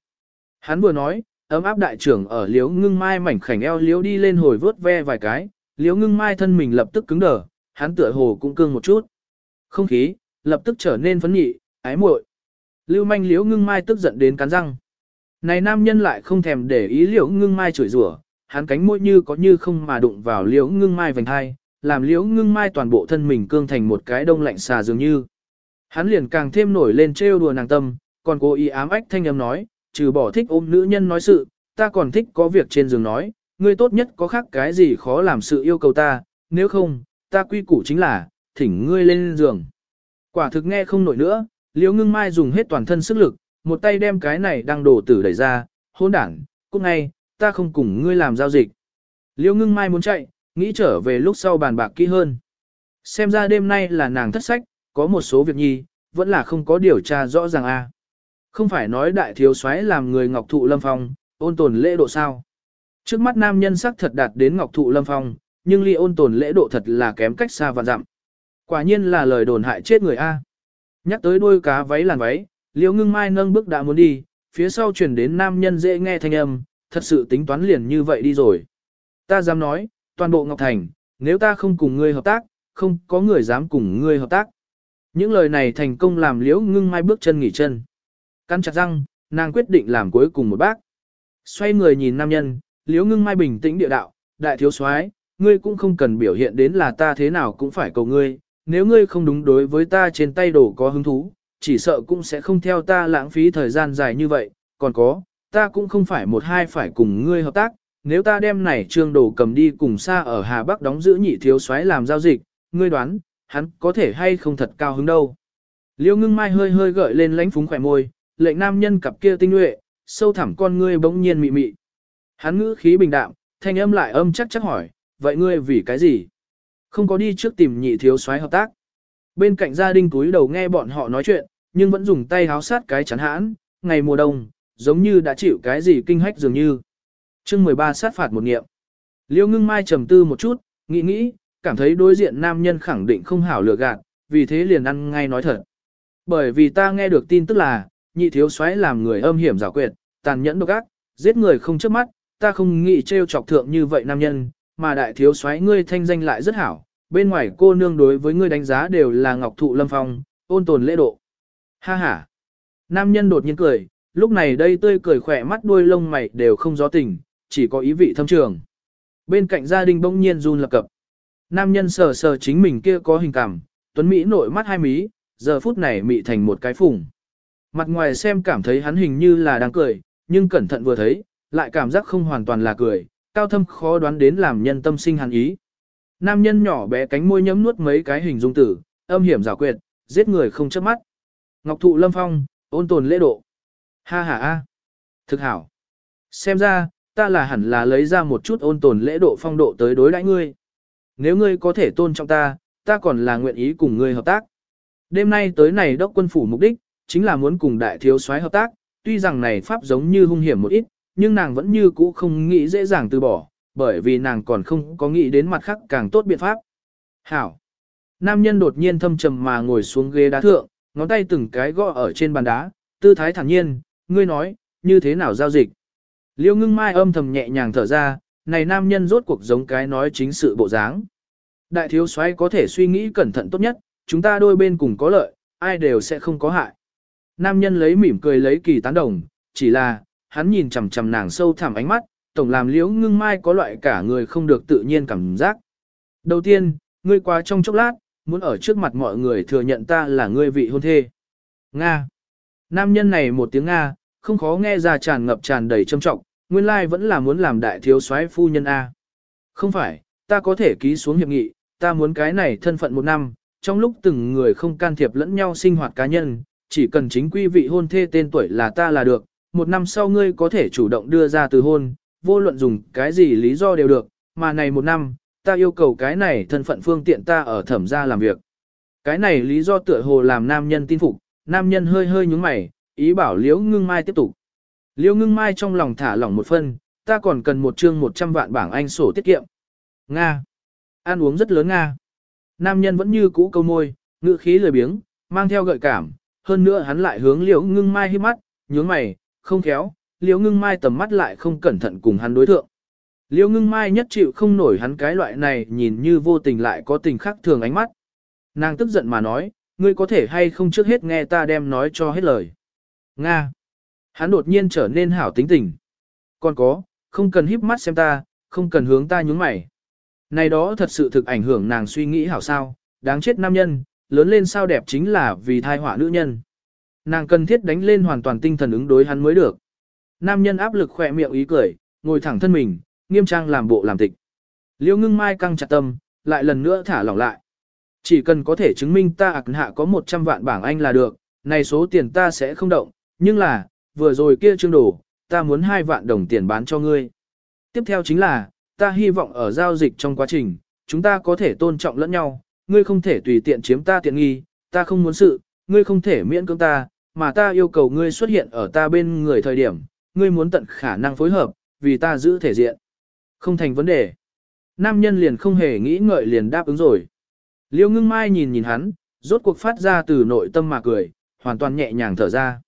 Hắn vừa nói, ấm áp đại trưởng ở liếu ngưng mai mảnh khảnh eo liếu đi lên hồi vớt ve vài cái, liếu ngưng mai thân mình lập tức cứng đờ, hắn tựa hồ cũng cương một chút. Không khí, lập tức trở nên phấn nhị, ái muội. Lưu manh liễu ngưng mai tức giận đến cắn răng. Này nam nhân lại không thèm để ý liễu ngưng mai chửi rủa, hắn cánh môi như có như không mà đụng vào liễu ngưng mai vành hai, làm liễu ngưng mai toàn bộ thân mình cương thành một cái đông lạnh xà dường như. Hắn liền càng thêm nổi lên trêu đùa nàng tâm, còn cố ý ám ách thanh âm nói, trừ bỏ thích ôm nữ nhân nói sự, ta còn thích có việc trên giường nói, ngươi tốt nhất có khác cái gì khó làm sự yêu cầu ta, nếu không, ta quy củ chính là, thỉnh ngươi lên giường. Quả thực nghe không nổi nữa, liễu ngưng mai dùng hết toàn thân sức lực, một tay đem cái này đang đổ tử đẩy ra, hôn đảng, cút ngay, ta không cùng ngươi làm giao dịch. Liễu ngưng mai muốn chạy, nghĩ trở về lúc sau bàn bạc kỹ hơn. Xem ra đêm nay là nàng thất sách, có một số việc nhi, vẫn là không có điều tra rõ ràng a. Không phải nói đại thiếu soái làm người ngọc thụ lâm phong, ôn tồn lễ độ sao. Trước mắt nam nhân sắc thật đạt đến ngọc thụ lâm phong, nhưng ly ôn tồn lễ độ thật là kém cách xa và dặm. Quả nhiên là lời đồn hại chết người A. Nhắc tới đôi cá váy làn váy, liễu ngưng mai nâng bước đã muốn đi, phía sau chuyển đến nam nhân dễ nghe thanh âm, thật sự tính toán liền như vậy đi rồi. Ta dám nói, toàn bộ Ngọc Thành, nếu ta không cùng ngươi hợp tác, không có người dám cùng ngươi hợp tác. Những lời này thành công làm liễu ngưng mai bước chân nghỉ chân. Căn chặt răng, nàng quyết định làm cuối cùng một bác. Xoay người nhìn nam nhân, liễu ngưng mai bình tĩnh địa đạo, đại thiếu soái ngươi cũng không cần biểu hiện đến là ta thế nào cũng phải cầu ngươi, nếu ngươi không đúng đối với ta trên tay đồ có hứng thú, chỉ sợ cũng sẽ không theo ta lãng phí thời gian dài như vậy, còn có, ta cũng không phải một hai phải cùng ngươi hợp tác, nếu ta đem này trương đồ cầm đi cùng xa ở Hà Bắc đóng giữ nhị thiếu soái làm giao dịch, ngươi đoán, hắn có thể hay không thật cao hứng đâu. Liêu ngưng mai hơi hơi gợi lên lánh phúng khỏe môi, lệnh nam nhân cặp kia tinh nhuệ, sâu thẳm con ngươi bỗng nhiên mị mị. Hắn ngữ khí bình đạm, thanh âm lại âm chắc chắc hỏi, vậy ngươi vì cái gì? Không có đi trước tìm nhị thiếu soái hợp tác. Bên cạnh gia đình túi đầu nghe bọn họ nói chuyện, nhưng vẫn dùng tay háo sát cái chắn hãn, ngày mùa đông, giống như đã chịu cái gì kinh hách dường như. chương 13 sát phạt một nghiệm. Liêu ngưng mai trầm tư một chút, nghĩ nghĩ, cảm thấy đối diện nam nhân khẳng định không hảo lừa gạt, vì thế liền ăn ngay nói thật. Bởi vì ta nghe được tin tức là, nhị thiếu soái làm người âm hiểm giả quyệt, tàn nhẫn độc ác, giết người không trước mắt, ta không nghĩ trêu chọc thượng như vậy nam nhân, mà đại thiếu soái ngươi thanh danh lại rất hảo, bên ngoài cô nương đối với ngươi đánh giá đều là ngọc thụ lâm phong, ôn tồn lễ độ. Ha ha. Nam nhân đột nhiên cười, lúc này đây tươi cười khỏe mắt đuôi lông mày đều không gió tình, chỉ có ý vị thâm trường. Bên cạnh gia đình bỗng nhiên run lập cập. Nam nhân sờ sờ chính mình kia có hình cảm, tuấn Mỹ nội mắt hai mí, giờ phút này mị thành một cái phùng. Mặt ngoài xem cảm thấy hắn hình như là đang cười, nhưng cẩn thận vừa thấy, lại cảm giác không hoàn toàn là cười, cao thâm khó đoán đến làm nhân tâm sinh hàn ý. Nam nhân nhỏ bé cánh môi nhấm nuốt mấy cái hình dung tử, âm hiểm giả quyệt, giết người không chớp mắt. Ngọc thụ lâm phong, ôn tồn lễ độ. Ha ha ha, Thực hảo. Xem ra, ta là hẳn là lấy ra một chút ôn tồn lễ độ phong độ tới đối đãi ngươi. Nếu ngươi có thể tôn trọng ta, ta còn là nguyện ý cùng ngươi hợp tác. Đêm nay tới này đốc quân phủ mục đích, chính là muốn cùng đại thiếu soái hợp tác, tuy rằng này pháp giống như hung hiểm một ít, nhưng nàng vẫn như cũ không nghĩ dễ dàng từ bỏ, bởi vì nàng còn không có nghĩ đến mặt khác càng tốt biện pháp. Hảo. Nam nhân đột nhiên thâm trầm mà ngồi xuống ghế đá thượng, ngón tay từng cái gõ ở trên bàn đá, tư thái thản nhiên, ngươi nói, như thế nào giao dịch. Liêu ngưng mai âm thầm nhẹ nhàng thở ra, này nam nhân rốt cuộc giống cái nói chính sự bộ dáng. Đại thiếu soái có thể suy nghĩ cẩn thận tốt nhất, chúng ta đôi bên cùng có lợi, ai đều sẽ không có hại. Nam nhân lấy mỉm cười lấy kỳ tán đồng, chỉ là, hắn nhìn chằm chằm nàng sâu thẳm ánh mắt, tổng làm liễu ngưng mai có loại cả người không được tự nhiên cảm giác. Đầu tiên, ngươi qua trong chốc lát, muốn ở trước mặt mọi người thừa nhận ta là ngươi vị hôn thê. Nga. Nam nhân này một tiếng Nga, không khó nghe ra tràn ngập tràn đầy trâm trọng, nguyên lai vẫn là muốn làm đại thiếu soái phu nhân A. Không phải, ta có thể ký xuống hiệp nghị, ta muốn cái này thân phận một năm, trong lúc từng người không can thiệp lẫn nhau sinh hoạt cá nhân, chỉ cần chính quy vị hôn thê tên tuổi là ta là được, một năm sau ngươi có thể chủ động đưa ra từ hôn, vô luận dùng cái gì lý do đều được, mà này một năm, ta yêu cầu cái này thân phận phương tiện ta ở thẩm gia làm việc. Cái này lý do tựa hồ làm nam nhân tin phục, nam nhân hơi hơi nhúng mày, ý bảo liễu ngưng mai tiếp tục. Liễu ngưng mai trong lòng thả lỏng một phân, ta còn cần một chương 100 vạn bảng Anh sổ tiết kiệm. Nga. Ăn uống rất lớn Nga. Nam nhân vẫn như cũ câu môi, ngữ khí lười biếng, mang theo gợi cảm, hơn nữa hắn lại hướng liễu ngưng mai hiếp mắt, nhướng mày, không khéo, liễu ngưng mai tầm mắt lại không cẩn thận cùng hắn đối thượng. Liễu ngưng mai nhất chịu không nổi hắn cái loại này nhìn như vô tình lại có tình khác thường ánh mắt. Nàng tức giận mà nói, ngươi có thể hay không trước hết nghe ta đem nói cho hết lời. Nga. Hắn đột nhiên trở nên hảo tính tình. Còn có, không cần híp mắt xem ta, không cần hướng ta nhúng mày. Này đó thật sự thực ảnh hưởng nàng suy nghĩ hảo sao, đáng chết nam nhân, lớn lên sao đẹp chính là vì thai họa nữ nhân. Nàng cần thiết đánh lên hoàn toàn tinh thần ứng đối hắn mới được. Nam nhân áp lực khỏe miệng ý cười, ngồi thẳng thân mình, nghiêm trang làm bộ làm tịch. Liêu ngưng mai căng chặt tâm, lại lần nữa thả lỏng lại. Chỉ cần có thể chứng minh ta ạc hạ có 100 vạn bảng Anh là được, này số tiền ta sẽ không động, nhưng là, vừa rồi kia trương đổ, ta muốn 2 vạn đồng tiền bán cho ngươi. Tiếp theo chính là, ta hy vọng ở giao dịch trong quá trình, chúng ta có thể tôn trọng lẫn nhau, ngươi không thể tùy tiện chiếm ta tiện nghi, ta không muốn sự, ngươi không thể miễn cưỡng ta, mà ta yêu cầu ngươi xuất hiện ở ta bên người thời điểm, ngươi muốn tận khả năng phối hợp, vì ta giữ thể diện. Không thành vấn đề. Nam nhân liền không hề nghĩ ngợi liền đáp ứng rồi. Liêu ngưng mai nhìn nhìn hắn, rốt cuộc phát ra từ nội tâm mà cười, hoàn toàn nhẹ nhàng thở ra.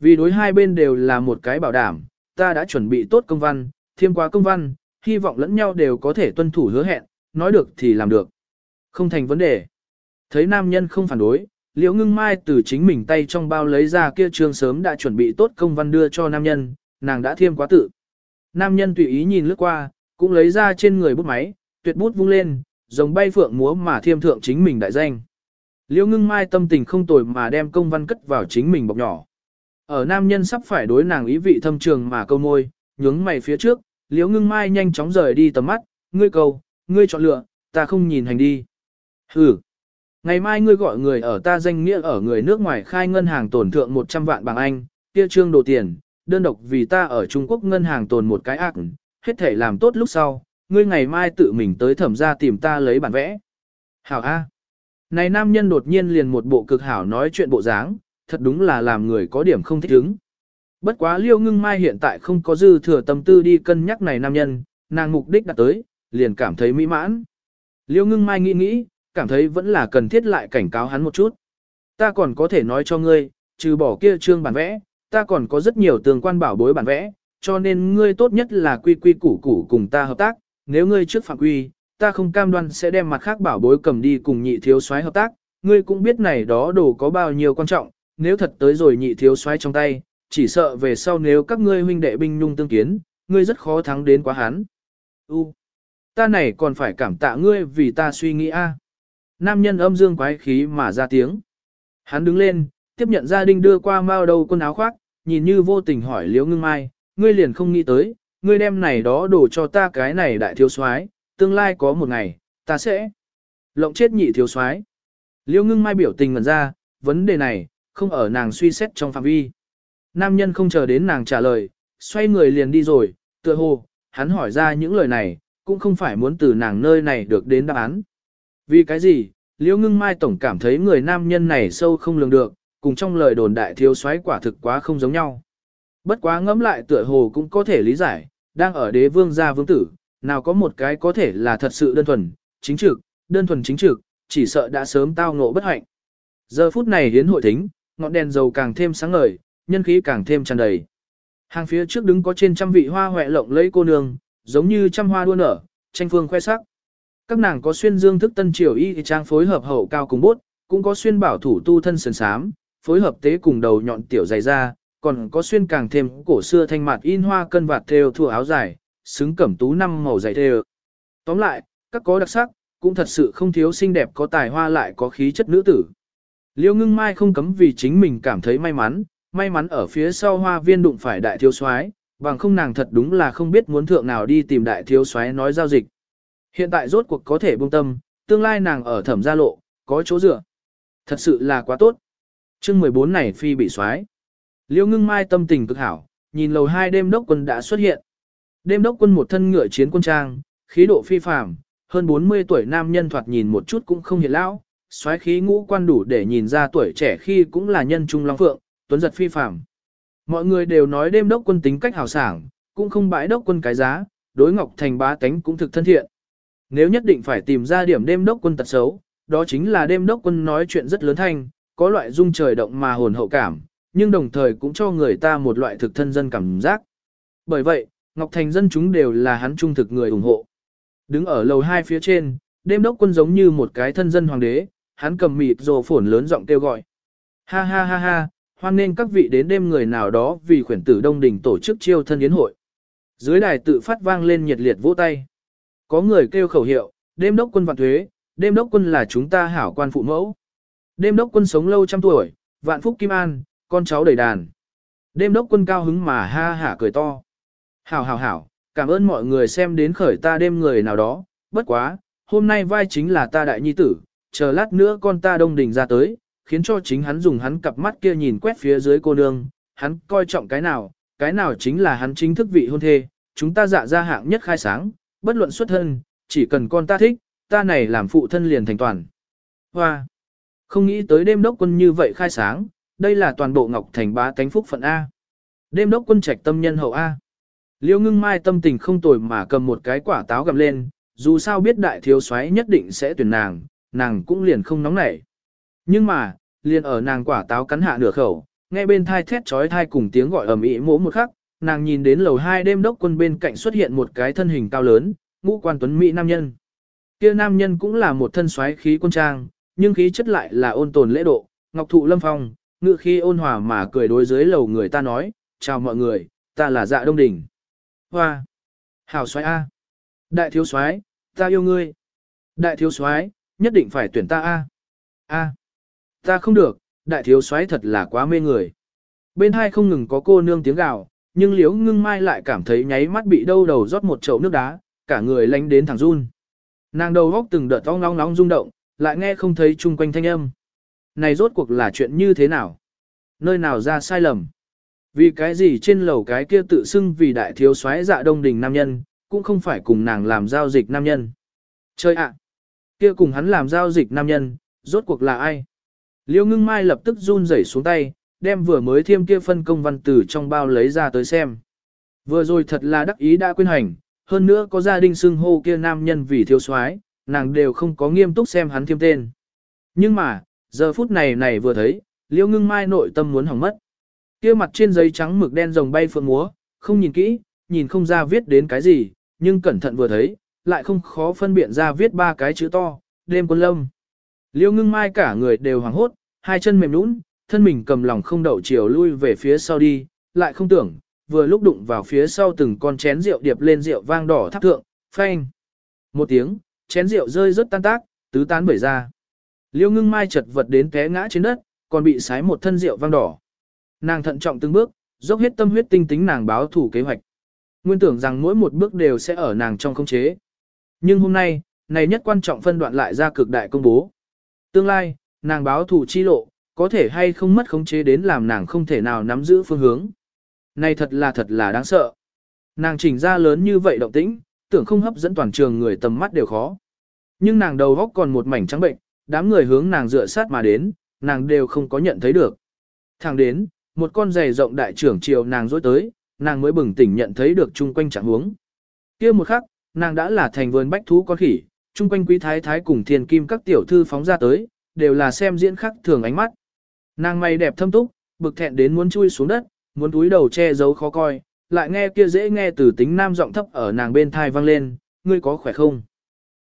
Vì đối hai bên đều là một cái bảo đảm, ta đã chuẩn bị tốt công văn, thêm qua công văn, hy vọng lẫn nhau đều có thể tuân thủ hứa hẹn, nói được thì làm được. Không thành vấn đề. Thấy nam nhân không phản đối, liễu ngưng mai từ chính mình tay trong bao lấy ra kia trương sớm đã chuẩn bị tốt công văn đưa cho nam nhân, nàng đã thêm quá tự. Nam nhân tùy ý nhìn lướt qua, cũng lấy ra trên người bút máy, tuyệt bút vung lên, giống bay phượng múa mà thiêm thượng chính mình đại danh. Liễu ngưng mai tâm tình không tồi mà đem công văn cất vào chính mình bọc nhỏ. Ở nam nhân sắp phải đối nàng ý vị thâm trường mà câu môi, nhướng mày phía trước, liễu ngưng mai nhanh chóng rời đi tầm mắt, ngươi cầu, ngươi chọn lựa, ta không nhìn hành đi. Hừ, ngày mai ngươi gọi người ở ta danh nghĩa ở người nước ngoài khai ngân hàng tổn thượng 100 vạn bằng Anh, kia trương đồ tiền, đơn độc vì ta ở Trung Quốc ngân hàng tồn một cái ác, hết thể làm tốt lúc sau, ngươi ngày mai tự mình tới thẩm ra tìm ta lấy bản vẽ. Hảo A. Này nam nhân đột nhiên liền một bộ cực hảo nói chuyện bộ dáng, thật đúng là làm người có điểm không thích ứng. Bất quá liêu ngưng mai hiện tại không có dư thừa tâm tư đi cân nhắc này nam nhân, nàng mục đích đặt tới, liền cảm thấy mỹ mãn. Liêu ngưng mai nghĩ nghĩ, cảm thấy vẫn là cần thiết lại cảnh cáo hắn một chút. Ta còn có thể nói cho ngươi, trừ bỏ kia trương bản vẽ, ta còn có rất nhiều tường quan bảo bối bản vẽ, cho nên ngươi tốt nhất là quy quy củ củ cùng ta hợp tác, nếu ngươi trước phạm quy, ta không cam đoan sẽ đem mặt khác bảo bối cầm đi cùng nhị thiếu soái hợp tác, ngươi cũng biết này đó đồ có bao nhiêu quan trọng, nếu thật tới rồi nhị thiếu soái trong tay, chỉ sợ về sau nếu các ngươi huynh đệ binh nhung tương kiến, ngươi rất khó thắng đến quá hắn. U, ta này còn phải cảm tạ ngươi vì ta suy nghĩ a. Nam nhân âm dương quái khí mà ra tiếng. Hắn đứng lên, tiếp nhận gia đình đưa qua mao đầu quần áo khoác, nhìn như vô tình hỏi liễu ngưng mai, ngươi liền không nghĩ tới, ngươi đem này đó đổ cho ta cái này đại thiếu soái, tương lai có một ngày, ta sẽ lộng chết nhị thiếu soái. Liễu ngưng mai biểu tình ngẩn ra, vấn đề này, không ở nàng suy xét trong phạm vi. Nam nhân không chờ đến nàng trả lời, xoay người liền đi rồi, tựa hồ, hắn hỏi ra những lời này, cũng không phải muốn từ nàng nơi này được đến đáp án. Vì cái gì, Liễu Ngưng Mai tổng cảm thấy người nam nhân này sâu không lường được, cùng trong lời đồn đại thiếu soái quả thực quá không giống nhau. Bất quá ngẫm lại tựa hồ cũng có thể lý giải, đang ở đế vương gia vương tử, nào có một cái có thể là thật sự đơn thuần, chính trực, đơn thuần chính trực, chỉ sợ đã sớm tao ngộ bất hạnh. Giờ phút này hiến hội thính, ngọn đèn dầu càng thêm sáng ngời, nhân khí càng thêm tràn đầy. Hàng phía trước đứng có trên trăm vị hoa hoẹ lộng lẫy cô nương, giống như trăm hoa đua nở, tranh phương khoe sắc. Các nàng có xuyên dương thức tân triều y trang phối hợp hậu cao cùng bốt, cũng có xuyên bảo thủ tu thân sườn sám, phối hợp tế cùng đầu nhọn tiểu dày da, còn có xuyên càng thêm cổ xưa thanh mặt in hoa cân vạt thêu thua áo dài, xứng cẩm tú năm màu dày thêu. Tóm lại, các có đặc sắc, cũng thật sự không thiếu xinh đẹp có tài hoa lại có khí chất nữ tử. Liêu ngưng mai không cấm vì chính mình cảm thấy may mắn, may mắn ở phía sau hoa viên đụng phải đại thiếu soái, bằng không nàng thật đúng là không biết muốn thượng nào đi tìm đại thiếu soái nói giao dịch. Hiện tại rốt cuộc có thể buông tâm, tương lai nàng ở thẩm gia lộ, có chỗ dựa. Thật sự là quá tốt. chương 14 này phi bị xoái. Liêu ngưng mai tâm tình cực hảo, nhìn lầu hai đêm đốc quân đã xuất hiện. Đêm đốc quân một thân ngựa chiến quân trang, khí độ phi phàm, hơn 40 tuổi nam nhân thoạt nhìn một chút cũng không hiện lão, xoáy khí ngũ quan đủ để nhìn ra tuổi trẻ khi cũng là nhân trung long phượng, tuấn giật phi phàm. Mọi người đều nói đêm đốc quân tính cách hào sảng, cũng không bãi đốc quân cái giá, đối Ngọc Thành bá tánh cũng thực thân thiện. Nếu nhất định phải tìm ra điểm đêm đốc quân tật xấu, đó chính là đêm đốc quân nói chuyện rất lớn thanh, có loại dung trời động mà hồn hậu cảm, nhưng đồng thời cũng cho người ta một loại thực thân dân cảm giác. Bởi vậy, Ngọc Thành dân chúng đều là hắn trung thực người ủng hộ. Đứng ở lầu hai phía trên, đêm đốc quân giống như một cái thân dân hoàng đế, hắn cầm mịt rồ phổn lớn giọng kêu gọi. Ha ha ha ha, hoan nên các vị đến đêm người nào đó vì khuyển tử Đông Đình tổ chức chiêu thân yến hội. Dưới đài tự phát vang lên nhiệt liệt vỗ tay. Có người kêu khẩu hiệu, đêm đốc quân vạn thuế, đêm đốc quân là chúng ta hảo quan phụ mẫu. Đêm đốc quân sống lâu trăm tuổi, vạn phúc kim an, con cháu đầy đàn. Đêm đốc quân cao hứng mà ha hả cười to. Hảo hảo hảo, cảm ơn mọi người xem đến khởi ta đêm người nào đó, bất quá, hôm nay vai chính là ta đại nhi tử, chờ lát nữa con ta đông đình ra tới, khiến cho chính hắn dùng hắn cặp mắt kia nhìn quét phía dưới cô nương, hắn coi trọng cái nào, cái nào chính là hắn chính thức vị hôn thê, chúng ta dạ ra hạng nhất khai sáng, bất luận xuất thân, chỉ cần con ta thích, ta này làm phụ thân liền thành toàn. Hoa! Không nghĩ tới đêm đốc quân như vậy khai sáng, đây là toàn bộ Ngọc Thành bá cánh phúc phận A. Đêm đốc quân trạch tâm nhân hậu A. Liêu ngưng mai tâm tình không tồi mà cầm một cái quả táo gầm lên, dù sao biết đại thiếu soái nhất định sẽ tuyển nàng, nàng cũng liền không nóng nảy. Nhưng mà, liền ở nàng quả táo cắn hạ nửa khẩu, nghe bên thai thét trói thai cùng tiếng gọi ầm ĩ mỗ một khắc, nàng nhìn đến lầu hai đêm đốc quân bên cạnh xuất hiện một cái thân hình cao lớn, ngũ quan tuấn mỹ nam nhân. Kia nam nhân cũng là một thân xoáy khí quân trang, nhưng khí chất lại là ôn tồn lễ độ, ngọc thụ lâm phong, ngự khi ôn hòa mà cười đối dưới lầu người ta nói, chào mọi người, ta là dạ đông đỉnh. Hoa! Hảo xoáy A! Đại thiếu xoáy, ta yêu ngươi. Đại thiếu xoáy, nhất định phải tuyển ta A. A! Ta không được, đại thiếu xoáy thật là quá mê người. Bên hai không ngừng có cô nương tiếng gào, nhưng liễu ngưng mai lại cảm thấy nháy mắt bị đâu đầu rót một chậu nước đá, cả người lánh đến thẳng run. Nàng đầu góc từng đợt ong nóng nóng rung động, lại nghe không thấy chung quanh thanh âm. Này rốt cuộc là chuyện như thế nào? Nơi nào ra sai lầm? Vì cái gì trên lầu cái kia tự xưng vì đại thiếu soái dạ đông đình nam nhân, cũng không phải cùng nàng làm giao dịch nam nhân. Chơi ạ! kia cùng hắn làm giao dịch nam nhân, rốt cuộc là ai? Liêu ngưng mai lập tức run rẩy xuống tay, đem vừa mới thiêm kia phân công văn tử trong bao lấy ra tới xem. Vừa rồi thật là đắc ý đã quên hành, hơn nữa có gia đình xưng hô kia nam nhân vì thiếu soái, nàng đều không có nghiêm túc xem hắn thiêm tên. Nhưng mà, giờ phút này này vừa thấy, liêu ngưng mai nội tâm muốn hỏng mất. Kia mặt trên giấy trắng mực đen rồng bay phượng múa, không nhìn kỹ, nhìn không ra viết đến cái gì, nhưng cẩn thận vừa thấy, lại không khó phân biện ra viết ba cái chữ to, đêm quân lâm. Liêu ngưng mai cả người đều hoảng hốt, hai chân mềm nũng, thân mình cầm lòng không đậu chiều lui về phía sau đi, lại không tưởng, vừa lúc đụng vào phía sau từng con chén rượu điệp lên rượu vang đỏ tháp thượng, phanh. Một tiếng, chén rượu rơi rất tan tác, tứ tán bởi ra. Liêu ngưng mai chật vật đến té ngã trên đất, còn bị sái một thân rượu vang đỏ. Nàng thận trọng từng bước, dốc hết tâm huyết tinh tính nàng báo thủ kế hoạch. Nguyên tưởng rằng mỗi một bước đều sẽ ở nàng trong không chế. Nhưng hôm nay, này nhất quan trọng phân đoạn lại ra cực đại công bố. Tương lai, nàng báo thủ chi lộ, có thể hay không mất khống chế đến làm nàng không thể nào nắm giữ phương hướng. Này thật là thật là đáng sợ. Nàng chỉnh ra lớn như vậy động tĩnh, tưởng không hấp dẫn toàn trường người tầm mắt đều khó. Nhưng nàng đầu góc còn một mảnh trắng bệnh, đám người hướng nàng dựa sát mà đến, nàng đều không có nhận thấy được. Thẳng đến, một con giày rộng đại trưởng chiều nàng dối tới, nàng mới bừng tỉnh nhận thấy được chung quanh trạng huống. kia một khắc, nàng đã là thành vườn bách thú con khỉ, chung quanh quý thái thái cùng thiền kim các tiểu thư phóng ra tới, đều là xem diễn khắc thường ánh mắt. Nàng mày đẹp thâm túc, bực thẹn đến muốn chui xuống đất, muốn túi đầu che giấu khó coi, lại nghe kia dễ nghe từ tính nam giọng thấp ở nàng bên thai vang lên, ngươi có khỏe không?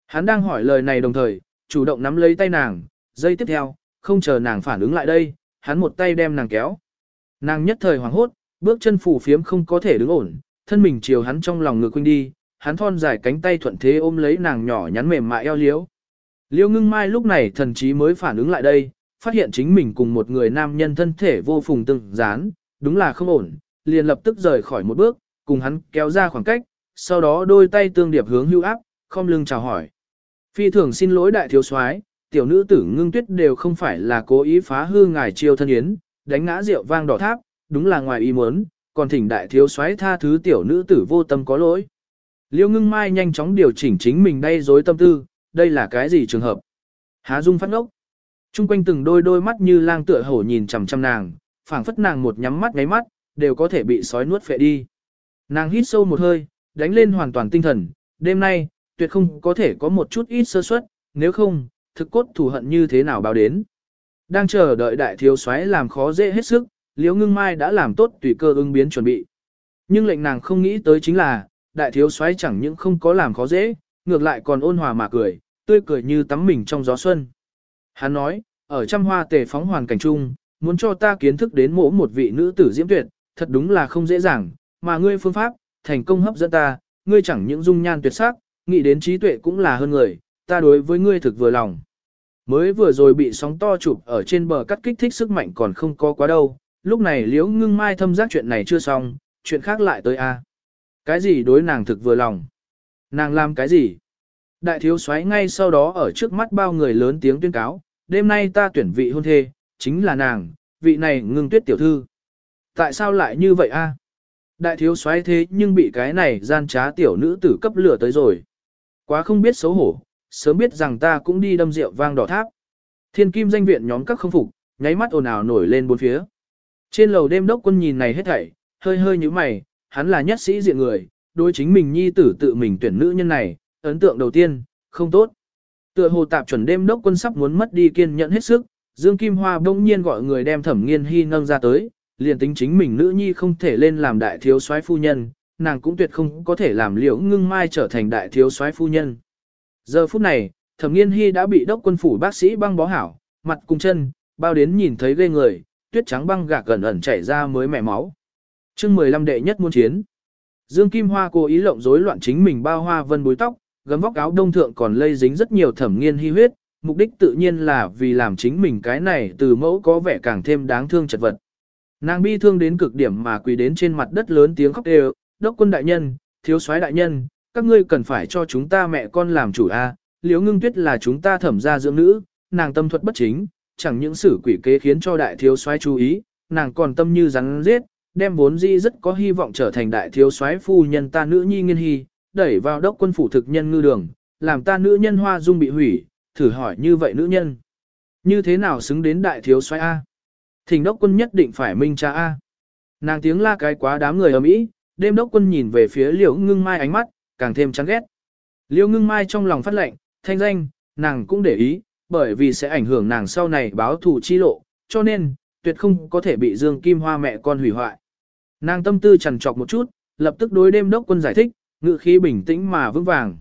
Hắn đang hỏi lời này đồng thời, chủ động nắm lấy tay nàng, giây tiếp theo, không chờ nàng phản ứng lại đây, hắn một tay đem nàng kéo. Nàng nhất thời hoảng hốt, bước chân phủ phiếm không có thể đứng ổn, thân mình chiều hắn trong lòng ngược quanh đi, hắn thon dài cánh tay thuận thế ôm lấy nàng nhỏ nhắn mềm mại eo liếu. Liêu ngưng mai lúc này thần chí mới phản ứng lại đây, phát hiện chính mình cùng một người nam nhân thân thể vô phùng từng dán, đúng là không ổn, liền lập tức rời khỏi một bước, cùng hắn kéo ra khoảng cách, sau đó đôi tay tương điệp hướng hưu áp, không lưng chào hỏi. Phi thường xin lỗi đại thiếu soái, tiểu nữ tử ngưng tuyết đều không phải là cố ý phá hư ngài chiêu thân yến, đánh ngã rượu vang đỏ tháp, đúng là ngoài ý muốn, còn thỉnh đại thiếu soái tha thứ tiểu nữ tử vô tâm có lỗi. Liêu ngưng mai nhanh chóng điều chỉnh chính mình đây dối tâm tư, đây là cái gì trường hợp? Há dung phát ngốc. Trung quanh từng đôi đôi mắt như lang tựa hổ nhìn chằm chằm nàng, phảng phất nàng một nhắm mắt ngáy mắt, đều có thể bị sói nuốt phệ đi. Nàng hít sâu một hơi, đánh lên hoàn toàn tinh thần, đêm nay, tuyệt không có thể có một chút ít sơ suất, nếu không, thực cốt thù hận như thế nào báo đến. Đang chờ đợi đại thiếu soái làm khó dễ hết sức, Liễu Ngưng Mai đã làm tốt tùy cơ ứng biến chuẩn bị. Nhưng lệnh nàng không nghĩ tới chính là, đại thiếu soái chẳng những không có làm khó dễ, ngược lại còn ôn hòa mà cười, tươi cười như tắm mình trong gió xuân. Hắn nói, ở trăm hoa tề phóng hoàn cảnh chung, muốn cho ta kiến thức đến mỗi một vị nữ tử diễm tuyệt, thật đúng là không dễ dàng, mà ngươi phương pháp, thành công hấp dẫn ta, ngươi chẳng những dung nhan tuyệt sắc, nghĩ đến trí tuệ cũng là hơn người, ta đối với ngươi thực vừa lòng. Mới vừa rồi bị sóng to chụp ở trên bờ cắt kích thích sức mạnh còn không có quá đâu, lúc này liễu ngưng mai thâm giác chuyện này chưa xong, chuyện khác lại tới a. Cái gì đối nàng thực vừa lòng? Nàng làm cái gì? Đại thiếu soái ngay sau đó ở trước mắt bao người lớn tiếng tuyên cáo, đêm nay ta tuyển vị hôn thê, chính là nàng, vị này ngưng tuyết tiểu thư. Tại sao lại như vậy a? Đại thiếu soái thế nhưng bị cái này gian trá tiểu nữ tử cấp lửa tới rồi. Quá không biết xấu hổ, sớm biết rằng ta cũng đi đâm rượu vang đỏ tháp. Thiên kim danh viện nhóm các không phục, nháy mắt ồn ào nổi lên bốn phía. Trên lầu đêm đốc quân nhìn này hết thảy, hơi hơi như mày, hắn là nhất sĩ diện người, đối chính mình nhi tử tự mình tuyển nữ nhân này, ấn tượng đầu tiên, không tốt. Tựa hồ tạp chuẩn đêm đốc quân sắp muốn mất đi kiên nhẫn hết sức, Dương Kim Hoa bỗng nhiên gọi người đem thẩm nghiên hy nâng ra tới, liền tính chính mình nữ nhi không thể lên làm đại thiếu soái phu nhân, nàng cũng tuyệt không có thể làm liễu ngưng mai trở thành đại thiếu soái phu nhân. Giờ phút này, thẩm nghiên hy đã bị đốc quân phủ bác sĩ băng bó hảo, mặt cùng chân, bao đến nhìn thấy ghê người, tuyết trắng băng gạc gần ẩn chảy ra mới mẻ máu. chương 15 đệ nhất muôn chiến. Dương Kim Hoa cố ý lộng rối loạn chính mình bao hoa vân bối tóc, gấm vóc áo đông thượng còn lây dính rất nhiều thẩm nghiên hy huyết, mục đích tự nhiên là vì làm chính mình cái này từ mẫu có vẻ càng thêm đáng thương chật vật. Nàng bi thương đến cực điểm mà quỳ đến trên mặt đất lớn tiếng khóc đều, đốc quân đại nhân, thiếu soái đại nhân, các ngươi cần phải cho chúng ta mẹ con làm chủ a. Liễu ngưng tuyết là chúng ta thẩm gia dưỡng nữ, nàng tâm thuật bất chính, chẳng những xử quỷ kế khiến cho đại thiếu soái chú ý, nàng còn tâm như rắn giết, đem vốn di rất có hy vọng trở thành đại thiếu soái phu nhân ta nữ nhi nghiên hy, đẩy vào đốc quân phủ thực nhân ngư đường, làm ta nữ nhân hoa dung bị hủy, thử hỏi như vậy nữ nhân. Như thế nào xứng đến đại thiếu soái A? Thỉnh đốc quân nhất định phải minh cha A. Nàng tiếng la cái quá đám người ở mỹ, đêm đốc quân nhìn về phía liễu ngưng mai ánh mắt, càng thêm chán ghét. Liễu ngưng mai trong lòng phát lệnh, thanh danh, nàng cũng để ý, bởi vì sẽ ảnh hưởng nàng sau này báo thù chi lộ, cho nên, tuyệt không có thể bị Dương Kim Hoa mẹ con hủy hoại. Nàng tâm tư trằn trọc một chút, lập tức đối đêm đốc quân giải thích, ngự khí bình tĩnh mà vững vàng.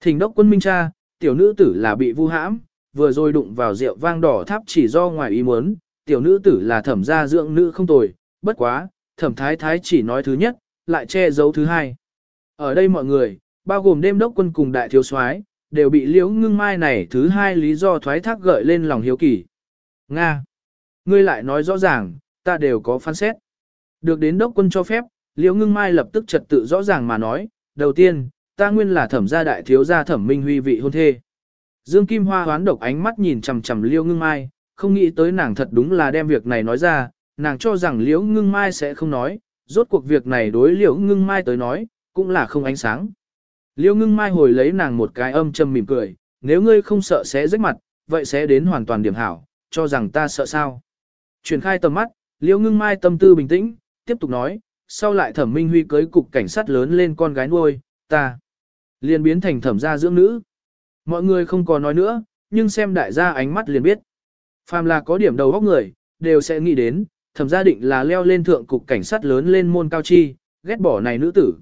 Thỉnh đốc quân minh cha, tiểu nữ tử là bị vu hãm, vừa rồi đụng vào rượu vang đỏ tháp chỉ do ngoài ý muốn, tiểu nữ tử là thẩm gia dưỡng nữ không tồi, bất quá, thẩm thái thái chỉ nói thứ nhất, lại che giấu thứ hai. Ở đây mọi người, bao gồm đêm đốc quân cùng đại thiếu soái đều bị liễu ngưng mai này thứ hai lý do thoái thác gợi lên lòng hiếu kỳ. Nga! Ngươi lại nói rõ ràng, ta đều có phán xét. Được đến đốc quân cho phép, liễu ngưng mai lập tức trật tự rõ ràng mà nói, đầu tiên, ta nguyên là thẩm gia đại thiếu gia thẩm minh huy vị hôn thê. Dương Kim Hoa hoán độc ánh mắt nhìn chằm chằm liễu ngưng mai, không nghĩ tới nàng thật đúng là đem việc này nói ra, nàng cho rằng liễu ngưng mai sẽ không nói, rốt cuộc việc này đối liễu ngưng mai tới nói, cũng là không ánh sáng. Liễu ngưng mai hồi lấy nàng một cái âm châm mỉm cười, nếu ngươi không sợ sẽ rách mặt, vậy sẽ đến hoàn toàn điểm hảo, cho rằng ta sợ sao. Chuyển khai tầm mắt, liễu ngưng mai tâm tư bình tĩnh, tiếp tục nói, sau lại thẩm minh huy cưới cục cảnh sát lớn lên con gái nuôi, ta liền biến thành thẩm gia dưỡng nữ. Mọi người không có nói nữa, nhưng xem đại gia ánh mắt liền biết. Phàm là có điểm đầu góc người, đều sẽ nghĩ đến, thẩm gia định là leo lên thượng cục cảnh sát lớn lên môn cao chi, ghét bỏ này nữ tử.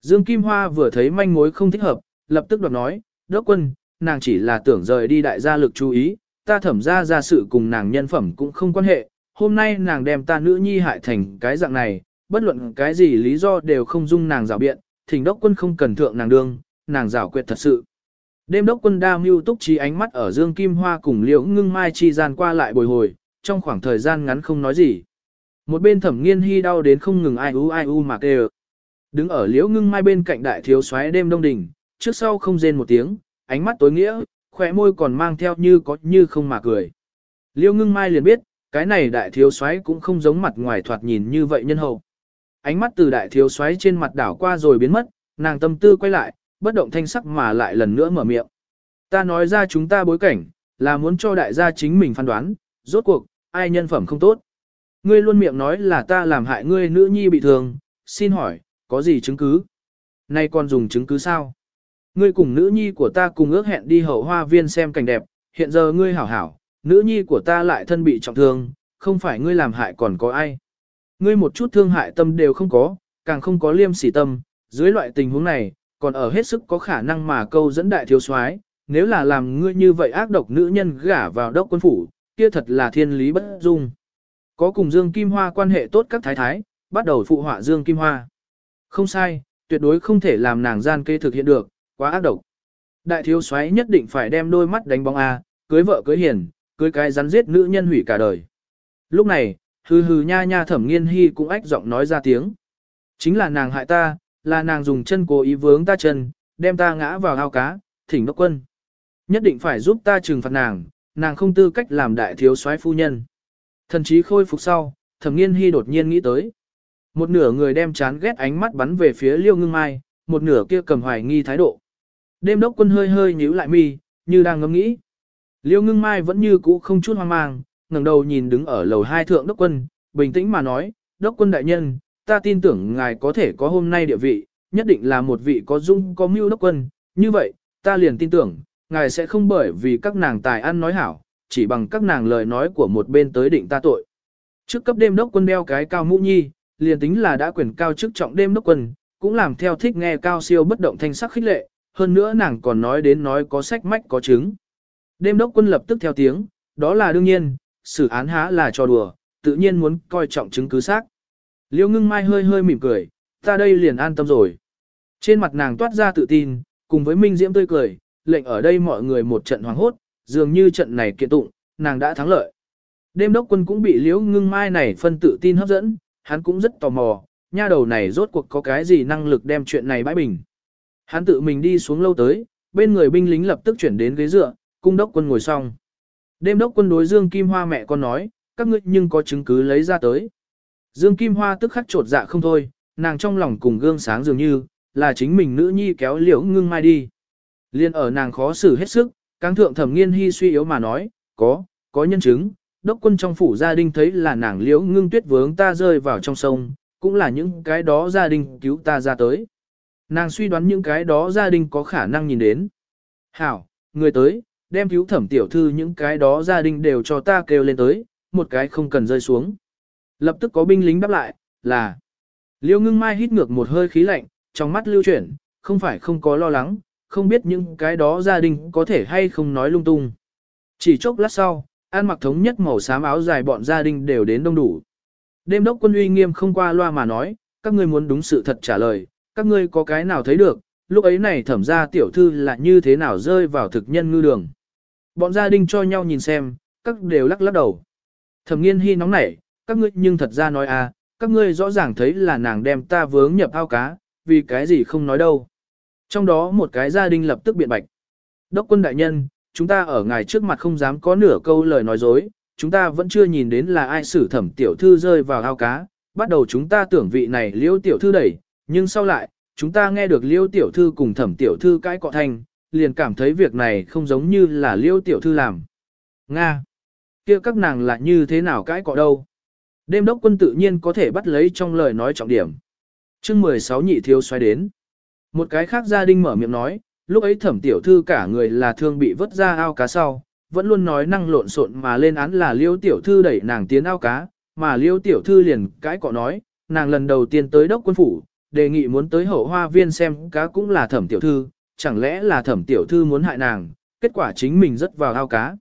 Dương Kim Hoa vừa thấy manh mối không thích hợp, lập tức đoạt nói, đốc quân, nàng chỉ là tưởng rời đi đại gia lực chú ý, ta thẩm ra ra sự cùng nàng nhân phẩm cũng không quan hệ, hôm nay nàng đem ta nữ nhi hại thành cái dạng này, bất luận cái gì lý do đều không dung nàng rào biện, thỉnh đốc quân không cần thượng nàng đương, nàng rào quyệt thật sự. Đêm đốc quân đa mưu túc trí ánh mắt ở Dương Kim Hoa cùng Liễu Ngưng Mai chi gian qua lại bồi hồi, trong khoảng thời gian ngắn không nói gì. Một bên thẩm nghiên hy đau đến không ngừng ai u ai u mà kêu. Đứng ở Liễu Ngưng Mai bên cạnh đại thiếu soái đêm đông đỉnh, trước sau không rên một tiếng, ánh mắt tối nghĩa, khỏe môi còn mang theo như có như không mà cười. Liễu Ngưng Mai liền biết, cái này đại thiếu soái cũng không giống mặt ngoài thoạt nhìn như vậy nhân hậu. Ánh mắt từ đại thiếu soái trên mặt đảo qua rồi biến mất, nàng tâm tư quay lại, bất động thanh sắc mà lại lần nữa mở miệng. Ta nói ra chúng ta bối cảnh, là muốn cho đại gia chính mình phán đoán, rốt cuộc, ai nhân phẩm không tốt. Ngươi luôn miệng nói là ta làm hại ngươi nữ nhi bị thương, xin hỏi, có gì chứng cứ? Nay còn dùng chứng cứ sao? Ngươi cùng nữ nhi của ta cùng ước hẹn đi hậu hoa viên xem cảnh đẹp, hiện giờ ngươi hảo hảo, nữ nhi của ta lại thân bị trọng thương, không phải ngươi làm hại còn có ai. Ngươi một chút thương hại tâm đều không có, càng không có liêm sỉ tâm, dưới loại tình huống này, còn ở hết sức có khả năng mà câu dẫn đại thiếu soái, nếu là làm ngươi như vậy ác độc nữ nhân gả vào đốc quân phủ, kia thật là thiên lý bất dung. Có cùng Dương Kim Hoa quan hệ tốt các thái thái, bắt đầu phụ họa Dương Kim Hoa. Không sai, tuyệt đối không thể làm nàng gian kê thực hiện được, quá ác độc. Đại thiếu soái nhất định phải đem đôi mắt đánh bóng A, cưới vợ cưới hiền, cưới cái rắn giết nữ nhân hủy cả đời. Lúc này, hừ hừ nha nha thẩm nghiên hy cũng ách giọng nói ra tiếng. Chính là nàng hại ta, là nàng dùng chân cố ý vướng ta chân, đem ta ngã vào ao cá, thỉnh đốc quân. Nhất định phải giúp ta trừng phạt nàng, nàng không tư cách làm đại thiếu soái phu nhân. Thần chí khôi phục sau, thẩm nghiên hy đột nhiên nghĩ tới. Một nửa người đem chán ghét ánh mắt bắn về phía liêu ngưng mai, một nửa kia cầm hoài nghi thái độ. Đêm đốc quân hơi hơi nhíu lại mi, như đang ngẫm nghĩ. Liêu ngưng mai vẫn như cũ không chút hoang mang, ngẩng đầu nhìn đứng ở lầu hai thượng đốc quân, bình tĩnh mà nói, đốc quân đại nhân, ta tin tưởng ngài có thể có hôm nay địa vị, nhất định là một vị có dung có mưu đốc quân, như vậy, ta liền tin tưởng, ngài sẽ không bởi vì các nàng tài ăn nói hảo, chỉ bằng các nàng lời nói của một bên tới định ta tội. Trước cấp đêm đốc quân đeo cái cao mũ nhi, liền tính là đã quyền cao chức trọng đêm đốc quân, cũng làm theo thích nghe cao siêu bất động thanh sắc khích lệ, hơn nữa nàng còn nói đến nói có sách mách có chứng. Đêm đốc quân lập tức theo tiếng, đó là đương nhiên, xử án há là trò đùa, tự nhiên muốn coi trọng chứng cứ xác. Liêu ngưng mai hơi hơi mỉm cười, ta đây liền an tâm rồi. Trên mặt nàng toát ra tự tin, cùng với minh diễm tươi cười, lệnh ở đây mọi người một trận hoàng hốt, dường như trận này kiện tụng, nàng đã thắng lợi. Đêm đốc quân cũng bị liễu ngưng mai này phân tự tin hấp dẫn, hắn cũng rất tò mò, nha đầu này rốt cuộc có cái gì năng lực đem chuyện này bãi bình. Hắn tự mình đi xuống lâu tới, bên người binh lính lập tức chuyển đến ghế dựa, cung đốc quân ngồi xong. Đêm đốc quân đối Dương Kim Hoa mẹ con nói, các ngươi nhưng có chứng cứ lấy ra tới. Dương Kim Hoa tức khắc trột dạ không thôi, nàng trong lòng cùng gương sáng dường như, là chính mình nữ nhi kéo liễu ngưng mai đi. Liên ở nàng khó xử hết sức, cáng thượng thẩm nghiên hy suy yếu mà nói, có, có nhân chứng, đốc quân trong phủ gia đình thấy là nàng liễu ngưng tuyết vướng ta rơi vào trong sông, cũng là những cái đó gia đình cứu ta ra tới. Nàng suy đoán những cái đó gia đình có khả năng nhìn đến. Hảo, người tới, đem cứu thẩm tiểu thư những cái đó gia đình đều cho ta kêu lên tới, một cái không cần rơi xuống. Lập tức có binh lính đáp lại, là. Liêu ngưng mai hít ngược một hơi khí lạnh, trong mắt lưu chuyển, không phải không có lo lắng, không biết những cái đó gia đình có thể hay không nói lung tung. Chỉ chốc lát sau, ăn mặc thống nhất màu xám áo dài bọn gia đình đều đến đông đủ. Đêm đốc quân uy nghiêm không qua loa mà nói, các ngươi muốn đúng sự thật trả lời, các ngươi có cái nào thấy được, lúc ấy này thẩm ra tiểu thư là như thế nào rơi vào thực nhân ngư đường. Bọn gia đình cho nhau nhìn xem, các đều lắc lắc đầu. Thẩm nghiên hy nóng nảy, các ngươi nhưng thật ra nói à, các ngươi rõ ràng thấy là nàng đem ta vướng nhập ao cá, vì cái gì không nói đâu. Trong đó một cái gia đình lập tức biện bạch. Đốc quân đại nhân, chúng ta ở ngài trước mặt không dám có nửa câu lời nói dối, chúng ta vẫn chưa nhìn đến là ai xử thẩm tiểu thư rơi vào ao cá, bắt đầu chúng ta tưởng vị này liêu tiểu thư đẩy, nhưng sau lại, chúng ta nghe được liêu tiểu thư cùng thẩm tiểu thư cãi cọ thành, liền cảm thấy việc này không giống như là liêu tiểu thư làm. Nga! kia các nàng là như thế nào cãi cọ đâu? Đêm đốc quân tự nhiên có thể bắt lấy trong lời nói trọng điểm. chương 16 nhị thiếu xoay đến. Một cái khác gia đình mở miệng nói, lúc ấy thẩm tiểu thư cả người là thương bị vớt ra ao cá sau, vẫn luôn nói năng lộn xộn mà lên án là liêu tiểu thư đẩy nàng tiến ao cá, mà liêu tiểu thư liền cãi cọ nói, nàng lần đầu tiên tới đốc quân phủ, đề nghị muốn tới hậu hoa viên xem cá cũng là thẩm tiểu thư, chẳng lẽ là thẩm tiểu thư muốn hại nàng, kết quả chính mình rất vào ao cá.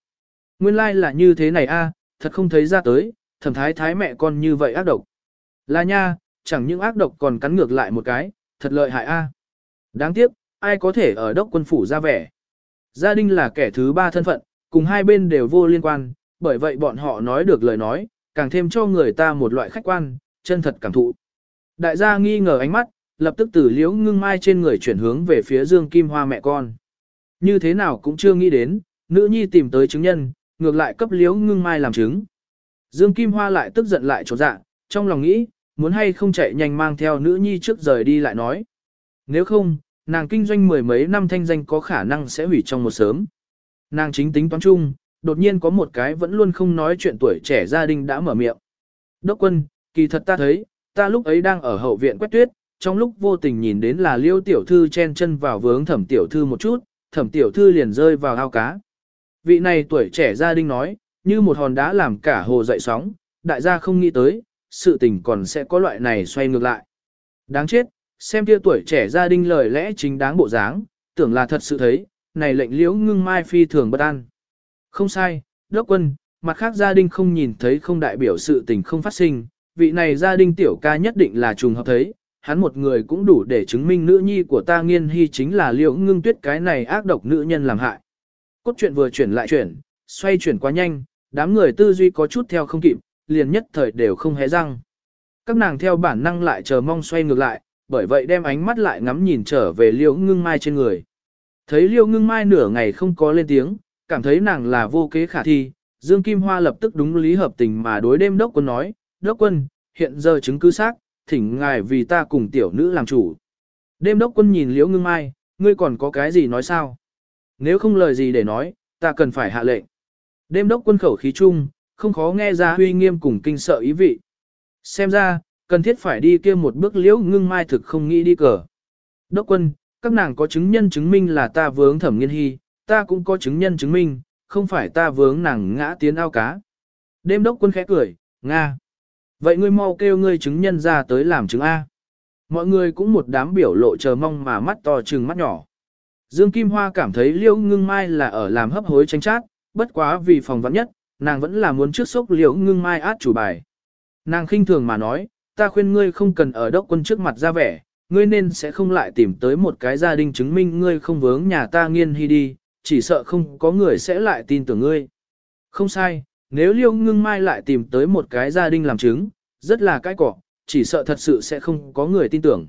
Nguyên lai like là như thế này a, thật không thấy ra tới, thẩm thái thái mẹ con như vậy ác độc. Là nha, chẳng những ác độc còn cắn ngược lại một cái, thật lợi hại a. Đáng tiếc, ai có thể ở đốc quân phủ ra vẻ. Gia đình là kẻ thứ ba thân phận, cùng hai bên đều vô liên quan, bởi vậy bọn họ nói được lời nói, càng thêm cho người ta một loại khách quan, chân thật cảm thụ. Đại gia nghi ngờ ánh mắt, lập tức từ liễu ngưng mai trên người chuyển hướng về phía Dương Kim Hoa mẹ con. Như thế nào cũng chưa nghĩ đến, nữ nhi tìm tới chứng nhân, ngược lại cấp liễu ngưng mai làm chứng. Dương Kim Hoa lại tức giận lại trốn dạ, trong lòng nghĩ, muốn hay không chạy nhanh mang theo nữ nhi trước rời đi lại nói. Nếu không, nàng kinh doanh mười mấy năm thanh danh có khả năng sẽ hủy trong một sớm. Nàng chính tính toán chung, đột nhiên có một cái vẫn luôn không nói chuyện tuổi trẻ gia đình đã mở miệng. Đốc quân, kỳ thật ta thấy, ta lúc ấy đang ở hậu viện quét tuyết, trong lúc vô tình nhìn đến là liêu tiểu thư chen chân vào vướng thẩm tiểu thư một chút, thẩm tiểu thư liền rơi vào ao cá. Vị này tuổi trẻ gia đình nói, như một hòn đá làm cả hồ dậy sóng, đại gia không nghĩ tới, sự tình còn sẽ có loại này xoay ngược lại. Đáng chết, xem kia tuổi trẻ gia đình lời lẽ chính đáng bộ dáng, tưởng là thật sự thấy, này lệnh liễu ngưng mai phi thường bất an. Không sai, đốc quân, mặt khác gia đình không nhìn thấy không đại biểu sự tình không phát sinh, vị này gia đình tiểu ca nhất định là trùng hợp thấy, hắn một người cũng đủ để chứng minh nữ nhi của ta nghiên hy chính là liễu ngưng tuyết cái này ác độc nữ nhân làm hại. Cốt truyện vừa chuyển lại chuyển, xoay chuyển quá nhanh, đám người tư duy có chút theo không kịp, liền nhất thời đều không hé răng. Các nàng theo bản năng lại chờ mong xoay ngược lại, bởi vậy đem ánh mắt lại ngắm nhìn trở về liễu ngưng mai trên người. Thấy liễu ngưng mai nửa ngày không có lên tiếng, cảm thấy nàng là vô kế khả thi, Dương Kim Hoa lập tức đúng lý hợp tình mà đối đêm đốc quân nói, đốc quân, hiện giờ chứng cứ xác, thỉnh ngài vì ta cùng tiểu nữ làm chủ. Đêm đốc quân nhìn liễu ngưng mai, ngươi còn có cái gì nói sao? Nếu không lời gì để nói, ta cần phải hạ lệnh. Đêm đốc quân khẩu khí chung, không khó nghe ra huy nghiêm cùng kinh sợ ý vị. Xem ra, cần thiết phải đi kia một bước liễu ngưng mai thực không nghĩ đi cờ. Đốc quân, các nàng có chứng nhân chứng minh là ta vướng thẩm nghiên hy, ta cũng có chứng nhân chứng minh, không phải ta vướng nàng ngã tiến ao cá. Đêm đốc quân khẽ cười, Nga. Vậy ngươi mau kêu ngươi chứng nhân ra tới làm chứng A. Mọi người cũng một đám biểu lộ chờ mong mà mắt to trừng mắt nhỏ. Dương Kim Hoa cảm thấy liễu ngưng mai là ở làm hấp hối tranh chát, bất quá vì phòng vắng nhất, nàng vẫn là muốn trước sốc liễu ngưng mai át chủ bài. Nàng khinh thường mà nói, ta khuyên ngươi không cần ở đốc quân trước mặt ra vẻ, ngươi nên sẽ không lại tìm tới một cái gia đình chứng minh ngươi không vướng nhà ta nghiên hy đi, chỉ sợ không có người sẽ lại tin tưởng ngươi. Không sai, nếu liêu ngưng mai lại tìm tới một cái gia đình làm chứng, rất là cái cỏ, chỉ sợ thật sự sẽ không có người tin tưởng.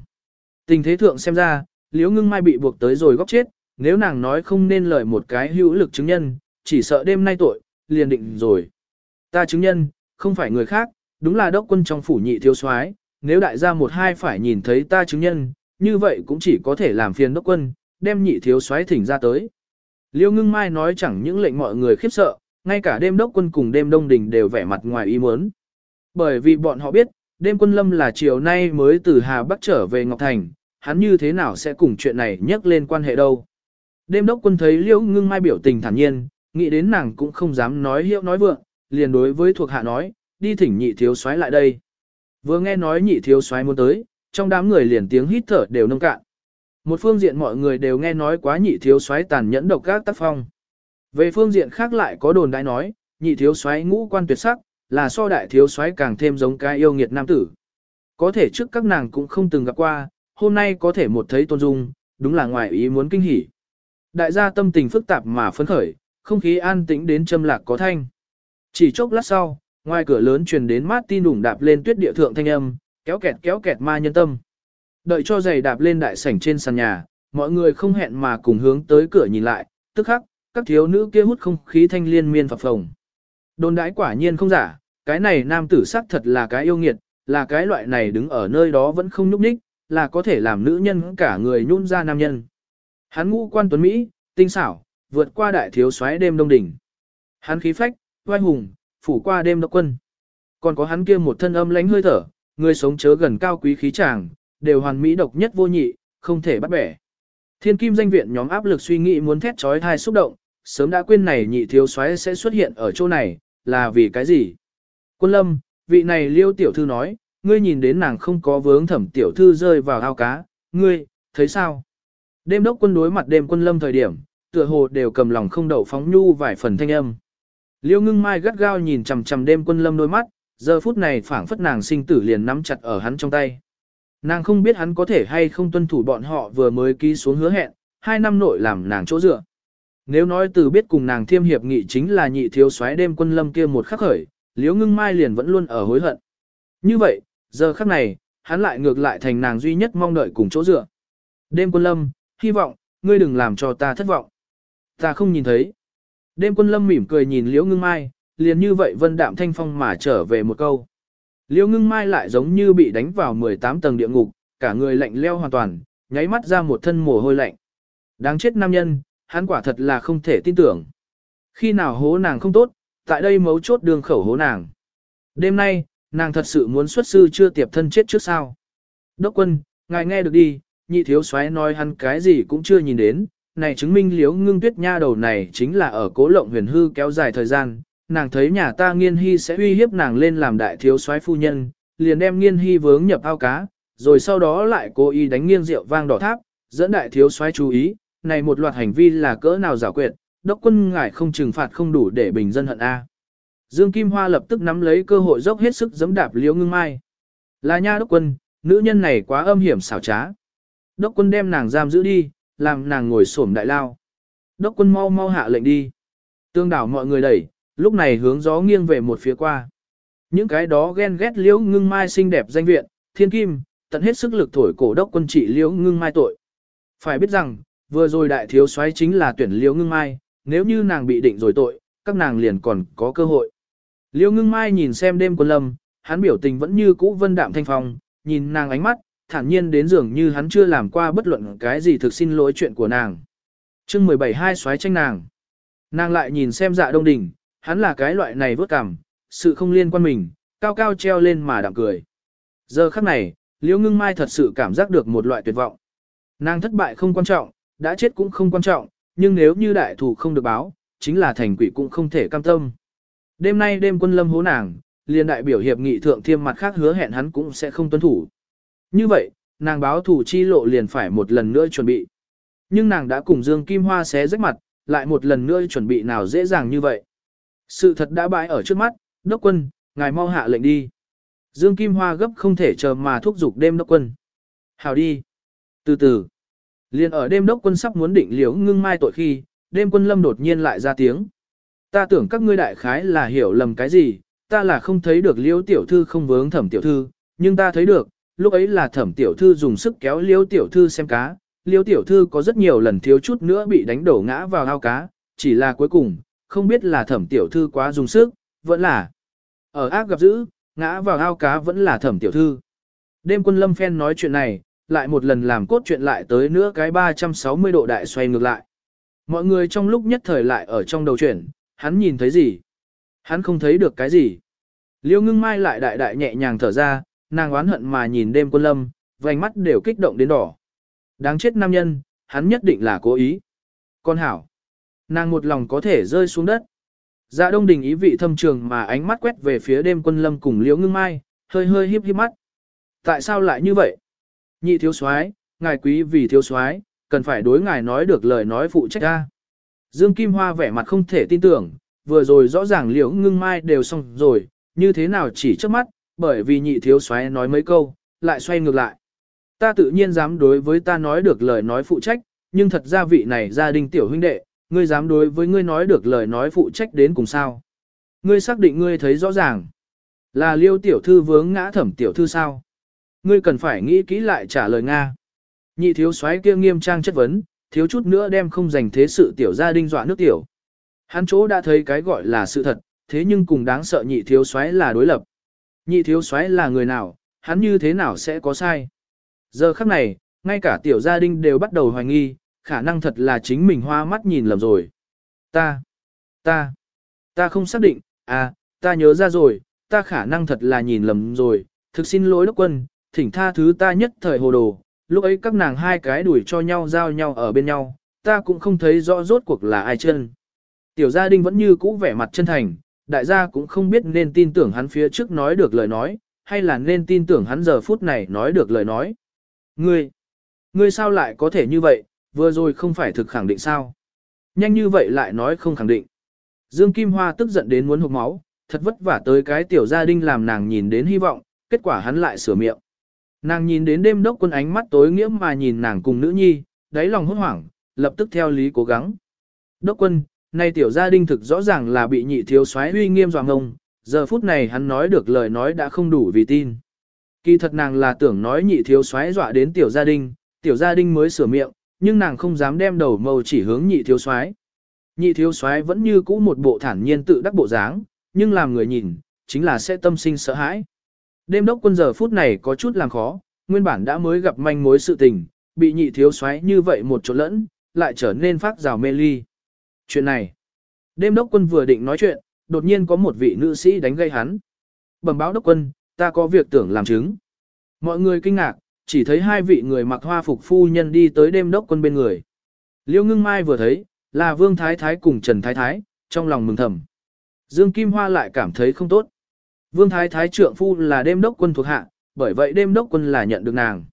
Tình thế thượng xem ra, liêu ngưng mai bị buộc tới rồi góc chết, nếu nàng nói không nên lời một cái hữu lực chứng nhân, chỉ sợ đêm nay tội, liền định rồi. Ta chứng nhân, không phải người khác, đúng là đốc quân trong phủ nhị thiếu soái. nếu đại gia một hai phải nhìn thấy ta chứng nhân, như vậy cũng chỉ có thể làm phiền đốc quân, đem nhị thiếu soái thỉnh ra tới. Liêu ngưng mai nói chẳng những lệnh mọi người khiếp sợ, ngay cả đêm đốc quân cùng đêm đông đình đều vẻ mặt ngoài ý muốn. Bởi vì bọn họ biết, đêm quân lâm là chiều nay mới từ Hà Bắc trở về Ngọc Thành, hắn như thế nào sẽ cùng chuyện này nhắc lên quan hệ đâu. Đêm đốc quân thấy liễu ngưng mai biểu tình thản nhiên, nghĩ đến nàng cũng không dám nói hiệu nói vượng, liền đối với thuộc hạ nói, đi thỉnh nhị thiếu soái lại đây. Vừa nghe nói nhị thiếu soái muốn tới, trong đám người liền tiếng hít thở đều nông cạn. Một phương diện mọi người đều nghe nói quá nhị thiếu soái tàn nhẫn độc các tác phong. Về phương diện khác lại có đồn đại nói, nhị thiếu soái ngũ quan tuyệt sắc, là so đại thiếu soái càng thêm giống cái yêu nghiệt nam tử. Có thể trước các nàng cũng không từng gặp qua, hôm nay có thể một thấy tôn dung, đúng là ngoài ý muốn kinh hỉ. Đại gia tâm tình phức tạp mà phấn khởi, không khí an tĩnh đến châm lạc có thanh. Chỉ chốc lát sau, ngoài cửa lớn truyền đến mát tin đủng đạp lên tuyết địa thượng thanh âm, kéo kẹt kéo kẹt ma nhân tâm. Đợi cho giày đạp lên đại sảnh trên sàn nhà, mọi người không hẹn mà cùng hướng tới cửa nhìn lại, tức khắc, các thiếu nữ kia hút không khí thanh liên miên phập phồng. Đồn đãi quả nhiên không giả, cái này nam tử sắc thật là cái yêu nghiệt, là cái loại này đứng ở nơi đó vẫn không nhúc nhích, là có thể làm nữ nhân cả người nhún ra nam nhân. Hắn ngũ quan tuấn Mỹ, tinh xảo, vượt qua đại thiếu soái đêm đông đỉnh. Hắn khí phách, oai hùng, phủ qua đêm độc quân. Còn có hắn kia một thân âm lãnh hơi thở, người sống chớ gần cao quý khí chàng, đều hoàn mỹ độc nhất vô nhị, không thể bắt bẻ. Thiên kim danh viện nhóm áp lực suy nghĩ muốn thét trói thai xúc động, sớm đã quên này nhị thiếu soái sẽ xuất hiện ở chỗ này, là vì cái gì? Quân lâm, vị này liêu tiểu thư nói, ngươi nhìn đến nàng không có vướng thẩm tiểu thư rơi vào ao cá, ngươi, thấy sao? Đêm đốc quân đối mặt đêm quân lâm thời điểm, tựa hồ đều cầm lòng không đậu phóng nhu vài phần thanh âm. Liêu ngưng mai gắt gao nhìn chằm chằm đêm quân lâm đôi mắt, giờ phút này phảng phất nàng sinh tử liền nắm chặt ở hắn trong tay. Nàng không biết hắn có thể hay không tuân thủ bọn họ vừa mới ký xuống hứa hẹn, hai năm nội làm nàng chỗ dựa. Nếu nói từ biết cùng nàng thiêm hiệp nghị chính là nhị thiếu soái đêm quân lâm kia một khắc khởi, liễu ngưng mai liền vẫn luôn ở hối hận. Như vậy, giờ khắc này, hắn lại ngược lại thành nàng duy nhất mong đợi cùng chỗ dựa. Đêm quân lâm, hy vọng, ngươi đừng làm cho ta thất vọng. Ta không nhìn thấy. Đêm quân lâm mỉm cười nhìn liễu ngưng mai, liền như vậy vân đạm thanh phong mà trở về một câu. Liễu ngưng mai lại giống như bị đánh vào 18 tầng địa ngục, cả người lạnh leo hoàn toàn, nháy mắt ra một thân mồ hôi lạnh. Đáng chết nam nhân, hắn quả thật là không thể tin tưởng. Khi nào hố nàng không tốt, tại đây mấu chốt đường khẩu hố nàng. Đêm nay, nàng thật sự muốn xuất sư chưa tiệp thân chết trước sao. Đốc quân, ngài nghe được đi, nhị thiếu soái nói hắn cái gì cũng chưa nhìn đến, này chứng minh liếu ngưng tuyết nha đầu này chính là ở cố lộng huyền hư kéo dài thời gian, nàng thấy nhà ta nghiên hy sẽ uy hiếp nàng lên làm đại thiếu soái phu nhân, liền đem nghiên hy vướng nhập ao cá, rồi sau đó lại cố ý đánh nghiêng rượu vang đỏ tháp, dẫn đại thiếu soái chú ý, này một loạt hành vi là cỡ nào giả quyệt, đốc quân ngại không trừng phạt không đủ để bình dân hận A. Dương Kim Hoa lập tức nắm lấy cơ hội dốc hết sức giẫm đạp liễu ngưng mai. Là nha đốc quân, nữ nhân này quá âm hiểm xảo trá. Đốc quân đem nàng giam giữ đi, làm nàng ngồi xổm đại lao. Đốc quân mau mau hạ lệnh đi. Tương đảo mọi người đẩy, lúc này hướng gió nghiêng về một phía qua. Những cái đó ghen ghét liễu ngưng mai xinh đẹp danh viện, thiên kim, tận hết sức lực thổi cổ đốc quân trị liễu ngưng mai tội. Phải biết rằng, vừa rồi đại thiếu soái chính là tuyển liễu ngưng mai, nếu như nàng bị định rồi tội, các nàng liền còn có cơ hội. Liễu ngưng mai nhìn xem đêm quân lâm, hắn biểu tình vẫn như cũ vân đạm thanh phong, nhìn nàng ánh mắt, thản nhiên đến dường như hắn chưa làm qua bất luận cái gì thực xin lỗi chuyện của nàng. chương 17 hai soái tranh nàng. Nàng lại nhìn xem dạ đông đỉnh, hắn là cái loại này vớt cảm, sự không liên quan mình, cao cao treo lên mà đạm cười. Giờ khắc này, Liễu Ngưng Mai thật sự cảm giác được một loại tuyệt vọng. Nàng thất bại không quan trọng, đã chết cũng không quan trọng, nhưng nếu như đại thủ không được báo, chính là thành quỷ cũng không thể cam tâm. Đêm nay đêm quân lâm hố nàng, liền đại biểu hiệp nghị thượng thiêm mặt khác hứa hẹn hắn cũng sẽ không tuân thủ. Như vậy, nàng báo thủ chi lộ liền phải một lần nữa chuẩn bị. Nhưng nàng đã cùng Dương Kim Hoa xé rách mặt, lại một lần nữa chuẩn bị nào dễ dàng như vậy. Sự thật đã bãi ở trước mắt, đốc quân, ngài mau hạ lệnh đi. Dương Kim Hoa gấp không thể chờ mà thúc giục đêm đốc quân. Hào đi. Từ từ. Liên ở đêm đốc quân sắp muốn định liễu ngưng mai tội khi, đêm quân lâm đột nhiên lại ra tiếng. Ta tưởng các ngươi đại khái là hiểu lầm cái gì, ta là không thấy được liễu tiểu thư không vướng thẩm tiểu thư, nhưng ta thấy được, lúc ấy là thẩm tiểu thư dùng sức kéo liễu tiểu thư xem cá, liễu tiểu thư có rất nhiều lần thiếu chút nữa bị đánh đổ ngã vào ao cá, chỉ là cuối cùng, không biết là thẩm tiểu thư quá dùng sức, vẫn là ở ác gặp dữ, ngã vào ao cá vẫn là thẩm tiểu thư. Đêm quân lâm phen nói chuyện này, lại một lần làm cốt chuyện lại tới nữa cái 360 độ đại xoay ngược lại. Mọi người trong lúc nhất thời lại ở trong đầu chuyển, hắn nhìn thấy gì? Hắn không thấy được cái gì. Liêu ngưng mai lại đại đại nhẹ nhàng thở ra, nàng oán hận mà nhìn đêm quân lâm, vành mắt đều kích động đến đỏ. Đáng chết nam nhân, hắn nhất định là cố ý. Con hảo. Nàng một lòng có thể rơi xuống đất. Dạ đông đình ý vị thâm trường mà ánh mắt quét về phía đêm quân lâm cùng liễu ngưng mai, hơi hơi hiếp hiếp mắt. Tại sao lại như vậy? Nhị thiếu soái, ngài quý vì thiếu soái, cần phải đối ngài nói được lời nói phụ trách ra. Dương Kim Hoa vẻ mặt không thể tin tưởng, vừa rồi rõ ràng liễu ngưng mai đều xong rồi, như thế nào chỉ trước mắt, bởi vì nhị thiếu soái nói mấy câu, lại xoay ngược lại. Ta tự nhiên dám đối với ta nói được lời nói phụ trách, nhưng thật ra vị này gia đình tiểu huynh đệ, ngươi dám đối với ngươi nói được lời nói phụ trách đến cùng sao. Ngươi xác định ngươi thấy rõ ràng. Là liêu tiểu thư vướng ngã thẩm tiểu thư sao? Ngươi cần phải nghĩ kỹ lại trả lời Nga. Nhị thiếu soái kia nghiêm trang chất vấn, thiếu chút nữa đem không dành thế sự tiểu gia đình dọa nước tiểu. Hắn chỗ đã thấy cái gọi là sự thật, thế nhưng cùng đáng sợ nhị thiếu soái là đối lập. Nhị thiếu soái là người nào, hắn như thế nào sẽ có sai. Giờ khắc này, ngay cả tiểu gia đình đều bắt đầu hoài nghi, khả năng thật là chính mình hoa mắt nhìn lầm rồi. Ta, ta, ta không xác định, à, ta nhớ ra rồi, ta khả năng thật là nhìn lầm rồi, thực xin lỗi đốc quân, thỉnh tha thứ ta nhất thời hồ đồ, lúc ấy các nàng hai cái đuổi cho nhau giao nhau ở bên nhau, ta cũng không thấy rõ rốt cuộc là ai chân. Tiểu gia đình vẫn như cũ vẻ mặt chân thành, đại gia cũng không biết nên tin tưởng hắn phía trước nói được lời nói, hay là nên tin tưởng hắn giờ phút này nói được lời nói. Ngươi, ngươi sao lại có thể như vậy, vừa rồi không phải thực khẳng định sao? Nhanh như vậy lại nói không khẳng định. Dương Kim Hoa tức giận đến muốn hụt máu, thật vất vả tới cái tiểu gia đình làm nàng nhìn đến hy vọng, kết quả hắn lại sửa miệng. Nàng nhìn đến đêm đốc quân ánh mắt tối nghĩa mà nhìn nàng cùng nữ nhi, đáy lòng hốt hoảng, lập tức theo lý cố gắng. Đốc quân, nay tiểu gia đình thực rõ ràng là bị nhị thiếu soái uy nghiêm dọa ngông, giờ phút này hắn nói được lời nói đã không đủ vì tin. Kỳ thật nàng là tưởng nói nhị thiếu soái dọa đến tiểu gia đình, tiểu gia đình mới sửa miệng, nhưng nàng không dám đem đầu mâu chỉ hướng nhị thiếu soái. Nhị thiếu soái vẫn như cũ một bộ thản nhiên tự đắc bộ dáng, nhưng làm người nhìn, chính là sẽ tâm sinh sợ hãi. Đêm đốc quân giờ phút này có chút làm khó, nguyên bản đã mới gặp manh mối sự tình, bị nhị thiếu soái như vậy một chỗ lẫn, lại trở nên phát rào mê ly. Chuyện này, đêm đốc quân vừa định nói chuyện, đột nhiên có một vị nữ sĩ đánh gây hắn. Bẩm báo đốc quân, ta có việc tưởng làm chứng. Mọi người kinh ngạc, chỉ thấy hai vị người mặc hoa phục phu nhân đi tới đêm đốc quân bên người. Liêu ngưng mai vừa thấy, là Vương Thái Thái cùng Trần Thái Thái, trong lòng mừng thầm. Dương Kim Hoa lại cảm thấy không tốt. Vương Thái Thái trượng phu là đêm đốc quân thuộc hạ, bởi vậy đêm đốc quân là nhận được nàng.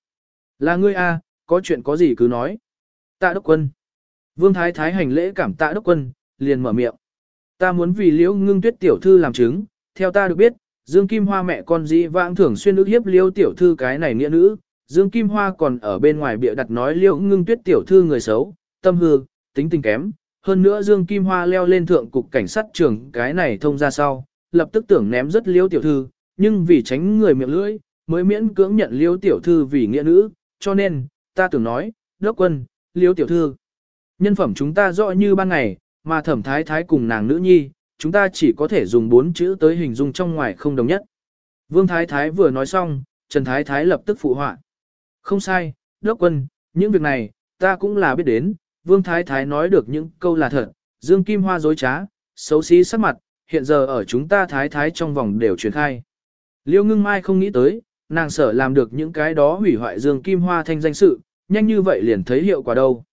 Là ngươi a, có chuyện có gì cứ nói. Tạ đốc quân. Vương Thái Thái hành lễ cảm tạ đốc quân, liền mở miệng. Ta muốn vì liễu ngưng tuyết tiểu thư làm chứng, theo ta được biết, Dương Kim Hoa mẹ con dĩ vãng thường xuyên ước hiếp liễu tiểu thư cái này nghĩa nữ, Dương Kim Hoa còn ở bên ngoài bịa đặt nói liễu ngưng tuyết tiểu thư người xấu, tâm hư, tính tình kém. Hơn nữa Dương Kim Hoa leo lên thượng cục cảnh sát trưởng cái này thông ra sau, lập tức tưởng ném rất liêu tiểu thư, nhưng vì tránh người miệng lưỡi, mới miễn cưỡng nhận liêu tiểu thư vì nghĩa nữ, cho nên, ta tưởng nói, đốc quân, liêu tiểu thư. Nhân phẩm chúng ta rõ như ban ngày, mà thẩm thái thái cùng nàng nữ nhi, chúng ta chỉ có thể dùng bốn chữ tới hình dung trong ngoài không đồng nhất. Vương thái thái vừa nói xong, Trần thái thái lập tức phụ họa. Không sai, đốc quân, những việc này, ta cũng là biết đến, Vương thái thái nói được những câu là thật, Dương Kim Hoa dối trá, xấu xí sắc mặt, hiện giờ ở chúng ta thái thái trong vòng đều truyền khai. Liêu ngưng mai không nghĩ tới, nàng sở làm được những cái đó hủy hoại Dương Kim Hoa thanh danh sự, nhanh như vậy liền thấy hiệu quả đâu.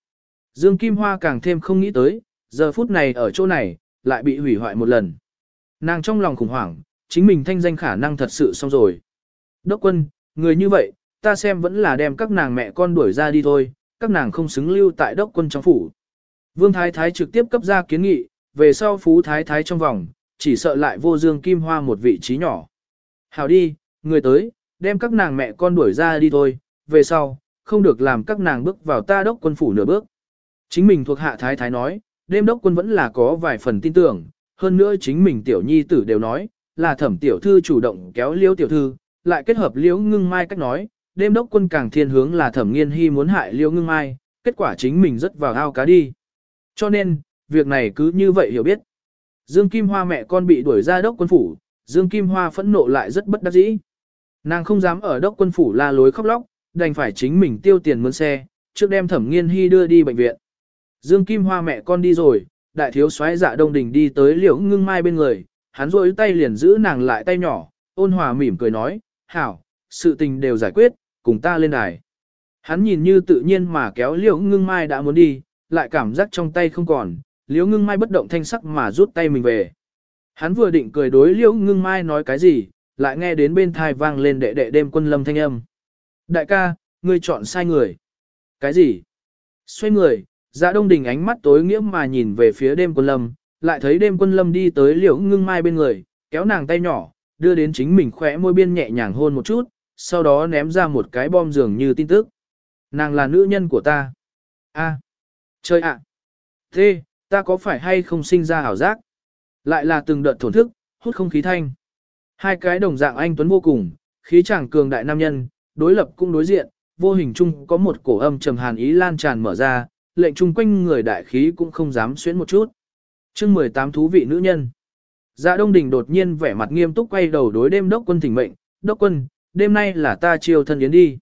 Dương Kim Hoa càng thêm không nghĩ tới, giờ phút này ở chỗ này, lại bị hủy hoại một lần. Nàng trong lòng khủng hoảng, chính mình thanh danh khả năng thật sự xong rồi. Đốc quân, người như vậy, ta xem vẫn là đem các nàng mẹ con đuổi ra đi thôi, các nàng không xứng lưu tại đốc quân trong phủ. Vương Thái Thái trực tiếp cấp ra kiến nghị, về sau Phú Thái Thái trong vòng, chỉ sợ lại vô Dương Kim Hoa một vị trí nhỏ. Hảo đi, người tới, đem các nàng mẹ con đuổi ra đi thôi, về sau, không được làm các nàng bước vào ta đốc quân phủ nửa bước. Chính mình thuộc hạ thái thái nói, đêm đốc quân vẫn là có vài phần tin tưởng, hơn nữa chính mình tiểu nhi tử đều nói, là thẩm tiểu thư chủ động kéo liêu tiểu thư, lại kết hợp liễu ngưng mai cách nói, đêm đốc quân càng thiên hướng là thẩm nghiên hy muốn hại liễu ngưng mai, kết quả chính mình rất vào ao cá đi. Cho nên, việc này cứ như vậy hiểu biết. Dương Kim Hoa mẹ con bị đuổi ra đốc quân phủ, Dương Kim Hoa phẫn nộ lại rất bất đắc dĩ. Nàng không dám ở đốc quân phủ la lối khóc lóc, đành phải chính mình tiêu tiền mướn xe, trước đem thẩm nghiên hy đưa đi bệnh viện. Dương Kim Hoa mẹ con đi rồi, đại thiếu soái dạ đông đình đi tới liễu ngưng mai bên người, hắn rôi tay liền giữ nàng lại tay nhỏ, ôn hòa mỉm cười nói, hảo, sự tình đều giải quyết, cùng ta lên đài. Hắn nhìn như tự nhiên mà kéo liễu ngưng mai đã muốn đi, lại cảm giác trong tay không còn, liễu ngưng mai bất động thanh sắc mà rút tay mình về. Hắn vừa định cười đối liễu ngưng mai nói cái gì, lại nghe đến bên thai vang lên đệ đệ đêm quân lâm thanh âm. Đại ca, ngươi chọn sai người. Cái gì? Xoay người, dạ đông đình ánh mắt tối nghĩa mà nhìn về phía đêm quân lâm, lại thấy đêm quân lâm đi tới liễu ngưng mai bên người, kéo nàng tay nhỏ, đưa đến chính mình khỏe môi biên nhẹ nhàng hôn một chút, sau đó ném ra một cái bom dường như tin tức. Nàng là nữ nhân của ta. A. Chơi ạ. À. Thế, ta có phải hay không sinh ra ảo giác? Lại là từng đợt thổn thức, hút không khí thanh. Hai cái đồng dạng anh tuấn vô cùng, khí chàng cường đại nam nhân, đối lập cũng đối diện, vô hình chung có một cổ âm trầm hàn ý lan tràn mở ra, lệnh chung quanh người đại khí cũng không dám xuyến một chút. chương 18 thú vị nữ nhân. Dạ Đông Đình đột nhiên vẻ mặt nghiêm túc quay đầu đối đêm đốc quân thỉnh mệnh, đốc quân, đêm nay là ta chiêu thân yến đi.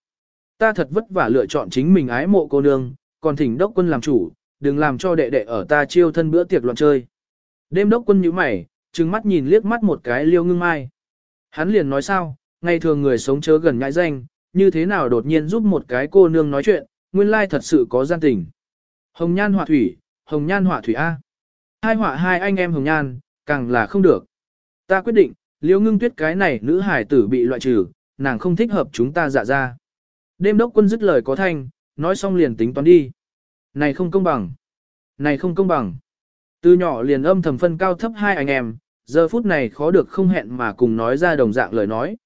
Ta thật vất vả lựa chọn chính mình ái mộ cô nương, còn thỉnh đốc quân làm chủ, đừng làm cho đệ đệ ở ta chiêu thân bữa tiệc loạn chơi. Đêm đốc quân nhíu mày, trừng mắt nhìn liếc mắt một cái liêu ngưng mai. Hắn liền nói sao, ngày thường người sống chớ gần ngại danh, như thế nào đột nhiên giúp một cái cô nương nói chuyện, nguyên lai thật sự có gian tình. Hồng nhan họa thủy, hồng nhan họa thủy A. Hai họa hai anh em hồng nhan, càng là không được. Ta quyết định, liêu ngưng tuyết cái này nữ hải tử bị loại trừ, nàng không thích hợp chúng ta dạ ra. Đêm đốc quân dứt lời có thanh, nói xong liền tính toán đi. Này không công bằng. Này không công bằng. Từ nhỏ liền âm thầm phân cao thấp hai anh em, giờ phút này khó được không hẹn mà cùng nói ra đồng dạng lời nói.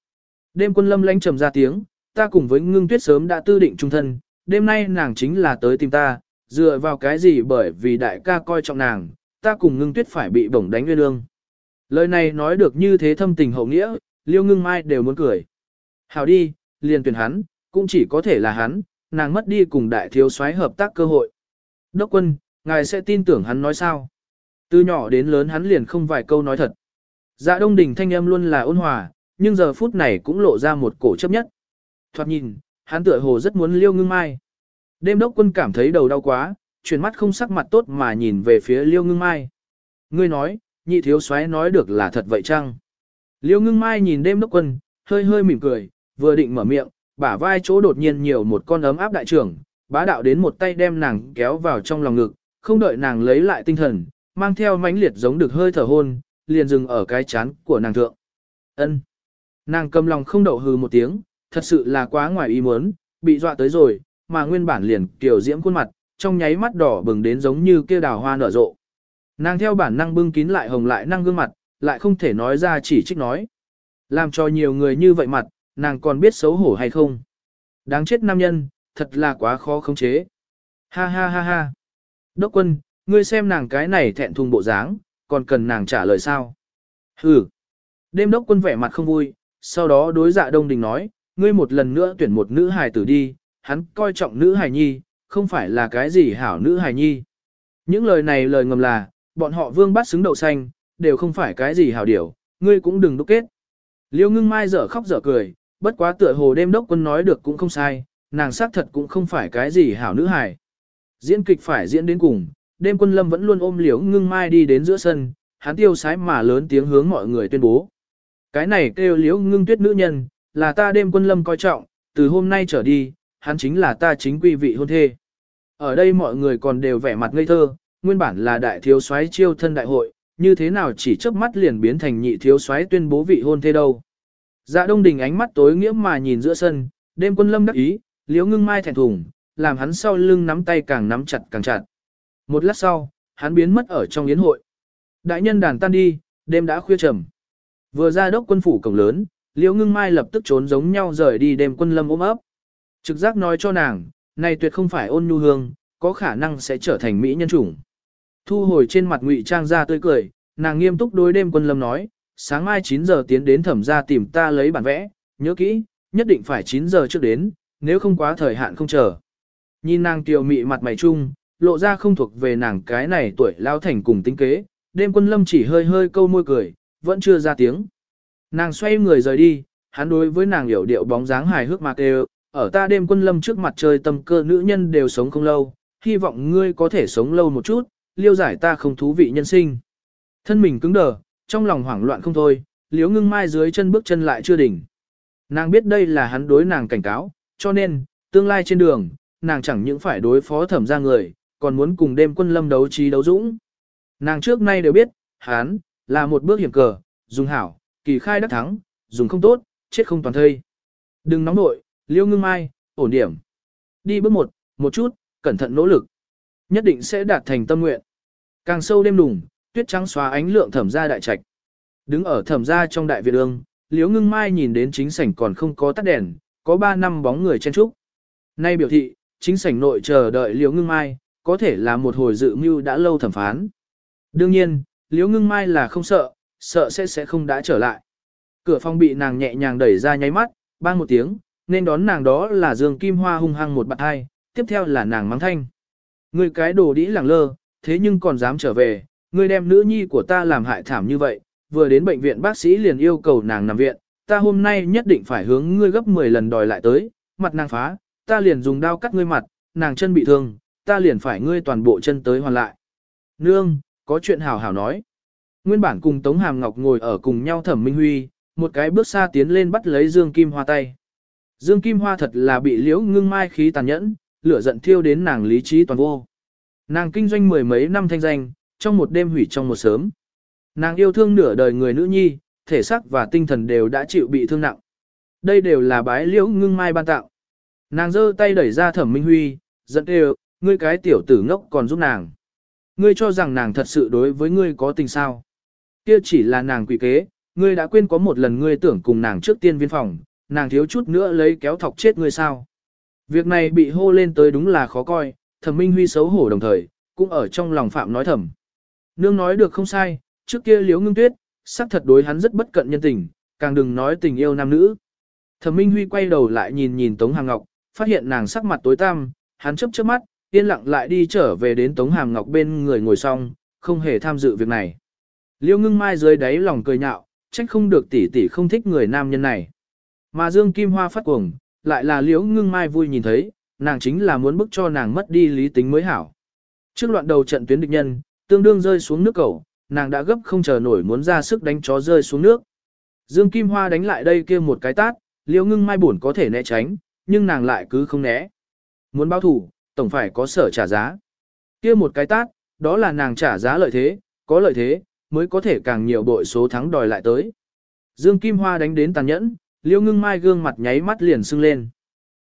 Đêm quân lâm lánh trầm ra tiếng, ta cùng với ngưng tuyết sớm đã tư định trung thân, đêm nay nàng chính là tới tìm ta, dựa vào cái gì bởi vì đại ca coi trọng nàng, ta cùng ngưng tuyết phải bị bổng đánh nguyên lương. Lời này nói được như thế thâm tình hậu nghĩa, liêu ngưng mai đều muốn cười. Hào đi, liền tuyển hắn, cũng chỉ có thể là hắn, nàng mất đi cùng đại thiếu soái hợp tác cơ hội. Đốc quân, ngài sẽ tin tưởng hắn nói sao? Từ nhỏ đến lớn hắn liền không vài câu nói thật. Dạ đông đình thanh âm luôn là ôn hòa, nhưng giờ phút này cũng lộ ra một cổ chấp nhất. Thoạt nhìn, hắn tựa hồ rất muốn liêu ngưng mai. Đêm đốc quân cảm thấy đầu đau quá, chuyển mắt không sắc mặt tốt mà nhìn về phía liêu ngưng mai. Ngươi nói, nhị thiếu soái nói được là thật vậy chăng? Liêu ngưng mai nhìn đêm đốc quân, hơi hơi mỉm cười, vừa định mở miệng, bả vai chỗ đột nhiên nhiều một con ấm áp đại trưởng, bá đạo đến một tay đem nàng kéo vào trong lòng ngực, không đợi nàng lấy lại tinh thần, mang theo mãnh liệt giống được hơi thở hôn, liền dừng ở cái chán của nàng thượng. Ân. Nàng cầm lòng không đậu hừ một tiếng, thật sự là quá ngoài ý muốn, bị dọa tới rồi, mà nguyên bản liền kiểu diễm khuôn mặt, trong nháy mắt đỏ bừng đến giống như kia đào hoa nở rộ. Nàng theo bản năng bưng kín lại hồng lại năng gương mặt, lại không thể nói ra chỉ trích nói. Làm cho nhiều người như vậy mặt, nàng còn biết xấu hổ hay không. Đáng chết nam nhân, thật là quá khó khống chế. Ha ha ha ha. Đốc quân, ngươi xem nàng cái này thẹn thùng bộ dáng, còn cần nàng trả lời sao? Hừ. Đêm đốc quân vẻ mặt không vui, sau đó đối dạ đông đình nói, ngươi một lần nữa tuyển một nữ hài tử đi, hắn coi trọng nữ hài nhi, không phải là cái gì hảo nữ hài nhi. Những lời này lời ngầm là, bọn họ vương bắt xứng đậu xanh, đều không phải cái gì hảo điểu, ngươi cũng đừng đúc kết. Liêu ngưng mai dở khóc dở cười, bất quá tựa hồ đêm đốc quân nói được cũng không sai, nàng xác thật cũng không phải cái gì hảo nữ hài. Diễn kịch phải diễn đến cùng, đêm quân lâm vẫn luôn ôm liễu ngưng mai đi đến giữa sân, hắn tiêu sái mà lớn tiếng hướng mọi người tuyên bố. Cái này kêu liễu ngưng tuyết nữ nhân, là ta đêm quân lâm coi trọng, từ hôm nay trở đi, hắn chính là ta chính quy vị hôn thê. Ở đây mọi người còn đều vẻ mặt ngây thơ, nguyên bản là đại thiếu soái chiêu thân đại hội, như thế nào chỉ chớp mắt liền biến thành nhị thiếu soái tuyên bố vị hôn thê đâu. Dạ Đông Đình ánh mắt tối nghĩa mà nhìn giữa sân, đêm quân lâm đắc ý, liếu ngưng mai thẹn thùng, làm hắn sau lưng nắm tay càng nắm chặt càng chặt. Một lát sau, hắn biến mất ở trong yến hội. Đại nhân đàn tan đi, đêm đã khuya trầm. Vừa ra đốc quân phủ cổng lớn, Liễu ngưng mai lập tức trốn giống nhau rời đi đêm quân lâm ôm ấp. Trực giác nói cho nàng, này tuyệt không phải ôn nhu hương, có khả năng sẽ trở thành mỹ nhân chủng. Thu hồi trên mặt ngụy trang ra tươi cười, nàng nghiêm túc đối đêm quân lâm nói, sáng mai 9 giờ tiến đến thẩm ra tìm ta lấy bản vẽ, nhớ kỹ, nhất định phải 9 giờ trước đến, nếu không quá thời hạn không chờ. Nhìn nàng tiểu mị mặt mày chung, lộ ra không thuộc về nàng cái này tuổi lao thành cùng tính kế, đêm quân lâm chỉ hơi hơi câu môi cười, vẫn chưa ra tiếng. Nàng xoay người rời đi, hắn đối với nàng hiểu điệu bóng dáng hài hước mạc đều, ở ta đêm quân lâm trước mặt trời tâm cơ nữ nhân đều sống không lâu, hy vọng ngươi có thể sống lâu một chút, liêu giải ta không thú vị nhân sinh. Thân mình cứng đờ, trong lòng hoảng loạn không thôi, liếu ngưng mai dưới chân bước chân lại chưa đỉnh. Nàng biết đây là hắn đối nàng cảnh cáo, cho nên, tương lai trên đường, nàng chẳng những phải đối phó thẩm ra người, còn muốn cùng đêm quân lâm đấu trí đấu dũng. Nàng trước nay đều biết, hắn, là một bước hiểm cờ, dùng hảo, kỳ khai đắc thắng, dùng không tốt, chết không toàn thây. Đừng nóng nội, liêu ngưng mai, ổn điểm. Đi bước một, một chút, cẩn thận nỗ lực. Nhất định sẽ đạt thành tâm nguyện. Càng sâu đêm đùng, tuyết trắng xóa ánh lượng thẩm ra đại trạch. Đứng ở thẩm ra trong đại viện ương, liếu ngưng mai nhìn đến chính sảnh còn không có tắt đèn, có ba năm bóng người chen trúc. Nay biểu thị, chính sảnh nội chờ đợi liễu ngưng mai, có thể là một hồi dự mưu đã lâu thẩm phán. Đương nhiên, liễu ngưng mai là không sợ, sợ sẽ sẽ không đã trở lại. Cửa phòng bị nàng nhẹ nhàng đẩy ra nháy mắt, bang một tiếng, nên đón nàng đó là Dương Kim Hoa hung hăng một bạn hai, tiếp theo là nàng mắng thanh. người cái đồ đĩ lẳng lơ, thế nhưng còn dám trở về, người đem nữ nhi của ta làm hại thảm như vậy, vừa đến bệnh viện bác sĩ liền yêu cầu nàng nằm viện, ta hôm nay nhất định phải hướng ngươi gấp 10 lần đòi lại tới, mặt nàng phá, ta liền dùng đao cắt ngươi mặt, nàng chân bị thương, ta liền phải ngươi toàn bộ chân tới hoàn lại. Nương, có chuyện hảo hảo nói. Nguyên bản cùng Tống Hàm Ngọc ngồi ở cùng nhau thẩm minh huy, một cái bước xa tiến lên bắt lấy Dương Kim Hoa tay. Dương Kim Hoa thật là bị liễu ngưng mai khí tàn nhẫn, lửa giận thiêu đến nàng lý trí toàn vô. Nàng kinh doanh mười mấy năm thanh danh, trong một đêm hủy trong một sớm. Nàng yêu thương nửa đời người nữ nhi, thể xác và tinh thần đều đã chịu bị thương nặng. Đây đều là bái liễu ngưng mai ban tạo. Nàng giơ tay đẩy ra thẩm minh huy, giận đều, ngươi cái tiểu tử ngốc còn giúp nàng. Ngươi cho rằng nàng thật sự đối với ngươi có tình sao. Kia chỉ là nàng quỷ kế, ngươi đã quên có một lần ngươi tưởng cùng nàng trước tiên viên phòng, nàng thiếu chút nữa lấy kéo thọc chết ngươi sao. Việc này bị hô lên tới đúng là khó coi, thẩm minh huy xấu hổ đồng thời, cũng ở trong lòng phạm nói thầm. Nương nói được không sai, trước kia liếu ngưng tuyết, xác thật đối hắn rất bất cận nhân tình, càng đừng nói tình yêu nam nữ. Thẩm minh huy quay đầu lại nhìn nhìn Tống Hàm Ngọc, phát hiện nàng sắc mặt tối tăm, hắn chớp chớp mắt, yên lặng lại đi trở về đến Tống Hàm Ngọc bên người ngồi xong, không hề tham dự việc này. Liêu ngưng mai dưới đáy lòng cười nhạo, trách không được tỷ tỷ không thích người nam nhân này. Mà Dương Kim Hoa phát cuồng, lại là liễu ngưng mai vui nhìn thấy, nàng chính là muốn bức cho nàng mất đi lý tính mới hảo. Trước loạn đầu trận tuyến địch nhân, tương đương rơi xuống nước cầu, nàng đã gấp không chờ nổi muốn ra sức đánh chó rơi xuống nước. Dương Kim Hoa đánh lại đây kia một cái tát, liễu ngưng mai buồn có thể né tránh, nhưng nàng lại cứ không né. Muốn báo thủ, tổng phải có sở trả giá. kia một cái tát, đó là nàng trả giá lợi thế, có lợi thế, mới có thể càng nhiều bội số thắng đòi lại tới. Dương Kim Hoa đánh đến tàn nhẫn, Liễu ngưng mai gương mặt nháy mắt liền sưng lên.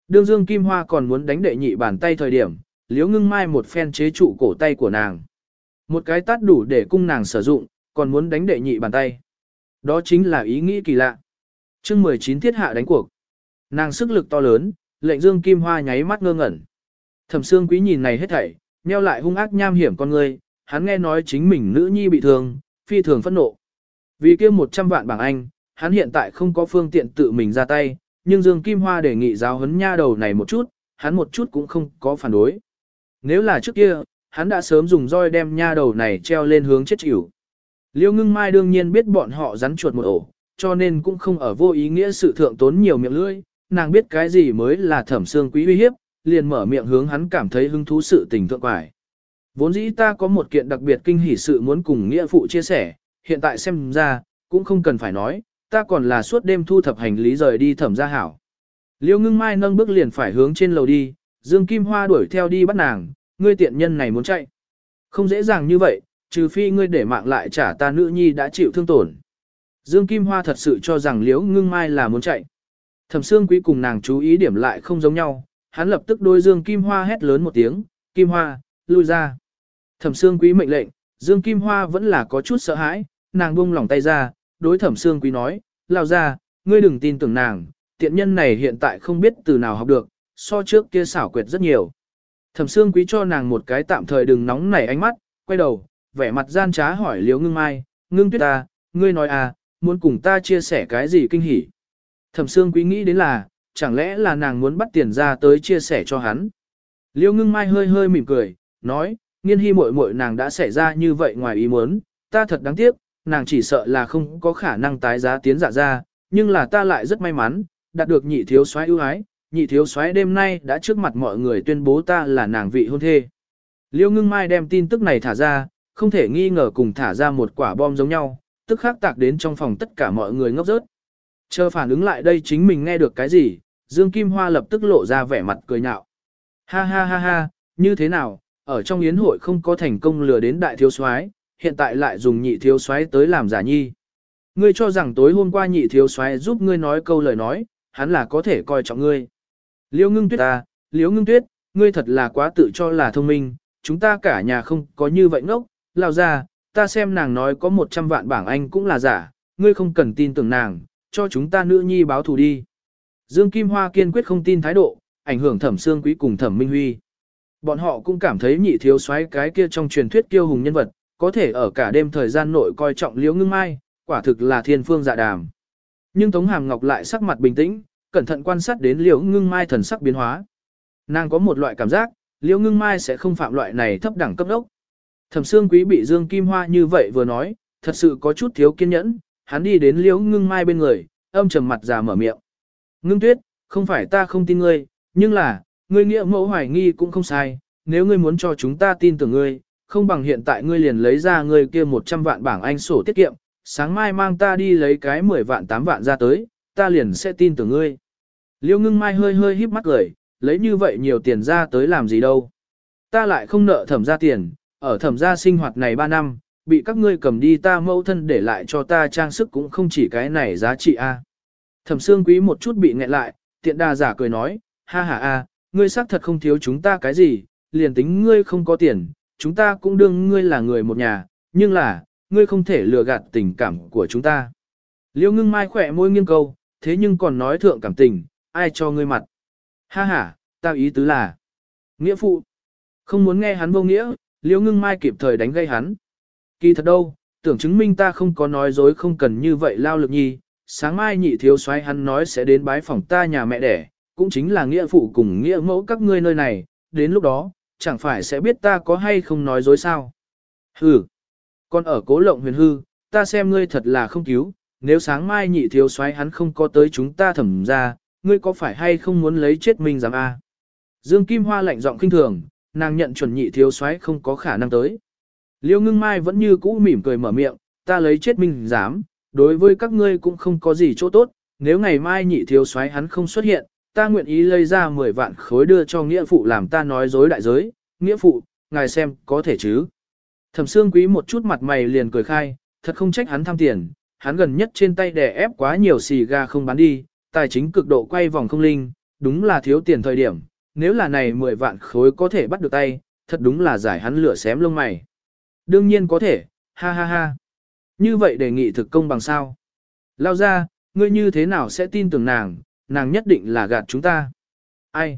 Đương Dương Kim Hoa còn muốn đánh đệ nhị bàn tay thời điểm, Liễu ngưng mai một phen chế trụ cổ tay của nàng. Một cái tát đủ để cung nàng sử dụng, còn muốn đánh đệ nhị bàn tay. Đó chính là ý nghĩ kỳ lạ. chương 19 thiết hạ đánh cuộc. Nàng sức lực to lớn, lệnh Dương Kim Hoa nháy mắt ngơ ngẩn. Thẩm Sương Quý nhìn này hết thảy, nheo lại hung ác nham hiểm con người, hắn nghe nói chính mình nữ nhi bị thương, phi thường phẫn nộ. Vì kia 100 vạn bảng Anh, hắn hiện tại không có phương tiện tự mình ra tay, nhưng Dương Kim Hoa đề nghị giáo huấn nha đầu này một chút, hắn một chút cũng không có phản đối. Nếu là trước kia, hắn đã sớm dùng roi đem nha đầu này treo lên hướng chết chịu. Liêu ngưng mai đương nhiên biết bọn họ rắn chuột một ổ, cho nên cũng không ở vô ý nghĩa sự thượng tốn nhiều miệng lưỡi, nàng biết cái gì mới là thẩm xương quý uy hiếp, liền mở miệng hướng hắn cảm thấy hứng thú sự tình thượng quải. Vốn dĩ ta có một kiện đặc biệt kinh hỉ sự muốn cùng nghĩa phụ chia sẻ, hiện tại xem ra, cũng không cần phải nói, ta còn là suốt đêm thu thập hành lý rời đi thẩm gia hảo. Liêu ngưng mai nâng bước liền phải hướng trên lầu đi, Dương Kim Hoa đuổi theo đi bắt nàng, ngươi tiện nhân này muốn chạy. Không dễ dàng như vậy, trừ phi ngươi để mạng lại trả ta nữ nhi đã chịu thương tổn. Dương Kim Hoa thật sự cho rằng Liễu Ngưng Mai là muốn chạy. Thẩm Sương Quý cùng nàng chú ý điểm lại không giống nhau, hắn lập tức đối Dương Kim Hoa hét lớn một tiếng, Kim Hoa, lui ra. Thẩm Sương Quý mệnh lệnh, Dương Kim Hoa vẫn là có chút sợ hãi, nàng buông lỏng tay ra, đối Thẩm Sương Quý nói, lao ra, ngươi đừng tin tưởng nàng, tiện nhân này hiện tại không biết từ nào học được, so trước kia xảo quyệt rất nhiều. Thẩm Sương Quý cho nàng một cái tạm thời đừng nóng nảy ánh mắt, quay đầu, vẻ mặt gian trá hỏi Liễu Ngưng Mai, "Ngưng Tuyết ta, ngươi nói à, muốn cùng ta chia sẻ cái gì kinh hỉ?" Thẩm Sương Quý nghĩ đến là, chẳng lẽ là nàng muốn bắt tiền ra tới chia sẻ cho hắn. Liễu Ngưng Mai hơi hơi mỉm cười, nói, "Nghiên Hi muội muội nàng đã xảy ra như vậy ngoài ý muốn, ta thật đáng tiếc, nàng chỉ sợ là không có khả năng tái giá tiến dạ ra, nhưng là ta lại rất may mắn, đạt được nhị thiếu soái ưu ái, nhị thiếu soái đêm nay đã trước mặt mọi người tuyên bố ta là nàng vị hôn thê. Liêu ngưng mai đem tin tức này thả ra, không thể nghi ngờ cùng thả ra một quả bom giống nhau, tức khắc tạc đến trong phòng tất cả mọi người ngốc rớt. Chờ phản ứng lại đây chính mình nghe được cái gì, Dương Kim Hoa lập tức lộ ra vẻ mặt cười nhạo. Ha ha ha ha, như thế nào, ở trong yến hội không có thành công lừa đến đại thiếu soái, hiện tại lại dùng nhị thiếu soái tới làm giả nhi. Ngươi cho rằng tối hôm qua nhị thiếu soái giúp ngươi nói câu lời nói, hắn là có thể coi trọng ngươi. Liễu ngưng tuyết à, ta, Liễu ngưng tuyết, ngươi thật là quá tự cho là thông minh, chúng ta cả nhà không có như vậy ngốc, lao ra, ta xem nàng nói có 100 vạn bảng Anh cũng là giả, ngươi không cần tin tưởng nàng, cho chúng ta nữ nhi báo thù đi. Dương Kim Hoa kiên quyết không tin thái độ, ảnh hưởng thẩm xương quý cùng thẩm minh huy. Bọn họ cũng cảm thấy nhị thiếu soái cái kia trong truyền thuyết kiêu hùng nhân vật, có thể ở cả đêm thời gian nội coi trọng liễu ngưng mai, quả thực là thiên phương dạ đàm. Nhưng Tống Hàm Ngọc lại sắc mặt bình tĩnh, cẩn thận quan sát đến liễu ngưng mai thần sắc biến hóa. Nàng có một loại cảm giác, liễu ngưng mai sẽ không phạm loại này thấp đẳng cấp đốc. Thẩm Sương Quý bị Dương Kim Hoa như vậy vừa nói, thật sự có chút thiếu kiên nhẫn, hắn đi đến liễu ngưng mai bên người, âm trầm mặt già mở miệng. Ngưng tuyết, không phải ta không tin ngươi, nhưng là, ngươi nghĩa mẫu hoài nghi cũng không sai, nếu ngươi muốn cho chúng ta tin tưởng ngươi, không bằng hiện tại ngươi liền lấy ra ngươi kia 100 vạn bảng anh sổ tiết kiệm, sáng mai mang ta đi lấy cái 10 vạn 8 vạn ra tới, ta liền sẽ tin tưởng ngươi. Liêu ngưng mai hơi hơi híp mắt cười, lấy như vậy nhiều tiền ra tới làm gì đâu. Ta lại không nợ thẩm ra tiền, ở thẩm gia sinh hoạt này 3 năm, bị các ngươi cầm đi ta mẫu thân để lại cho ta trang sức cũng không chỉ cái này giá trị a. Thẩm Sương Quý một chút bị nghẹn lại, tiện đà giả cười nói, ha ha a, ngươi xác thật không thiếu chúng ta cái gì, liền tính ngươi không có tiền, chúng ta cũng đương ngươi là người một nhà, nhưng là, ngươi không thể lừa gạt tình cảm của chúng ta. Liêu ngưng mai khỏe môi nghiêng câu, thế nhưng còn nói thượng cảm tình, ai cho ngươi mặt. Ha ha, tao ý tứ là, nghĩa phụ, không muốn nghe hắn vô nghĩa, liễu ngưng mai kịp thời đánh gây hắn. Kỳ thật đâu, tưởng chứng minh ta không có nói dối không cần như vậy lao lực nhi, sáng mai nhị thiếu soái hắn nói sẽ đến bái phòng ta nhà mẹ đẻ, cũng chính là nghĩa phụ cùng nghĩa mẫu các ngươi nơi này, đến lúc đó, chẳng phải sẽ biết ta có hay không nói dối sao. Hừ, còn ở cố lộng huyền hư, ta xem ngươi thật là không cứu, nếu sáng mai nhị thiếu soái hắn không có tới chúng ta thẩm ra, ngươi có phải hay không muốn lấy chết mình dám a? Dương Kim Hoa lạnh giọng kinh thường, nàng nhận chuẩn nhị thiếu soái không có khả năng tới. Liêu ngưng mai vẫn như cũ mỉm cười mở miệng, ta lấy chết mình dám, đối với các ngươi cũng không có gì chỗ tốt, nếu ngày mai nhị thiếu soái hắn không xuất hiện, ta nguyện ý lấy ra 10 vạn khối đưa cho nghĩa phụ làm ta nói dối đại giới, nghĩa phụ, ngài xem, có thể chứ. Thẩm Sương Quý một chút mặt mày liền cười khai, thật không trách hắn tham tiền, hắn gần nhất trên tay đè ép quá nhiều xì ga không bán đi, tài chính cực độ quay vòng không linh, đúng là thiếu tiền thời điểm, nếu là này 10 vạn khối có thể bắt được tay, thật đúng là giải hắn lửa xém lông mày. Đương nhiên có thể, ha ha ha. Như vậy đề nghị thực công bằng sao? Lao ra, ngươi như thế nào sẽ tin tưởng nàng, nàng nhất định là gạt chúng ta. Ai?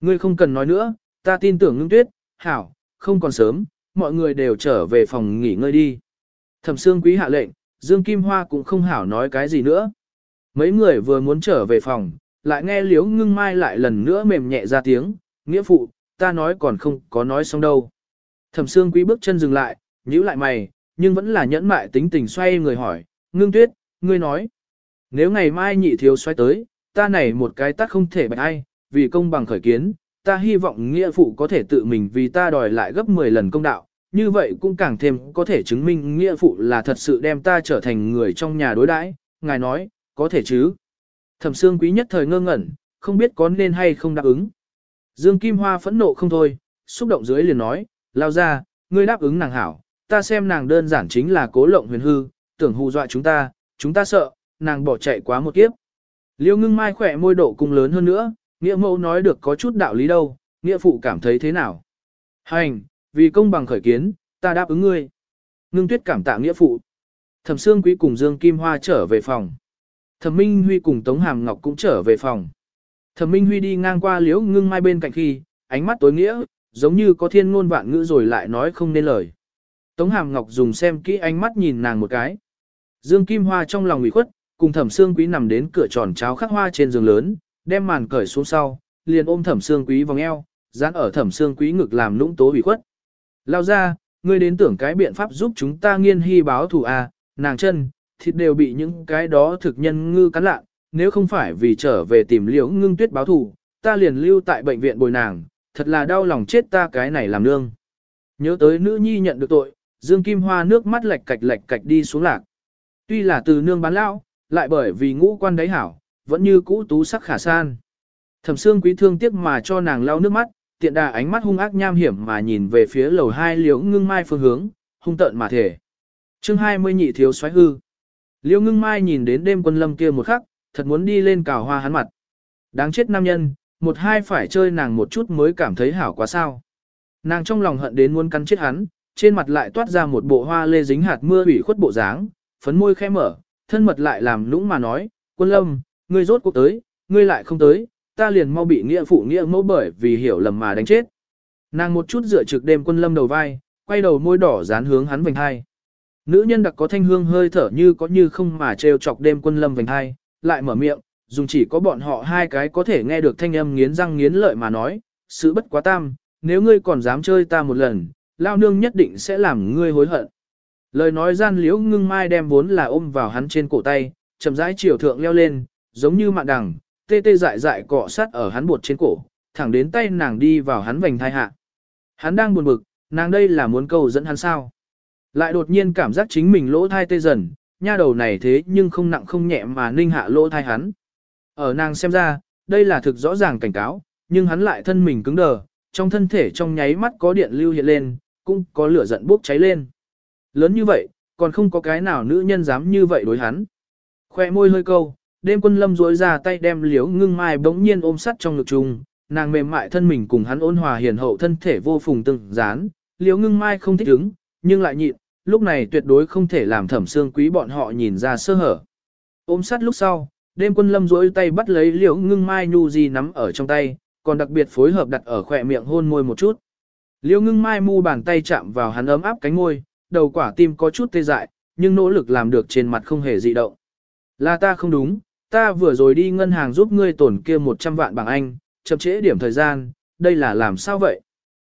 Ngươi không cần nói nữa, ta tin tưởng ngưng tuyết, hảo, không còn sớm, mọi người đều trở về phòng nghỉ ngơi đi. Thẩm Sương Quý hạ lệnh, Dương Kim Hoa cũng không hảo nói cái gì nữa. Mấy người vừa muốn trở về phòng, lại nghe Liễu Ngưng Mai lại lần nữa mềm nhẹ ra tiếng, nghĩa phụ, ta nói còn không có nói xong đâu. Thẩm Sương Quý bước chân dừng lại, nhíu lại mày, nhưng vẫn là nhẫn mại tính tình xoay người hỏi, ngưng tuyết, ngươi nói. Nếu ngày mai nhị thiếu xoay tới, ta này một cái tắt không thể bạch ai, vì công bằng khởi kiến, ta hy vọng nghĩa phụ có thể tự mình vì ta đòi lại gấp 10 lần công đạo, như vậy cũng càng thêm có thể chứng minh nghĩa phụ là thật sự đem ta trở thành người trong nhà đối đãi. ngài nói, có thể chứ. Thẩm Sương Quý nhất thời ngơ ngẩn, không biết có nên hay không đáp ứng. Dương Kim Hoa phẫn nộ không thôi, xúc động dưới liền nói, lao ra, ngươi đáp ứng nàng hảo, ta xem nàng đơn giản chính là cố lộng huyền hư, tưởng hù dọa chúng ta, chúng ta sợ, nàng bỏ chạy quá một kiếp. Liêu ngưng mai khỏe môi độ cung lớn hơn nữa, nghĩa mẫu nói được có chút đạo lý đâu, nghĩa phụ cảm thấy thế nào. Hành, vì công bằng khởi kiến, ta đáp ứng ngươi. Ngưng tuyết cảm tạ nghĩa phụ. Thẩm Sương Quý cùng Dương Kim Hoa trở về phòng. Thẩm Minh Huy cùng Tống Hàm Ngọc cũng trở về phòng. Thẩm Minh Huy đi ngang qua liễu ngưng mai bên cạnh khi, ánh mắt tối nghĩa, giống như có thiên ngôn vạn ngữ rồi lại nói không nên lời. Tống Hàm Ngọc dùng xem kỹ ánh mắt nhìn nàng một cái. Dương Kim Hoa trong lòng ủy khuất, cùng Thẩm Sương Quý nằm đến cửa tròn cháo khắc hoa trên giường lớn, đem màn cởi xuống sau, liền ôm Thẩm Sương Quý vòng eo, dán ở Thẩm Sương Quý ngực làm lũng tố ủy khuất. Lao ra, ngươi đến tưởng cái biện pháp giúp chúng ta nghiên hy báo thù à, nàng chân, thịt đều bị những cái đó thực nhân ngư cắn lạ, nếu không phải vì trở về tìm liễu ngưng tuyết báo thù, ta liền lưu tại bệnh viện bồi nàng, thật là đau lòng chết ta cái này làm nương. Nhớ tới nữ nhi nhận được tội, Dương Kim Hoa nước mắt lệch cạch lệch cạch đi xuống lạc. Tuy là từ nương bán lão, lại bởi vì ngũ quan đáy hảo, vẫn như cũ tú sắc khả san. Thẩm Sương Quý thương tiếc mà cho nàng lau nước mắt, tiện đà ánh mắt hung ác nham hiểm mà nhìn về phía lầu hai liễu ngưng mai phương hướng, hung tợn mà thể. chương 20 nhị thiếu xoáy hư. Liễu ngưng mai nhìn đến đêm quân lâm kia một khắc, thật muốn đi lên cào hoa hắn mặt. Đáng chết nam nhân, một hai phải chơi nàng một chút mới cảm thấy hảo quá sao. Nàng trong lòng hận đến muốn cắn chết hắn, trên mặt lại toát ra một bộ hoa lê dính hạt mưa ủy khuất bộ dáng, phấn môi khẽ mở, thân mật lại làm lũng mà nói, quân lâm, ngươi rốt cuộc tới, ngươi lại không tới, ta liền mau bị nghĩa phụ nghĩa mẫu bởi vì hiểu lầm mà đánh chết. Nàng một chút dựa trực đêm quân lâm đầu vai, quay đầu môi đỏ dán hướng hắn vành hai. Nữ nhân đặc có thanh hương hơi thở như có như không mà trêu chọc đêm quân lâm vành hai, lại mở miệng, dùng chỉ có bọn họ hai cái có thể nghe được thanh âm nghiến răng nghiến lợi mà nói, sự bất quá tam, nếu ngươi còn dám chơi ta một lần, lao nương nhất định sẽ làm ngươi hối hận. Lời nói gian liễu ngưng mai đem vốn là ôm vào hắn trên cổ tay, chậm rãi chiều thượng leo lên, giống như mạn đằng, tê tê dại dại cọ sát ở hắn bột trên cổ, thẳng đến tay nàng đi vào hắn vành thai hạ. Hắn đang buồn bực, nàng đây là muốn cầu dẫn hắn sao. Lại đột nhiên cảm giác chính mình lỗ thai tê dần, nha đầu này thế nhưng không nặng không nhẹ mà ninh hạ lỗ thai hắn. Ở nàng xem ra, đây là thực rõ ràng cảnh cáo, nhưng hắn lại thân mình cứng đờ, trong thân thể trong nháy mắt có điện lưu hiện lên, cũng có lửa giận bốc cháy lên. Lớn như vậy, còn không có cái nào nữ nhân dám như vậy đối hắn. Khoe môi hơi câu, đêm quân lâm duỗi ra tay đem liếu ngưng mai bỗng nhiên ôm sắt trong ngực chung, nàng mềm mại thân mình cùng hắn ôn hòa hiền hậu thân thể vô phùng từng dán, liếu ngưng mai không thích ứng, nhưng lại nhịn, lúc này tuyệt đối không thể làm thẩm xương quý bọn họ nhìn ra sơ hở. Ôm sắt lúc sau, đêm quân lâm duỗi tay bắt lấy liếu ngưng mai nhu gì nắm ở trong tay, còn đặc biệt phối hợp đặt ở khỏe miệng hôn môi một chút. Liêu ngưng mai mu bàn tay chạm vào hắn ấm áp cánh môi, đầu quả tim có chút tê dại, nhưng nỗ lực làm được trên mặt không hề dị động. Là ta không đúng, ta vừa rồi đi ngân hàng giúp ngươi tổn kia 100 vạn bảng anh, chậm trễ điểm thời gian, đây là làm sao vậy?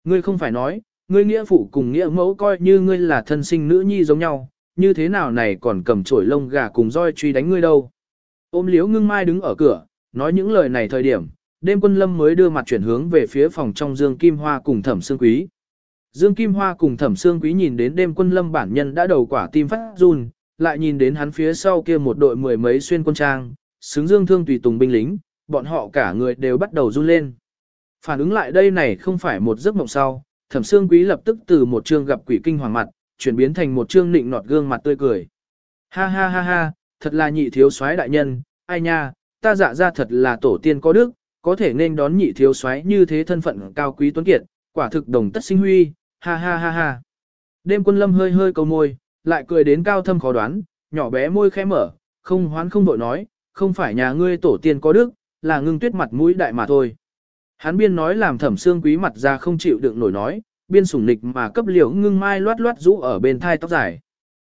Ngươi không phải nói, ngươi nghĩa phụ cùng nghĩa mẫu coi như ngươi là thân sinh nữ nhi giống nhau, như thế nào này còn cầm chổi lông gà cùng roi truy đánh ngươi đâu? Ôm liếu ngưng mai đứng ở cửa, nói những lời này thời điểm, đêm quân lâm mới đưa mặt chuyển hướng về phía phòng trong Dương Kim Hoa cùng thẩm sương quý. Dương Kim Hoa cùng thẩm sương quý nhìn đến đêm quân lâm bản nhân đã đầu quả tim phát run, lại nhìn đến hắn phía sau kia một đội mười mấy xuyên quân trang, xứng dương thương tùy tùng binh lính, bọn họ cả người đều bắt đầu run lên. Phản ứng lại đây này không phải một giấc mộng sau, thẩm sương quý lập tức từ một trương gặp quỷ kinh hoàng mặt, chuyển biến thành một trương nịnh nọt gương mặt tươi cười. Ha ha ha ha, thật là nhị thiếu soái đại nhân, ai nha, ta dạ ra thật là tổ tiên có đức, có thể nên đón nhị thiếu soái như thế thân phận cao quý tuấn kiệt, quả thực đồng tất sinh huy, ha ha ha ha. Đêm quân lâm hơi hơi cầu môi, lại cười đến cao thâm khó đoán, nhỏ bé môi khẽ mở, không hoán không đội nói, không phải nhà ngươi tổ tiên có đức, là ngưng tuyết mặt mũi đại mà thôi. Hắn biên nói làm thẩm xương quý mặt ra không chịu đựng nổi nói, biên sủng nịch mà cấp liễu ngưng mai loát loát rũ ở bên thai tóc dài.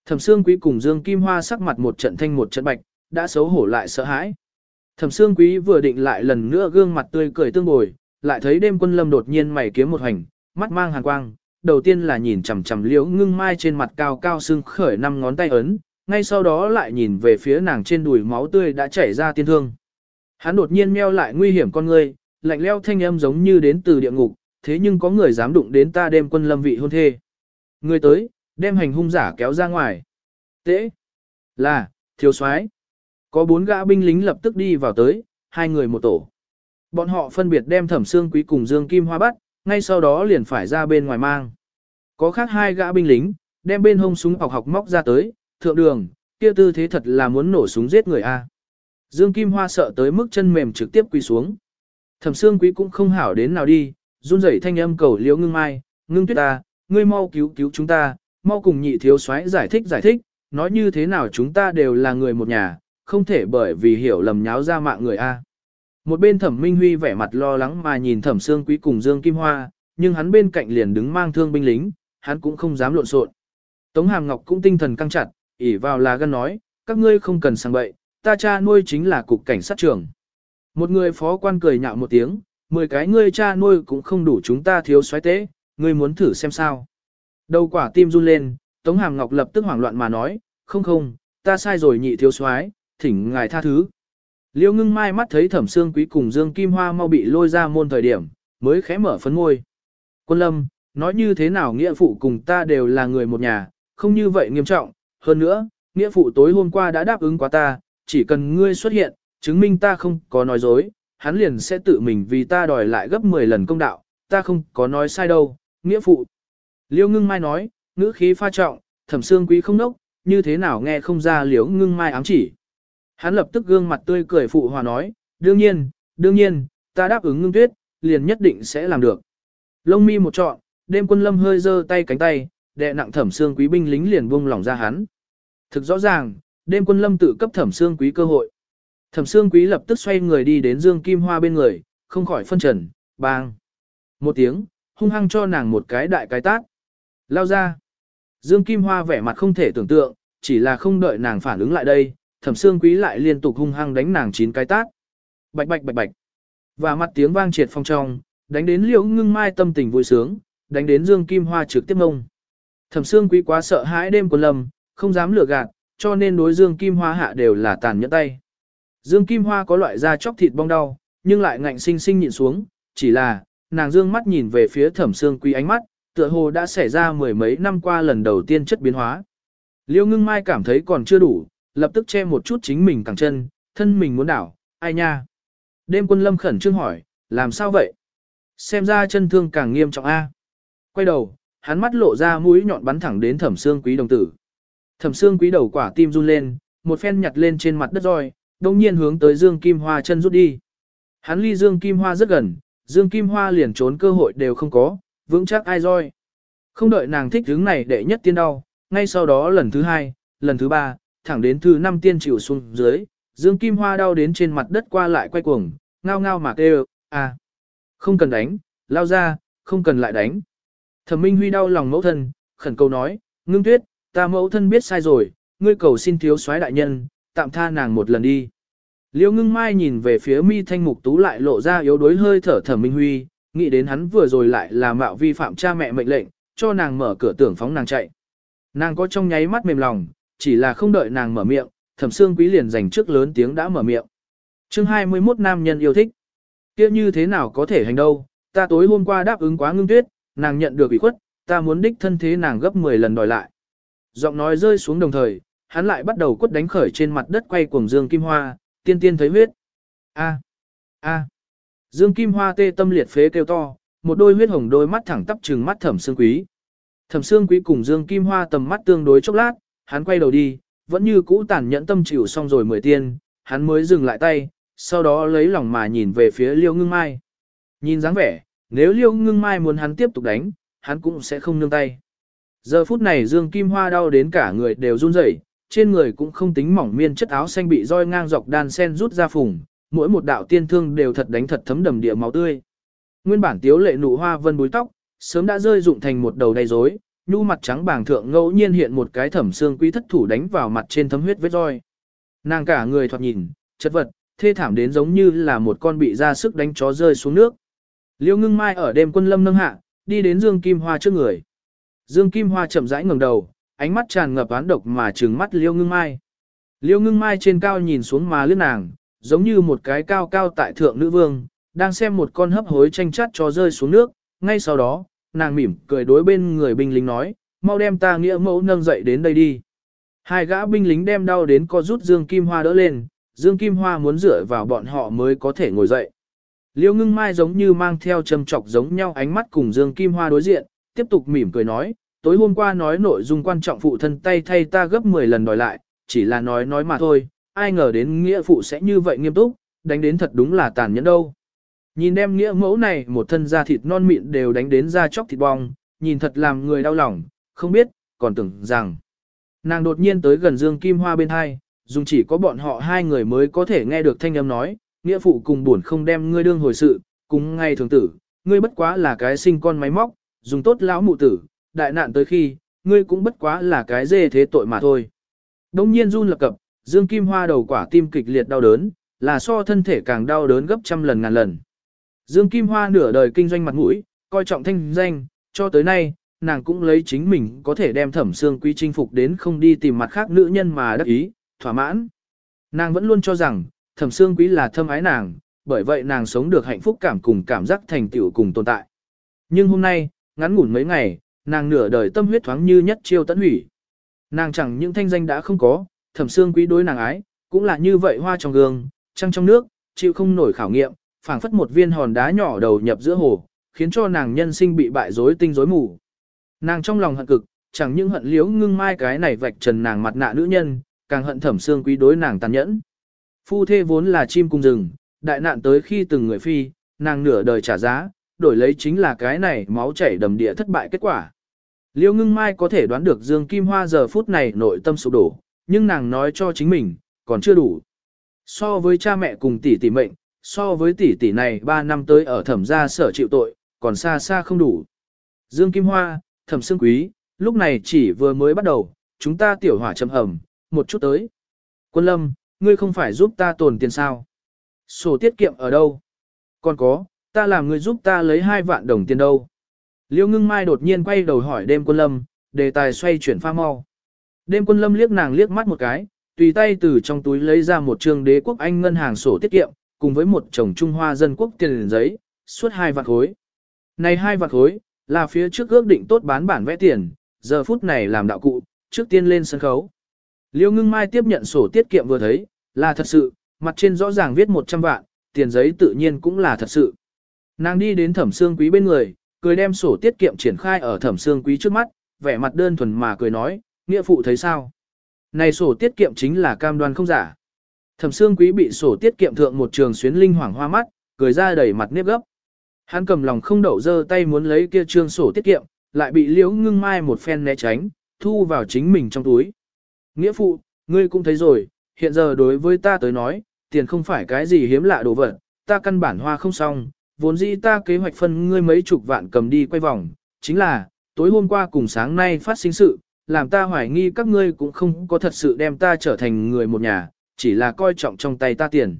Thẩm xương quý cùng Dương Kim Hoa sắc mặt một trận thanh một trận bạch, đã xấu hổ lại sợ hãi. Thẩm xương quý vừa định lại lần nữa gương mặt tươi cười tương bồi, lại thấy đêm quân lâm đột nhiên mày kiếm một hành, mắt mang hàn quang, đầu tiên là nhìn chằm chằm liễu ngưng mai trên mặt cao cao xương khởi năm ngón tay ấn, ngay sau đó lại nhìn về phía nàng trên đùi máu tươi đã chảy ra tiên thương. Hắn đột nhiên meo lại nguy hiểm con ngươi, lạnh leo thanh âm giống như đến từ địa ngục, thế nhưng có người dám đụng đến ta đem quân lâm vị hôn thê. Người tới, đem hành hung giả kéo ra ngoài. Tễ, là, thiếu soái Có bốn gã binh lính lập tức đi vào tới, hai người một tổ. Bọn họ phân biệt đem thẩm xương quý cùng Dương Kim Hoa bắt, ngay sau đó liền phải ra bên ngoài mang. Có khác hai gã binh lính, đem bên hông súng học học móc ra tới, thượng đường, kia tư thế thật là muốn nổ súng giết người a. Dương Kim Hoa sợ tới mức chân mềm trực tiếp quỳ xuống. Thẩm Sương Quý cũng không hảo đến nào đi, run rẩy thanh âm cầu Liễu Ngưng Mai, "Ngưng Tuyết ta, ngươi mau cứu cứu chúng ta, mau cùng nhị thiếu soái giải thích giải thích, nói như thế nào chúng ta đều là người một nhà, không thể bởi vì hiểu lầm nháo ra mạng người a." Một bên Thẩm Minh Huy vẻ mặt lo lắng mà nhìn Thẩm Sương Quý cùng Dương Kim Hoa, nhưng hắn bên cạnh liền đứng mang thương binh lính, hắn cũng không dám lộn xộn. Tống Hàm Ngọc cũng tinh thần căng chặt, ỉ vào là gan nói, các ngươi không cần sang bậy, ta cha nuôi chính là cục cảnh sát trưởng. Một người phó quan cười nhạo một tiếng, mười cái ngươi cha nuôi cũng không đủ chúng ta thiếu xoáy tế, ngươi muốn thử xem sao. Đầu quả tim run lên, Tống Hàm Ngọc lập tức hoảng loạn mà nói, không không, ta sai rồi nhị thiếu soái, thỉnh ngài tha thứ. Liêu ngưng mai mắt thấy thẩm xương quý cùng Dương Kim Hoa mau bị lôi ra môn thời điểm, mới khẽ mở phấn môi. Quân lâm, nói như thế nào nghĩa phụ cùng ta đều là người một nhà, không như vậy nghiêm trọng, hơn nữa, nghĩa phụ tối hôm qua đã đáp ứng quá ta, chỉ cần ngươi xuất hiện, chứng minh ta không có nói dối, hắn liền sẽ tự mình vì ta đòi lại gấp 10 lần công đạo, ta không có nói sai đâu, nghĩa phụ. Liêu ngưng mai nói, ngữ khí pha trọng, thẩm xương quý không nốc, như thế nào nghe không ra liễu ngưng mai ám chỉ. Hắn lập tức gương mặt tươi cười phụ hòa nói, đương nhiên, đương nhiên, ta đáp ứng ngưng tuyết, liền nhất định sẽ làm được. Lông mi một trọn, đêm quân lâm hơi giơ tay cánh tay, đệ nặng thẩm xương quý binh lính liền buông lỏng ra hắn. Thực rõ ràng, đêm quân lâm tự cấp thẩm xương quý cơ hội. Thẩm xương quý lập tức xoay người đi đến Dương Kim Hoa bên người, không khỏi phân trần, bang. Một tiếng, hung hăng cho nàng một cái đại cái tát. Lao ra. Dương Kim Hoa vẻ mặt không thể tưởng tượng, chỉ là không đợi nàng phản ứng lại đây, thẩm xương quý lại liên tục hung hăng đánh nàng chín cái tát. Bạch bạch bạch bạch. Và mặt tiếng vang triệt phong trong, đánh đến liễu ngưng mai tâm tình vui sướng, đánh đến Dương Kim Hoa trực tiếp ngông. Thẩm xương quý quá sợ hãi đêm quân lâm, không dám lừa gạt, cho nên đối Dương Kim Hoa hạ đều là tàn nhẫn tay. Dương Kim Hoa có loại da chóc thịt bong đau, nhưng lại ngạnh sinh sinh nhịn xuống, chỉ là, nàng dương mắt nhìn về phía thẩm xương quý ánh mắt, tựa hồ đã xảy ra mười mấy năm qua lần đầu tiên chất biến hóa. Liêu ngưng mai cảm thấy còn chưa đủ, lập tức che một chút chính mình cẳng chân, thân mình muốn đảo, ai nha. Đêm quân lâm khẩn trương hỏi, làm sao vậy? Xem ra chân thương càng nghiêm trọng A. Quay đầu, hắn mắt lộ ra mũi nhọn bắn thẳng đến thẩm xương quý đồng tử. Thẩm xương quý đầu quả tim run lên, một phen nhặt lên trên mặt đất roi, đồng nhiên hướng tới Dương Kim Hoa chân rút đi. Hắn ly Dương Kim Hoa rất gần, Dương Kim Hoa liền trốn cơ hội đều không có, vững chắc ai roi. Không đợi nàng thích hướng này đệ nhất tiên đau, ngay sau đó lần thứ hai, lần thứ ba, thẳng đến thứ năm tiên chịu xuống dưới, Dương Kim Hoa đau đến trên mặt đất qua lại quay cuồng, ngao ngao mà kêu, à, không cần đánh, lao ra, không cần lại đánh. Thẩm Minh Huy đau lòng mẫu thân, khẩn cầu nói, ngưng tuyết, ta mẫu thân biết sai rồi, ngươi cầu xin thiếu soái đại nhân, tạm tha nàng một lần đi. Liêu ngưng mai nhìn về phía mi thanh mục tú lại lộ ra yếu đuối hơi thở thẩm minh huy, nghĩ đến hắn vừa rồi lại là mạo vi phạm cha mẹ mệnh lệnh, cho nàng mở cửa tưởng phóng nàng chạy. Nàng có trong nháy mắt mềm lòng, chỉ là không đợi nàng mở miệng, thẩm xương quý liền dành trước lớn tiếng đã mở miệng. chương 21 nam nhân yêu thích. kia như thế nào có thể hành đâu, ta tối hôm qua đáp ứng quá ngưng tuyết, nàng nhận được ủy khuất, ta muốn đích thân thế nàng gấp 10 lần đòi lại. Giọng nói rơi xuống đồng thời, hắn lại bắt đầu quất đánh khởi trên mặt đất quay cuồng Dương Kim Hoa, tiên tiên thấy huyết. A, a. Dương Kim Hoa tê tâm liệt phế kêu to, một đôi huyết hồng đôi mắt thẳng tắp trừng mắt Thẩm Sương Quý. Thẩm Sương Quý cùng Dương Kim Hoa tầm mắt tương đối chốc lát, hắn quay đầu đi, vẫn như cũ tàn nhẫn tâm chịu xong rồi mười tiên, hắn mới dừng lại tay, sau đó lấy lòng mà nhìn về phía Liêu Ngưng Mai. Nhìn dáng vẻ, nếu Liêu Ngưng Mai muốn hắn tiếp tục đánh, hắn cũng sẽ không nương tay. Giờ phút này Dương Kim Hoa đau đến cả người đều run rẩy, trên người cũng không tính mỏng miên chất áo xanh bị roi ngang dọc đan sen rút ra phùng, mỗi một đạo tiên thương đều thật đánh thật thấm đầm địa máu tươi. Nguyên bản tiếu lệ nụ hoa vân búi tóc, sớm đã rơi rụng thành một đầu đầy rối, nhu mặt trắng bàng thượng ngẫu nhiên hiện một cái thẩm xương quý thất thủ đánh vào mặt trên thấm huyết vết roi. Nàng cả người thoạt nhìn, chất vật, thê thảm đến giống như là một con bị ra sức đánh chó rơi xuống nước. Liêu ngưng mai ở đêm quân lâm nâng hạ, đi đến Dương Kim Hoa trước người. Dương Kim Hoa chậm rãi ngẩng đầu, ánh mắt tràn ngập án độc mà trừng mắt Liêu ngưng mai. Liêu ngưng mai trên cao nhìn xuống mà lướt nàng, giống như một cái cao cao tại thượng nữ vương, đang xem một con hấp hối tranh chát cho rơi xuống nước, ngay sau đó, nàng mỉm cười đối bên người binh lính nói, mau đem ta nghĩa mẫu nâng dậy đến đây đi. Hai gã binh lính đem đau đến co rút Dương Kim Hoa đỡ lên, Dương Kim Hoa muốn dựa vào bọn họ mới có thể ngồi dậy. Liêu ngưng mai giống như mang theo châm chọc giống nhau ánh mắt cùng Dương Kim Hoa đối diện, tiếp tục mỉm cười nói, tối hôm qua nói nội dung quan trọng phụ thân tay thay ta gấp 10 lần đòi lại, chỉ là nói nói mà thôi, ai ngờ đến nghĩa phụ sẽ như vậy nghiêm túc, đánh đến thật đúng là tàn nhẫn đâu. Nhìn em nghĩa mẫu này một thân da thịt non mịn đều đánh đến da chóc thịt bong, nhìn thật làm người đau lòng, không biết, còn tưởng rằng. Nàng đột nhiên tới gần Dương Kim Hoa bên hai, dùng chỉ có bọn họ hai người mới có thể nghe được thanh âm nói, nghĩa phụ cùng buồn không đem ngươi đương hồi sự, cùng ngay thường tử, ngươi bất quá là cái sinh con máy móc, dùng tốt lão mụ tử, đại nạn tới khi, ngươi cũng bất quá là cái dê thế tội mà thôi. Đông nhiên run lập cập, Dương Kim Hoa đầu quả tim kịch liệt đau đớn, là so thân thể càng đau đớn gấp trăm lần ngàn lần. Dương Kim Hoa nửa đời kinh doanh mặt mũi, coi trọng thanh danh, cho tới nay, nàng cũng lấy chính mình có thể đem thẩm xương quý chinh phục đến không đi tìm mặt khác nữ nhân mà đắc ý, thỏa mãn. Nàng vẫn luôn cho rằng, thẩm xương quý là thâm ái nàng, bởi vậy nàng sống được hạnh phúc cảm cùng cảm giác thành tựu cùng tồn tại. Nhưng hôm nay, ngắn ngủn mấy ngày, nàng nửa đời tâm huyết thoáng như nhất chiêu tận hủy. Nàng chẳng những thanh danh đã không có, thẩm xương quý đối nàng ái, cũng là như vậy hoa trong gương, trăng trong nước, chịu không nổi khảo nghiệm, phảng phất một viên hòn đá nhỏ đầu nhập giữa hồ, khiến cho nàng nhân sinh bị bại rối tinh rối mù. Nàng trong lòng hận cực, chẳng những hận liếu ngưng mai cái này vạch trần nàng mặt nạ nữ nhân, càng hận thẩm xương quý đối nàng tàn nhẫn. Phu thê vốn là chim cung rừng, đại nạn tới khi từng người phi, nàng nửa đời trả giá, đổi lấy chính là cái này máu chảy đầm địa thất bại kết quả. Liêu ngưng mai có thể đoán được Dương Kim Hoa giờ phút này nội tâm sụp đổ, nhưng nàng nói cho chính mình, còn chưa đủ. So với cha mẹ cùng tỷ tỷ mệnh, so với tỷ tỷ này 3 năm tới ở thẩm gia sở chịu tội, còn xa xa không đủ. Dương Kim Hoa, thẩm xương quý, lúc này chỉ vừa mới bắt đầu, chúng ta tiểu hỏa châm hầm, một chút tới. Quân lâm, ngươi không phải giúp ta tồn tiền sao? Sổ tiết kiệm ở đâu? Còn có, ta làm người giúp ta lấy hai vạn đồng tiền đâu? Liêu ngưng mai đột nhiên quay đầu hỏi đêm quân lâm, đề tài xoay chuyển pha mau. Đêm quân lâm liếc nàng liếc mắt một cái, tùy tay từ trong túi lấy ra một trương đế quốc Anh ngân hàng sổ tiết kiệm, cùng với một chồng Trung Hoa dân quốc tiền giấy, suốt hai vạn khối. Này hai vạn khối, là phía trước ước định tốt bán bản vẽ tiền, giờ phút này làm đạo cụ, trước tiên lên sân khấu. Liêu ngưng mai tiếp nhận sổ tiết kiệm vừa thấy, là thật sự, mặt trên rõ ràng viết 100 vạn, tiền giấy tự nhiên cũng là thật sự. Nàng đi đến thẩm xương quý bên người, cười đem sổ tiết kiệm triển khai ở thẩm xương quý trước mắt, vẻ mặt đơn thuần mà cười nói, nghĩa phụ thấy sao? Này sổ tiết kiệm chính là cam đoan không giả. Thẩm xương quý bị sổ tiết kiệm thượng một trường xuyến linh hoàng hoa mắt, cười ra đầy mặt nếp gấp. Hắn cầm lòng không đậu dơ tay muốn lấy kia trương sổ tiết kiệm, lại bị liễu ngưng mai một phen né tránh, thu vào chính mình trong túi. Nghĩa phụ, ngươi cũng thấy rồi, hiện giờ đối với ta tới nói, tiền không phải cái gì hiếm lạ đồ vật, ta căn bản hoa không xong, vốn dĩ ta kế hoạch phân ngươi mấy chục vạn cầm đi quay vòng, chính là, tối hôm qua cùng sáng nay phát sinh sự, làm ta hoài nghi các ngươi cũng không có thật sự đem ta trở thành người một nhà, chỉ là coi trọng trong tay ta tiền.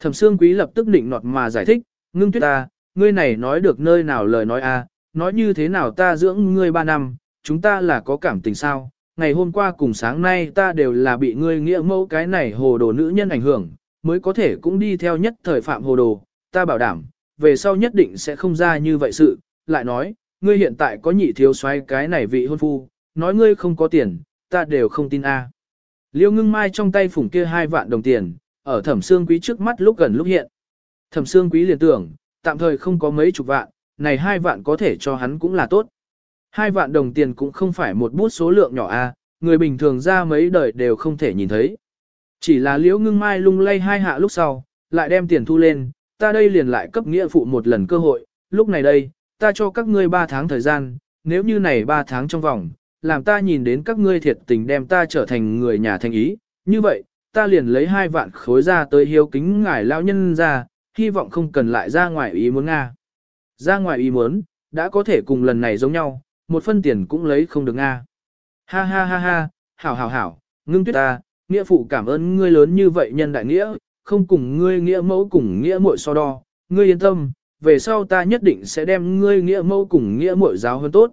Thẩm Sương Quý lập tức định nọt mà giải thích, ngưng tuyết ta, ngươi này nói được nơi nào lời nói a, nói như thế nào ta dưỡng ngươi ba năm, chúng ta là có cảm tình sao, ngày hôm qua cùng sáng nay ta đều là bị ngươi nghĩa mẫu cái này hồ đồ nữ nhân ảnh hưởng, mới có thể cũng đi theo nhất thời phạm hồ đồ, ta bảo đảm, về sau nhất định sẽ không ra như vậy sự, lại nói, ngươi hiện tại có nhị thiếu xoay cái này vị hôn phu, nói ngươi không có tiền, ta đều không tin a. Liêu ngưng mai trong tay phủng kia hai vạn đồng tiền, ở thẩm xương quý trước mắt lúc gần lúc hiện. Thẩm xương quý liền tưởng, tạm thời không có mấy chục vạn, này hai vạn có thể cho hắn cũng là tốt. Hai vạn đồng tiền cũng không phải một bút số lượng nhỏ a, người bình thường ra mấy đời đều không thể nhìn thấy. Chỉ là liễu ngưng mai lung lay hai hạ lúc sau, lại đem tiền thu lên, ta đây liền lại cấp nghĩa phụ một lần cơ hội, lúc này đây, ta cho các ngươi 3 tháng thời gian, nếu như này 3 tháng trong vòng, làm ta nhìn đến các ngươi thiệt tình đem ta trở thành người nhà thành ý, như vậy, ta liền lấy hai vạn khối ra tới hiếu kính ngài lao nhân ra, hy vọng không cần lại ra ngoài ý muốn Nga. Ra ngoài ý muốn, đã có thể cùng lần này giống nhau, một phân tiền cũng lấy không được Nga. Ha ha ha ha, hảo hảo hảo, ngưng tuyết ta, nghĩa phụ cảm ơn ngươi lớn như vậy nhân đại nghĩa, không cùng ngươi nghĩa mẫu cùng nghĩa muội so đo, ngươi yên tâm, về sau ta nhất định sẽ đem ngươi nghĩa mẫu cùng nghĩa muội giáo hơn tốt.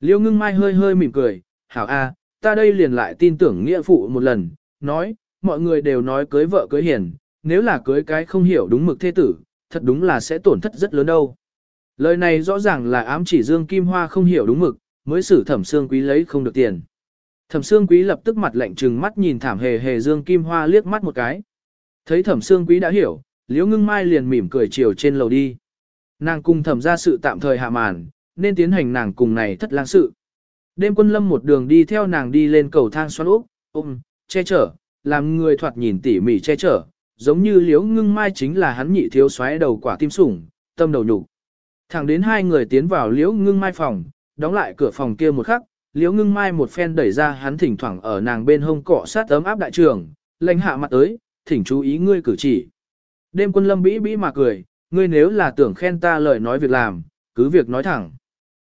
Liêu ngưng mai hơi hơi mỉm cười, hảo a, ta đây liền lại tin tưởng nghĩa phụ một lần, nói, mọi người đều nói cưới vợ cưới hiền, nếu là cưới cái không hiểu đúng mực thế tử, thật đúng là sẽ tổn thất rất lớn đâu. Lời này rõ ràng là ám chỉ Dương Kim Hoa không hiểu đúng mực, mới xử thẩm xương quý lấy không được tiền. Thẩm xương quý lập tức mặt lạnh trừng mắt nhìn thảm hề hề Dương Kim Hoa liếc mắt một cái. Thấy thẩm xương quý đã hiểu, liễu ngưng mai liền mỉm cười chiều trên lầu đi. Nàng cùng thẩm ra sự tạm thời hạ màn, nên tiến hành nàng cùng này thất lang sự. Đêm quân lâm một đường đi theo nàng đi lên cầu thang xoắn úp, ôm, che chở, làm người thoạt nhìn tỉ mỉ che chở, giống như liễu ngưng mai chính là hắn nhị thiếu xoáy đầu quả tim sủng, tâm đầu nhục. Thẳng đến hai người tiến vào liễu ngưng mai phòng, đóng lại cửa phòng kia một khắc, liễu ngưng mai một phen đẩy ra hắn thỉnh thoảng ở nàng bên hông cọ sát ấm áp đại trường, lãnh hạ mặt tới, thỉnh chú ý ngươi cử chỉ. Đêm quân lâm bĩ bĩ mà cười, ngươi nếu là tưởng khen ta lời nói việc làm, cứ việc nói thẳng.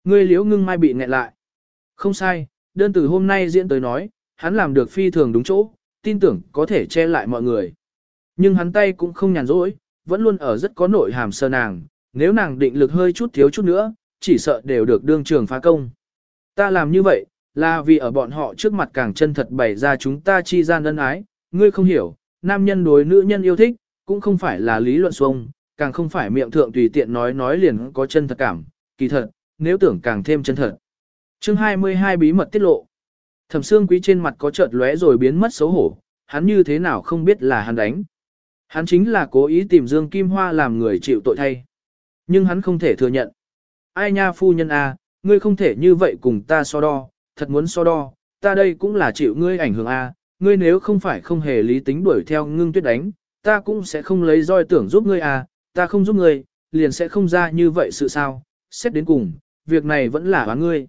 Ngươi liễu ngưng mai bị nghẹn lại. Không sai, đơn từ hôm nay diễn tới nói, hắn làm được phi thường đúng chỗ, tin tưởng có thể che lại mọi người. Nhưng hắn tay cũng không nhàn rỗi, vẫn luôn ở rất có nội hàm sơ nàng, nếu nàng định lực hơi chút thiếu chút nữa, chỉ sợ đều được đương trường phá công. Ta làm như vậy, là vì ở bọn họ trước mặt càng chân thật bày ra chúng ta chi gian ân ái, ngươi không hiểu, nam nhân đối nữ nhân yêu thích, cũng không phải là lý luận xuông, càng không phải miệng thượng tùy tiện nói nói liền có chân thật cảm, kỳ thật, nếu tưởng càng thêm chân thật. Chương 22 bí mật tiết lộ. Thẩm Sương Quý trên mặt có chợt lóe rồi biến mất xấu hổ, hắn như thế nào không biết là hắn đánh. Hắn chính là cố ý tìm Dương Kim Hoa làm người chịu tội thay. Nhưng hắn không thể thừa nhận. Ai nha phu nhân a, à, ngươi không thể như vậy cùng ta so đo, thật muốn so đo, ta đây cũng là chịu ngươi ảnh hưởng a, à, ngươi nếu không phải không hề lý tính đuổi theo ngưng tuyết đánh, ta cũng sẽ không lấy roi tưởng giúp ngươi à, ta không giúp ngươi, liền sẽ không ra như vậy sự sao, xét đến cùng, việc này vẫn là oán ngươi.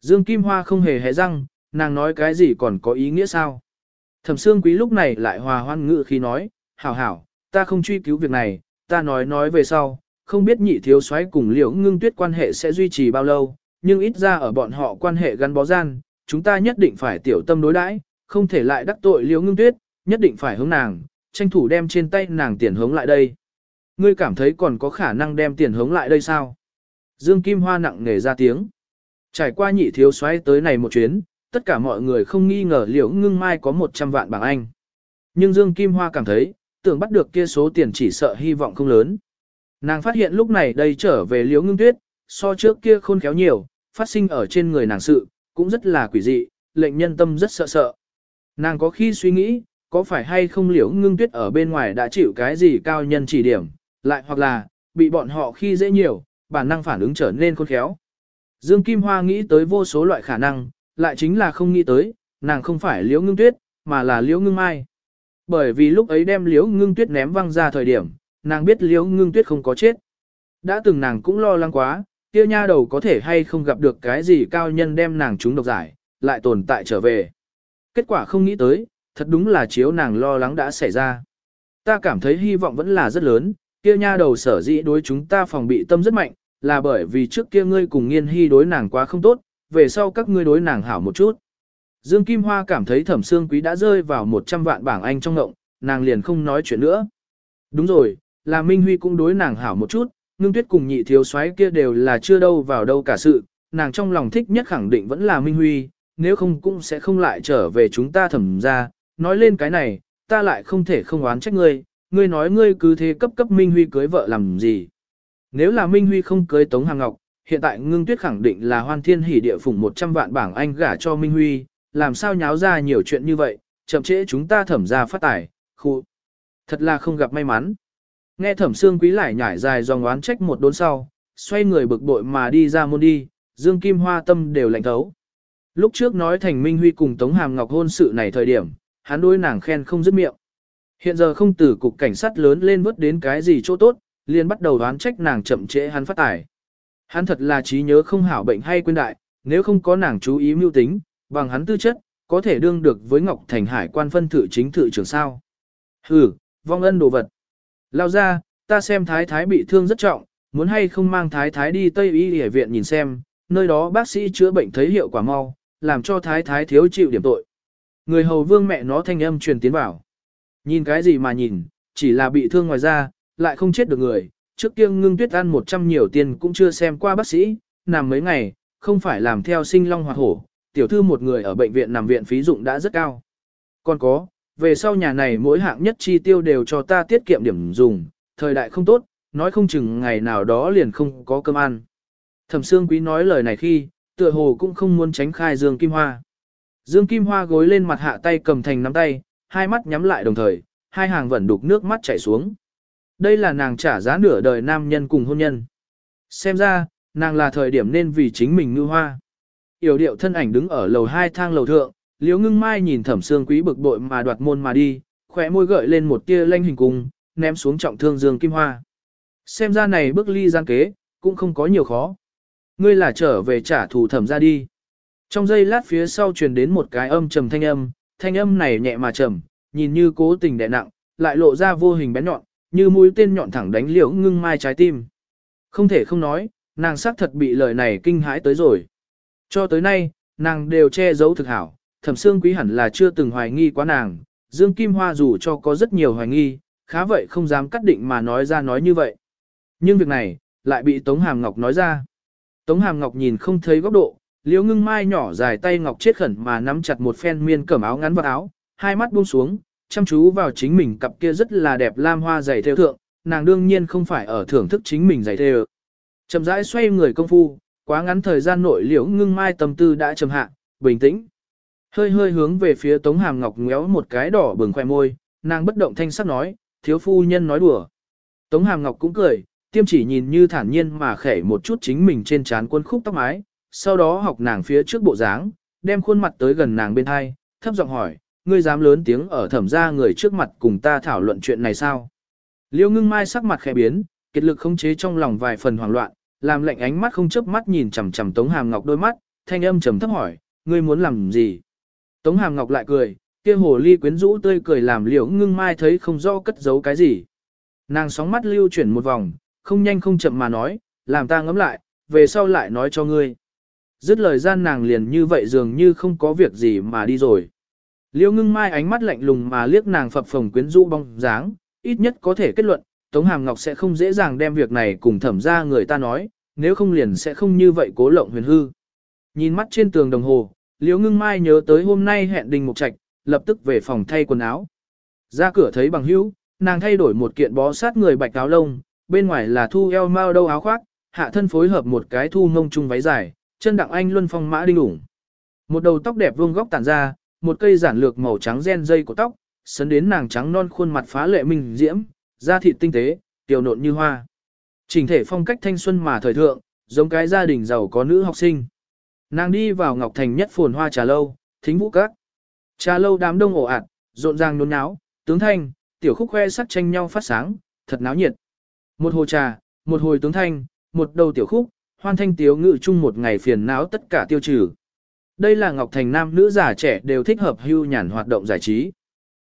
Dương Kim Hoa không hề hé răng, nàng nói cái gì còn có ý nghĩa sao? Thẩm Sương Quý lúc này lại hòa hoan ngự khi nói, hảo hảo, ta không truy cứu việc này, ta nói nói về sau, không biết nhị thiếu soái cùng liễu ngưng tuyết quan hệ sẽ duy trì bao lâu, nhưng ít ra ở bọn họ quan hệ gắn bó gian, chúng ta nhất định phải tiểu tâm đối đãi, không thể lại đắc tội liễu ngưng tuyết, nhất định phải hướng nàng, tranh thủ đem trên tay nàng tiền hướng lại đây. Ngươi cảm thấy còn có khả năng đem tiền hướng lại đây sao? Dương Kim Hoa nặng nề ra tiếng. Trải qua nhị thiếu soái tới này một chuyến, tất cả mọi người không nghi ngờ liễu ngưng mai có 100 vạn bảng Anh. Nhưng Dương Kim Hoa cảm thấy, tưởng bắt được kia số tiền chỉ sợ hy vọng không lớn. Nàng phát hiện lúc này đây trở về liễu ngưng tuyết, so trước kia khôn khéo nhiều, phát sinh ở trên người nàng sự, cũng rất là quỷ dị, lệnh nhân tâm rất sợ sợ. Nàng có khi suy nghĩ, có phải hay không liễu ngưng tuyết ở bên ngoài đã chịu cái gì cao nhân chỉ điểm, lại hoặc là, bị bọn họ khi dễ nhiều, bản năng phản ứng trở nên khôn khéo. Dương Kim Hoa nghĩ tới vô số loại khả năng, lại chính là không nghĩ tới, nàng không phải liễu ngưng tuyết, mà là liễu ngưng mai. Bởi vì lúc ấy đem liễu ngưng tuyết ném văng ra thời điểm, nàng biết liễu ngưng tuyết không có chết. Đã từng nàng cũng lo lắng quá, kia nha đầu có thể hay không gặp được cái gì cao nhân đem nàng chúng độc giải, lại tồn tại trở về. Kết quả không nghĩ tới, thật đúng là chiếu nàng lo lắng đã xảy ra. Ta cảm thấy hy vọng vẫn là rất lớn, kia nha đầu sở dĩ đối chúng ta phòng bị tâm rất mạnh, là bởi vì trước kia ngươi cùng nghiên hy đối nàng quá không tốt, về sau các ngươi đối nàng hảo một chút. Dương Kim Hoa cảm thấy thẩm xương quý đã rơi vào 100 vạn bảng Anh trong ngộng, nàng liền không nói chuyện nữa. Đúng rồi, là Minh Huy cũng đối nàng hảo một chút, ngưng tuyết cùng nhị thiếu soái kia đều là chưa đâu vào đâu cả sự, nàng trong lòng thích nhất khẳng định vẫn là Minh Huy, nếu không cũng sẽ không lại trở về chúng ta thẩm ra, nói lên cái này, ta lại không thể không oán trách ngươi, ngươi nói ngươi cứ thế cấp cấp Minh Huy cưới vợ làm gì. Nếu là Minh Huy không cưới Tống Hàng Ngọc, hiện tại ngưng tuyết khẳng định là hoan thiên hỉ địa phủng 100 vạn bảng anh gả cho Minh Huy, làm sao nháo ra nhiều chuyện như vậy, chậm trễ chúng ta thẩm ra phát tài, khu. Thật là không gặp may mắn. Nghe thẩm xương quý lại nhảy dài dòng oán trách một đốn sau, xoay người bực bội mà đi ra môn đi, Dương Kim Hoa tâm đều lạnh thấu. Lúc trước nói thành Minh Huy cùng Tống Hàm Ngọc hôn sự này thời điểm, hắn đối nàng khen không dứt miệng. Hiện giờ không từ cục cảnh sát lớn lên vớt đến cái gì chỗ tốt, liền bắt đầu đoán trách nàng chậm trễ hắn phát tải. Hắn thật là trí nhớ không hảo bệnh hay quên đại, nếu không có nàng chú ý mưu tính, bằng hắn tư chất, có thể đương được với Ngọc Thành Hải quan phân thử chính thự trưởng sao. Hừ, vong ân đồ vật. Lao ra, ta xem thái thái bị thương rất trọng, muốn hay không mang thái thái đi Tây Y Y viện nhìn xem, nơi đó bác sĩ chữa bệnh thấy hiệu quả mau, làm cho thái thái thiếu chịu điểm tội. Người hầu vương mẹ nó thanh âm truyền tiến vào. Nhìn cái gì mà nhìn, chỉ là bị thương ngoài ra, lại không chết được người. Trước kia ngưng tuyết ăn 100 nhiều tiền cũng chưa xem qua bác sĩ, nằm mấy ngày, không phải làm theo sinh long hoặc hổ. Tiểu thư một người ở bệnh viện nằm viện phí dụng đã rất cao. Còn có, về sau nhà này mỗi hạng nhất chi tiêu đều cho ta tiết kiệm điểm dùng, thời đại không tốt, nói không chừng ngày nào đó liền không có cơm ăn. Thẩm Sương Quý nói lời này khi, tựa hồ cũng không muốn tránh khai Dương Kim Hoa. Dương Kim Hoa gối lên mặt hạ tay cầm thành nắm tay, hai mắt nhắm lại đồng thời, hai hàng vẫn đục nước mắt chảy xuống. Đây là nàng trả giá nửa đời nam nhân cùng hôn nhân. Xem ra, nàng là thời điểm nên vì chính mình ngư hoa. Yểu điệu thân ảnh đứng ở lầu hai thang lầu thượng, liếu ngưng mai nhìn thẩm xương quý bực bội mà đoạt môn mà đi, khỏe môi gợi lên một tia lanh hình cung, ném xuống trọng thương Dương Kim Hoa. Xem ra này bước ly gian kế, cũng không có nhiều khó. Ngươi là trở về trả thù thẩm ra đi. Trong giây lát phía sau truyền đến một cái âm trầm thanh âm, thanh âm này nhẹ mà trầm, nhìn như cố tình đè nặng, lại lộ ra vô hình bén nhọn, như mũi tên nhọn thẳng đánh liễu ngưng mai trái tim. Không thể không nói, nàng xác thật bị lời này kinh hãi tới rồi. Cho tới nay, nàng đều che giấu thực hảo, thẩm xương quý hẳn là chưa từng hoài nghi quá nàng, Dương Kim Hoa dù cho có rất nhiều hoài nghi, khá vậy không dám cắt định mà nói ra nói như vậy. Nhưng việc này, lại bị Tống Hàm Ngọc nói ra. Tống Hàm Ngọc nhìn không thấy góc độ, liễu ngưng mai nhỏ dài tay Ngọc chết khẩn mà nắm chặt một phen miên cẩm áo ngắn vào áo, hai mắt buông xuống, chăm chú vào chính mình cặp kia rất là đẹp lam hoa dày theo thượng, nàng đương nhiên không phải ở thưởng thức chính mình dày theo. Chậm rãi xoay người công phu, quá ngắn thời gian nội liễu ngưng mai tâm tư đã trầm hạ, bình tĩnh. Hơi hơi hướng về phía Tống Hàm Ngọc ngéo một cái đỏ bừng khoe môi, nàng bất động thanh sắc nói, thiếu phu nhân nói đùa. Tống Hàm Ngọc cũng cười, tiêm chỉ nhìn như thản nhiên mà khẽ một chút chính mình trên trán quân khúc tóc mái, sau đó học nàng phía trước bộ dáng, đem khuôn mặt tới gần nàng bên hai, thấp giọng hỏi, ngươi dám lớn tiếng ở thẩm gia người trước mặt cùng ta thảo luận chuyện này sao? Liêu ngưng mai sắc mặt khẽ biến, kết lực khống chế trong lòng vài phần hoảng loạn, làm lệnh ánh mắt không chớp mắt nhìn chằm chằm Tống Hàm Ngọc đôi mắt, thanh âm trầm thấp hỏi, ngươi muốn làm gì? Tống Hàm Ngọc lại cười, kia hồ ly quyến rũ tươi cười làm liễu ngưng mai thấy không rõ cất giấu cái gì. Nàng sóng mắt lưu chuyển một vòng, không nhanh không chậm mà nói, làm ta ngẫm lại, về sau lại nói cho ngươi. Dứt lời gian nàng liền như vậy dường như không có việc gì mà đi rồi. Liêu ngưng mai ánh mắt lạnh lùng mà liếc nàng phập phồng quyến rũ bóng dáng, ít nhất có thể kết luận, Tống Hàm Ngọc sẽ không dễ dàng đem việc này cùng thẩm ra người ta nói, nếu không liền sẽ không như vậy cố lộng huyền hư. Nhìn mắt trên tường đồng hồ, Liêu ngưng mai nhớ tới hôm nay hẹn đình Mục trạch, lập tức về phòng thay quần áo. Ra cửa thấy bằng hữu, nàng thay đổi một kiện bó sát người bạch áo lông, bên ngoài là thu eo mao đâu áo khoác, hạ thân phối hợp một cái thu ngông chung váy dài, chân đặng anh luân phong mã đinh ủng. Một đầu tóc đẹp vuông góc tản ra, một cây giản lược màu trắng gen dây của tóc, sấn đến nàng trắng non khuôn mặt phá lệ minh diễm, da thịt tinh tế, tiểu nộn như hoa. Trình thể phong cách thanh xuân mà thời thượng, giống cái gia đình giàu có nữ học sinh. Nàng đi vào Ngọc Thành nhất phồn hoa trà lâu, thính vũ các. Trà lâu đám đông ồ ạt, rộn ràng nôn náo, tướng thanh, tiểu khúc khoe sắc tranh nhau phát sáng, thật náo nhiệt. Một hồ trà, một hồi tướng thanh, một đầu tiểu khúc, hoan thanh tiếu ngự chung một ngày phiền não tất cả tiêu trừ. Đây là Ngọc Thành nam nữ già trẻ đều thích hợp hưu nhàn hoạt động giải trí.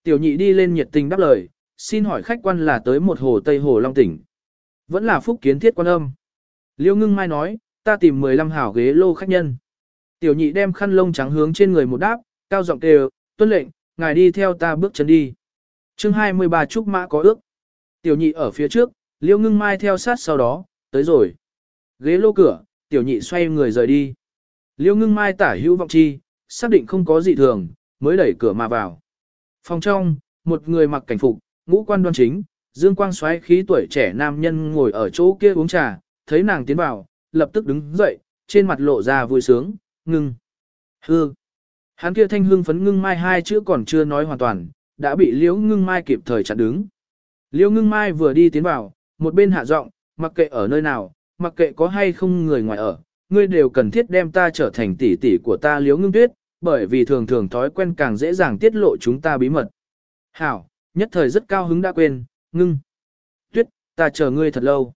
Tiểu nhị đi lên nhiệt tình đáp lời, xin hỏi khách quan là tới một hồ Tây Hồ Long tỉnh. Vẫn là phúc kiến thiết quan âm. Liêu ngưng mai nói, ta tìm 15 hảo ghế lô khách nhân. Tiểu nhị đem khăn lông trắng hướng trên người một đáp, cao giọng kêu, tuân lệnh, ngài đi theo ta bước chân đi. chương 23 trúc mã có ước. Tiểu nhị ở phía trước, liêu ngưng mai theo sát sau đó, tới rồi. Ghế lô cửa, tiểu nhị xoay người rời đi. Liêu ngưng mai tả hữu vọng chi, xác định không có gì thường, mới đẩy cửa mà vào. Phòng trong, một người mặc cảnh phục, ngũ quan đoan chính, dương quang xoáy khí tuổi trẻ nam nhân ngồi ở chỗ kia uống trà, thấy nàng tiến vào, lập tức đứng dậy, trên mặt lộ ra vui sướng, ngưng. Hương. Hắn kia thanh hương phấn ngưng mai hai chữ còn chưa nói hoàn toàn, đã bị liễu ngưng mai kịp thời chặn đứng. Liễu ngưng mai vừa đi tiến vào, một bên hạ giọng, mặc kệ ở nơi nào, mặc kệ có hay không người ngoài ở, ngươi đều cần thiết đem ta trở thành tỷ tỷ của ta liếu ngưng tuyết, bởi vì thường thường thói quen càng dễ dàng tiết lộ chúng ta bí mật. Hảo, Nhất thời rất cao hứng đã quên, ngưng. Tuyết, ta chờ ngươi thật lâu.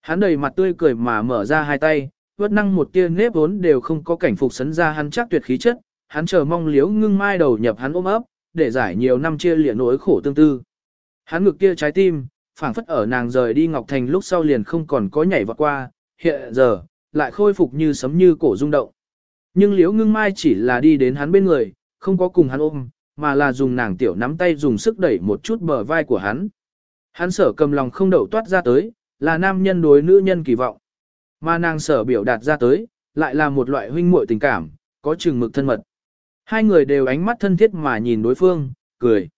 Hắn đầy mặt tươi cười mà mở ra hai tay, vớt năng một tia nếp vốn đều không có cảnh phục sấn ra hắn chắc tuyệt khí chất, hắn chờ mong liếu ngưng mai đầu nhập hắn ôm ấp, để giải nhiều năm chia liệt nỗi khổ tương tư. Hắn ngực kia trái tim, phảng phất ở nàng rời đi Ngọc Thành lúc sau liền không còn có nhảy vọt qua, hiện giờ, lại khôi phục như sấm như cổ rung động. Nhưng liễu ngưng mai chỉ là đi đến hắn bên người, không có cùng hắn ôm, mà là dùng nàng tiểu nắm tay dùng sức đẩy một chút bờ vai của hắn. Hắn sở cầm lòng không đậu toát ra tới, là nam nhân đối nữ nhân kỳ vọng. Mà nàng sở biểu đạt ra tới, lại là một loại huynh muội tình cảm, có chừng mực thân mật. Hai người đều ánh mắt thân thiết mà nhìn đối phương, cười.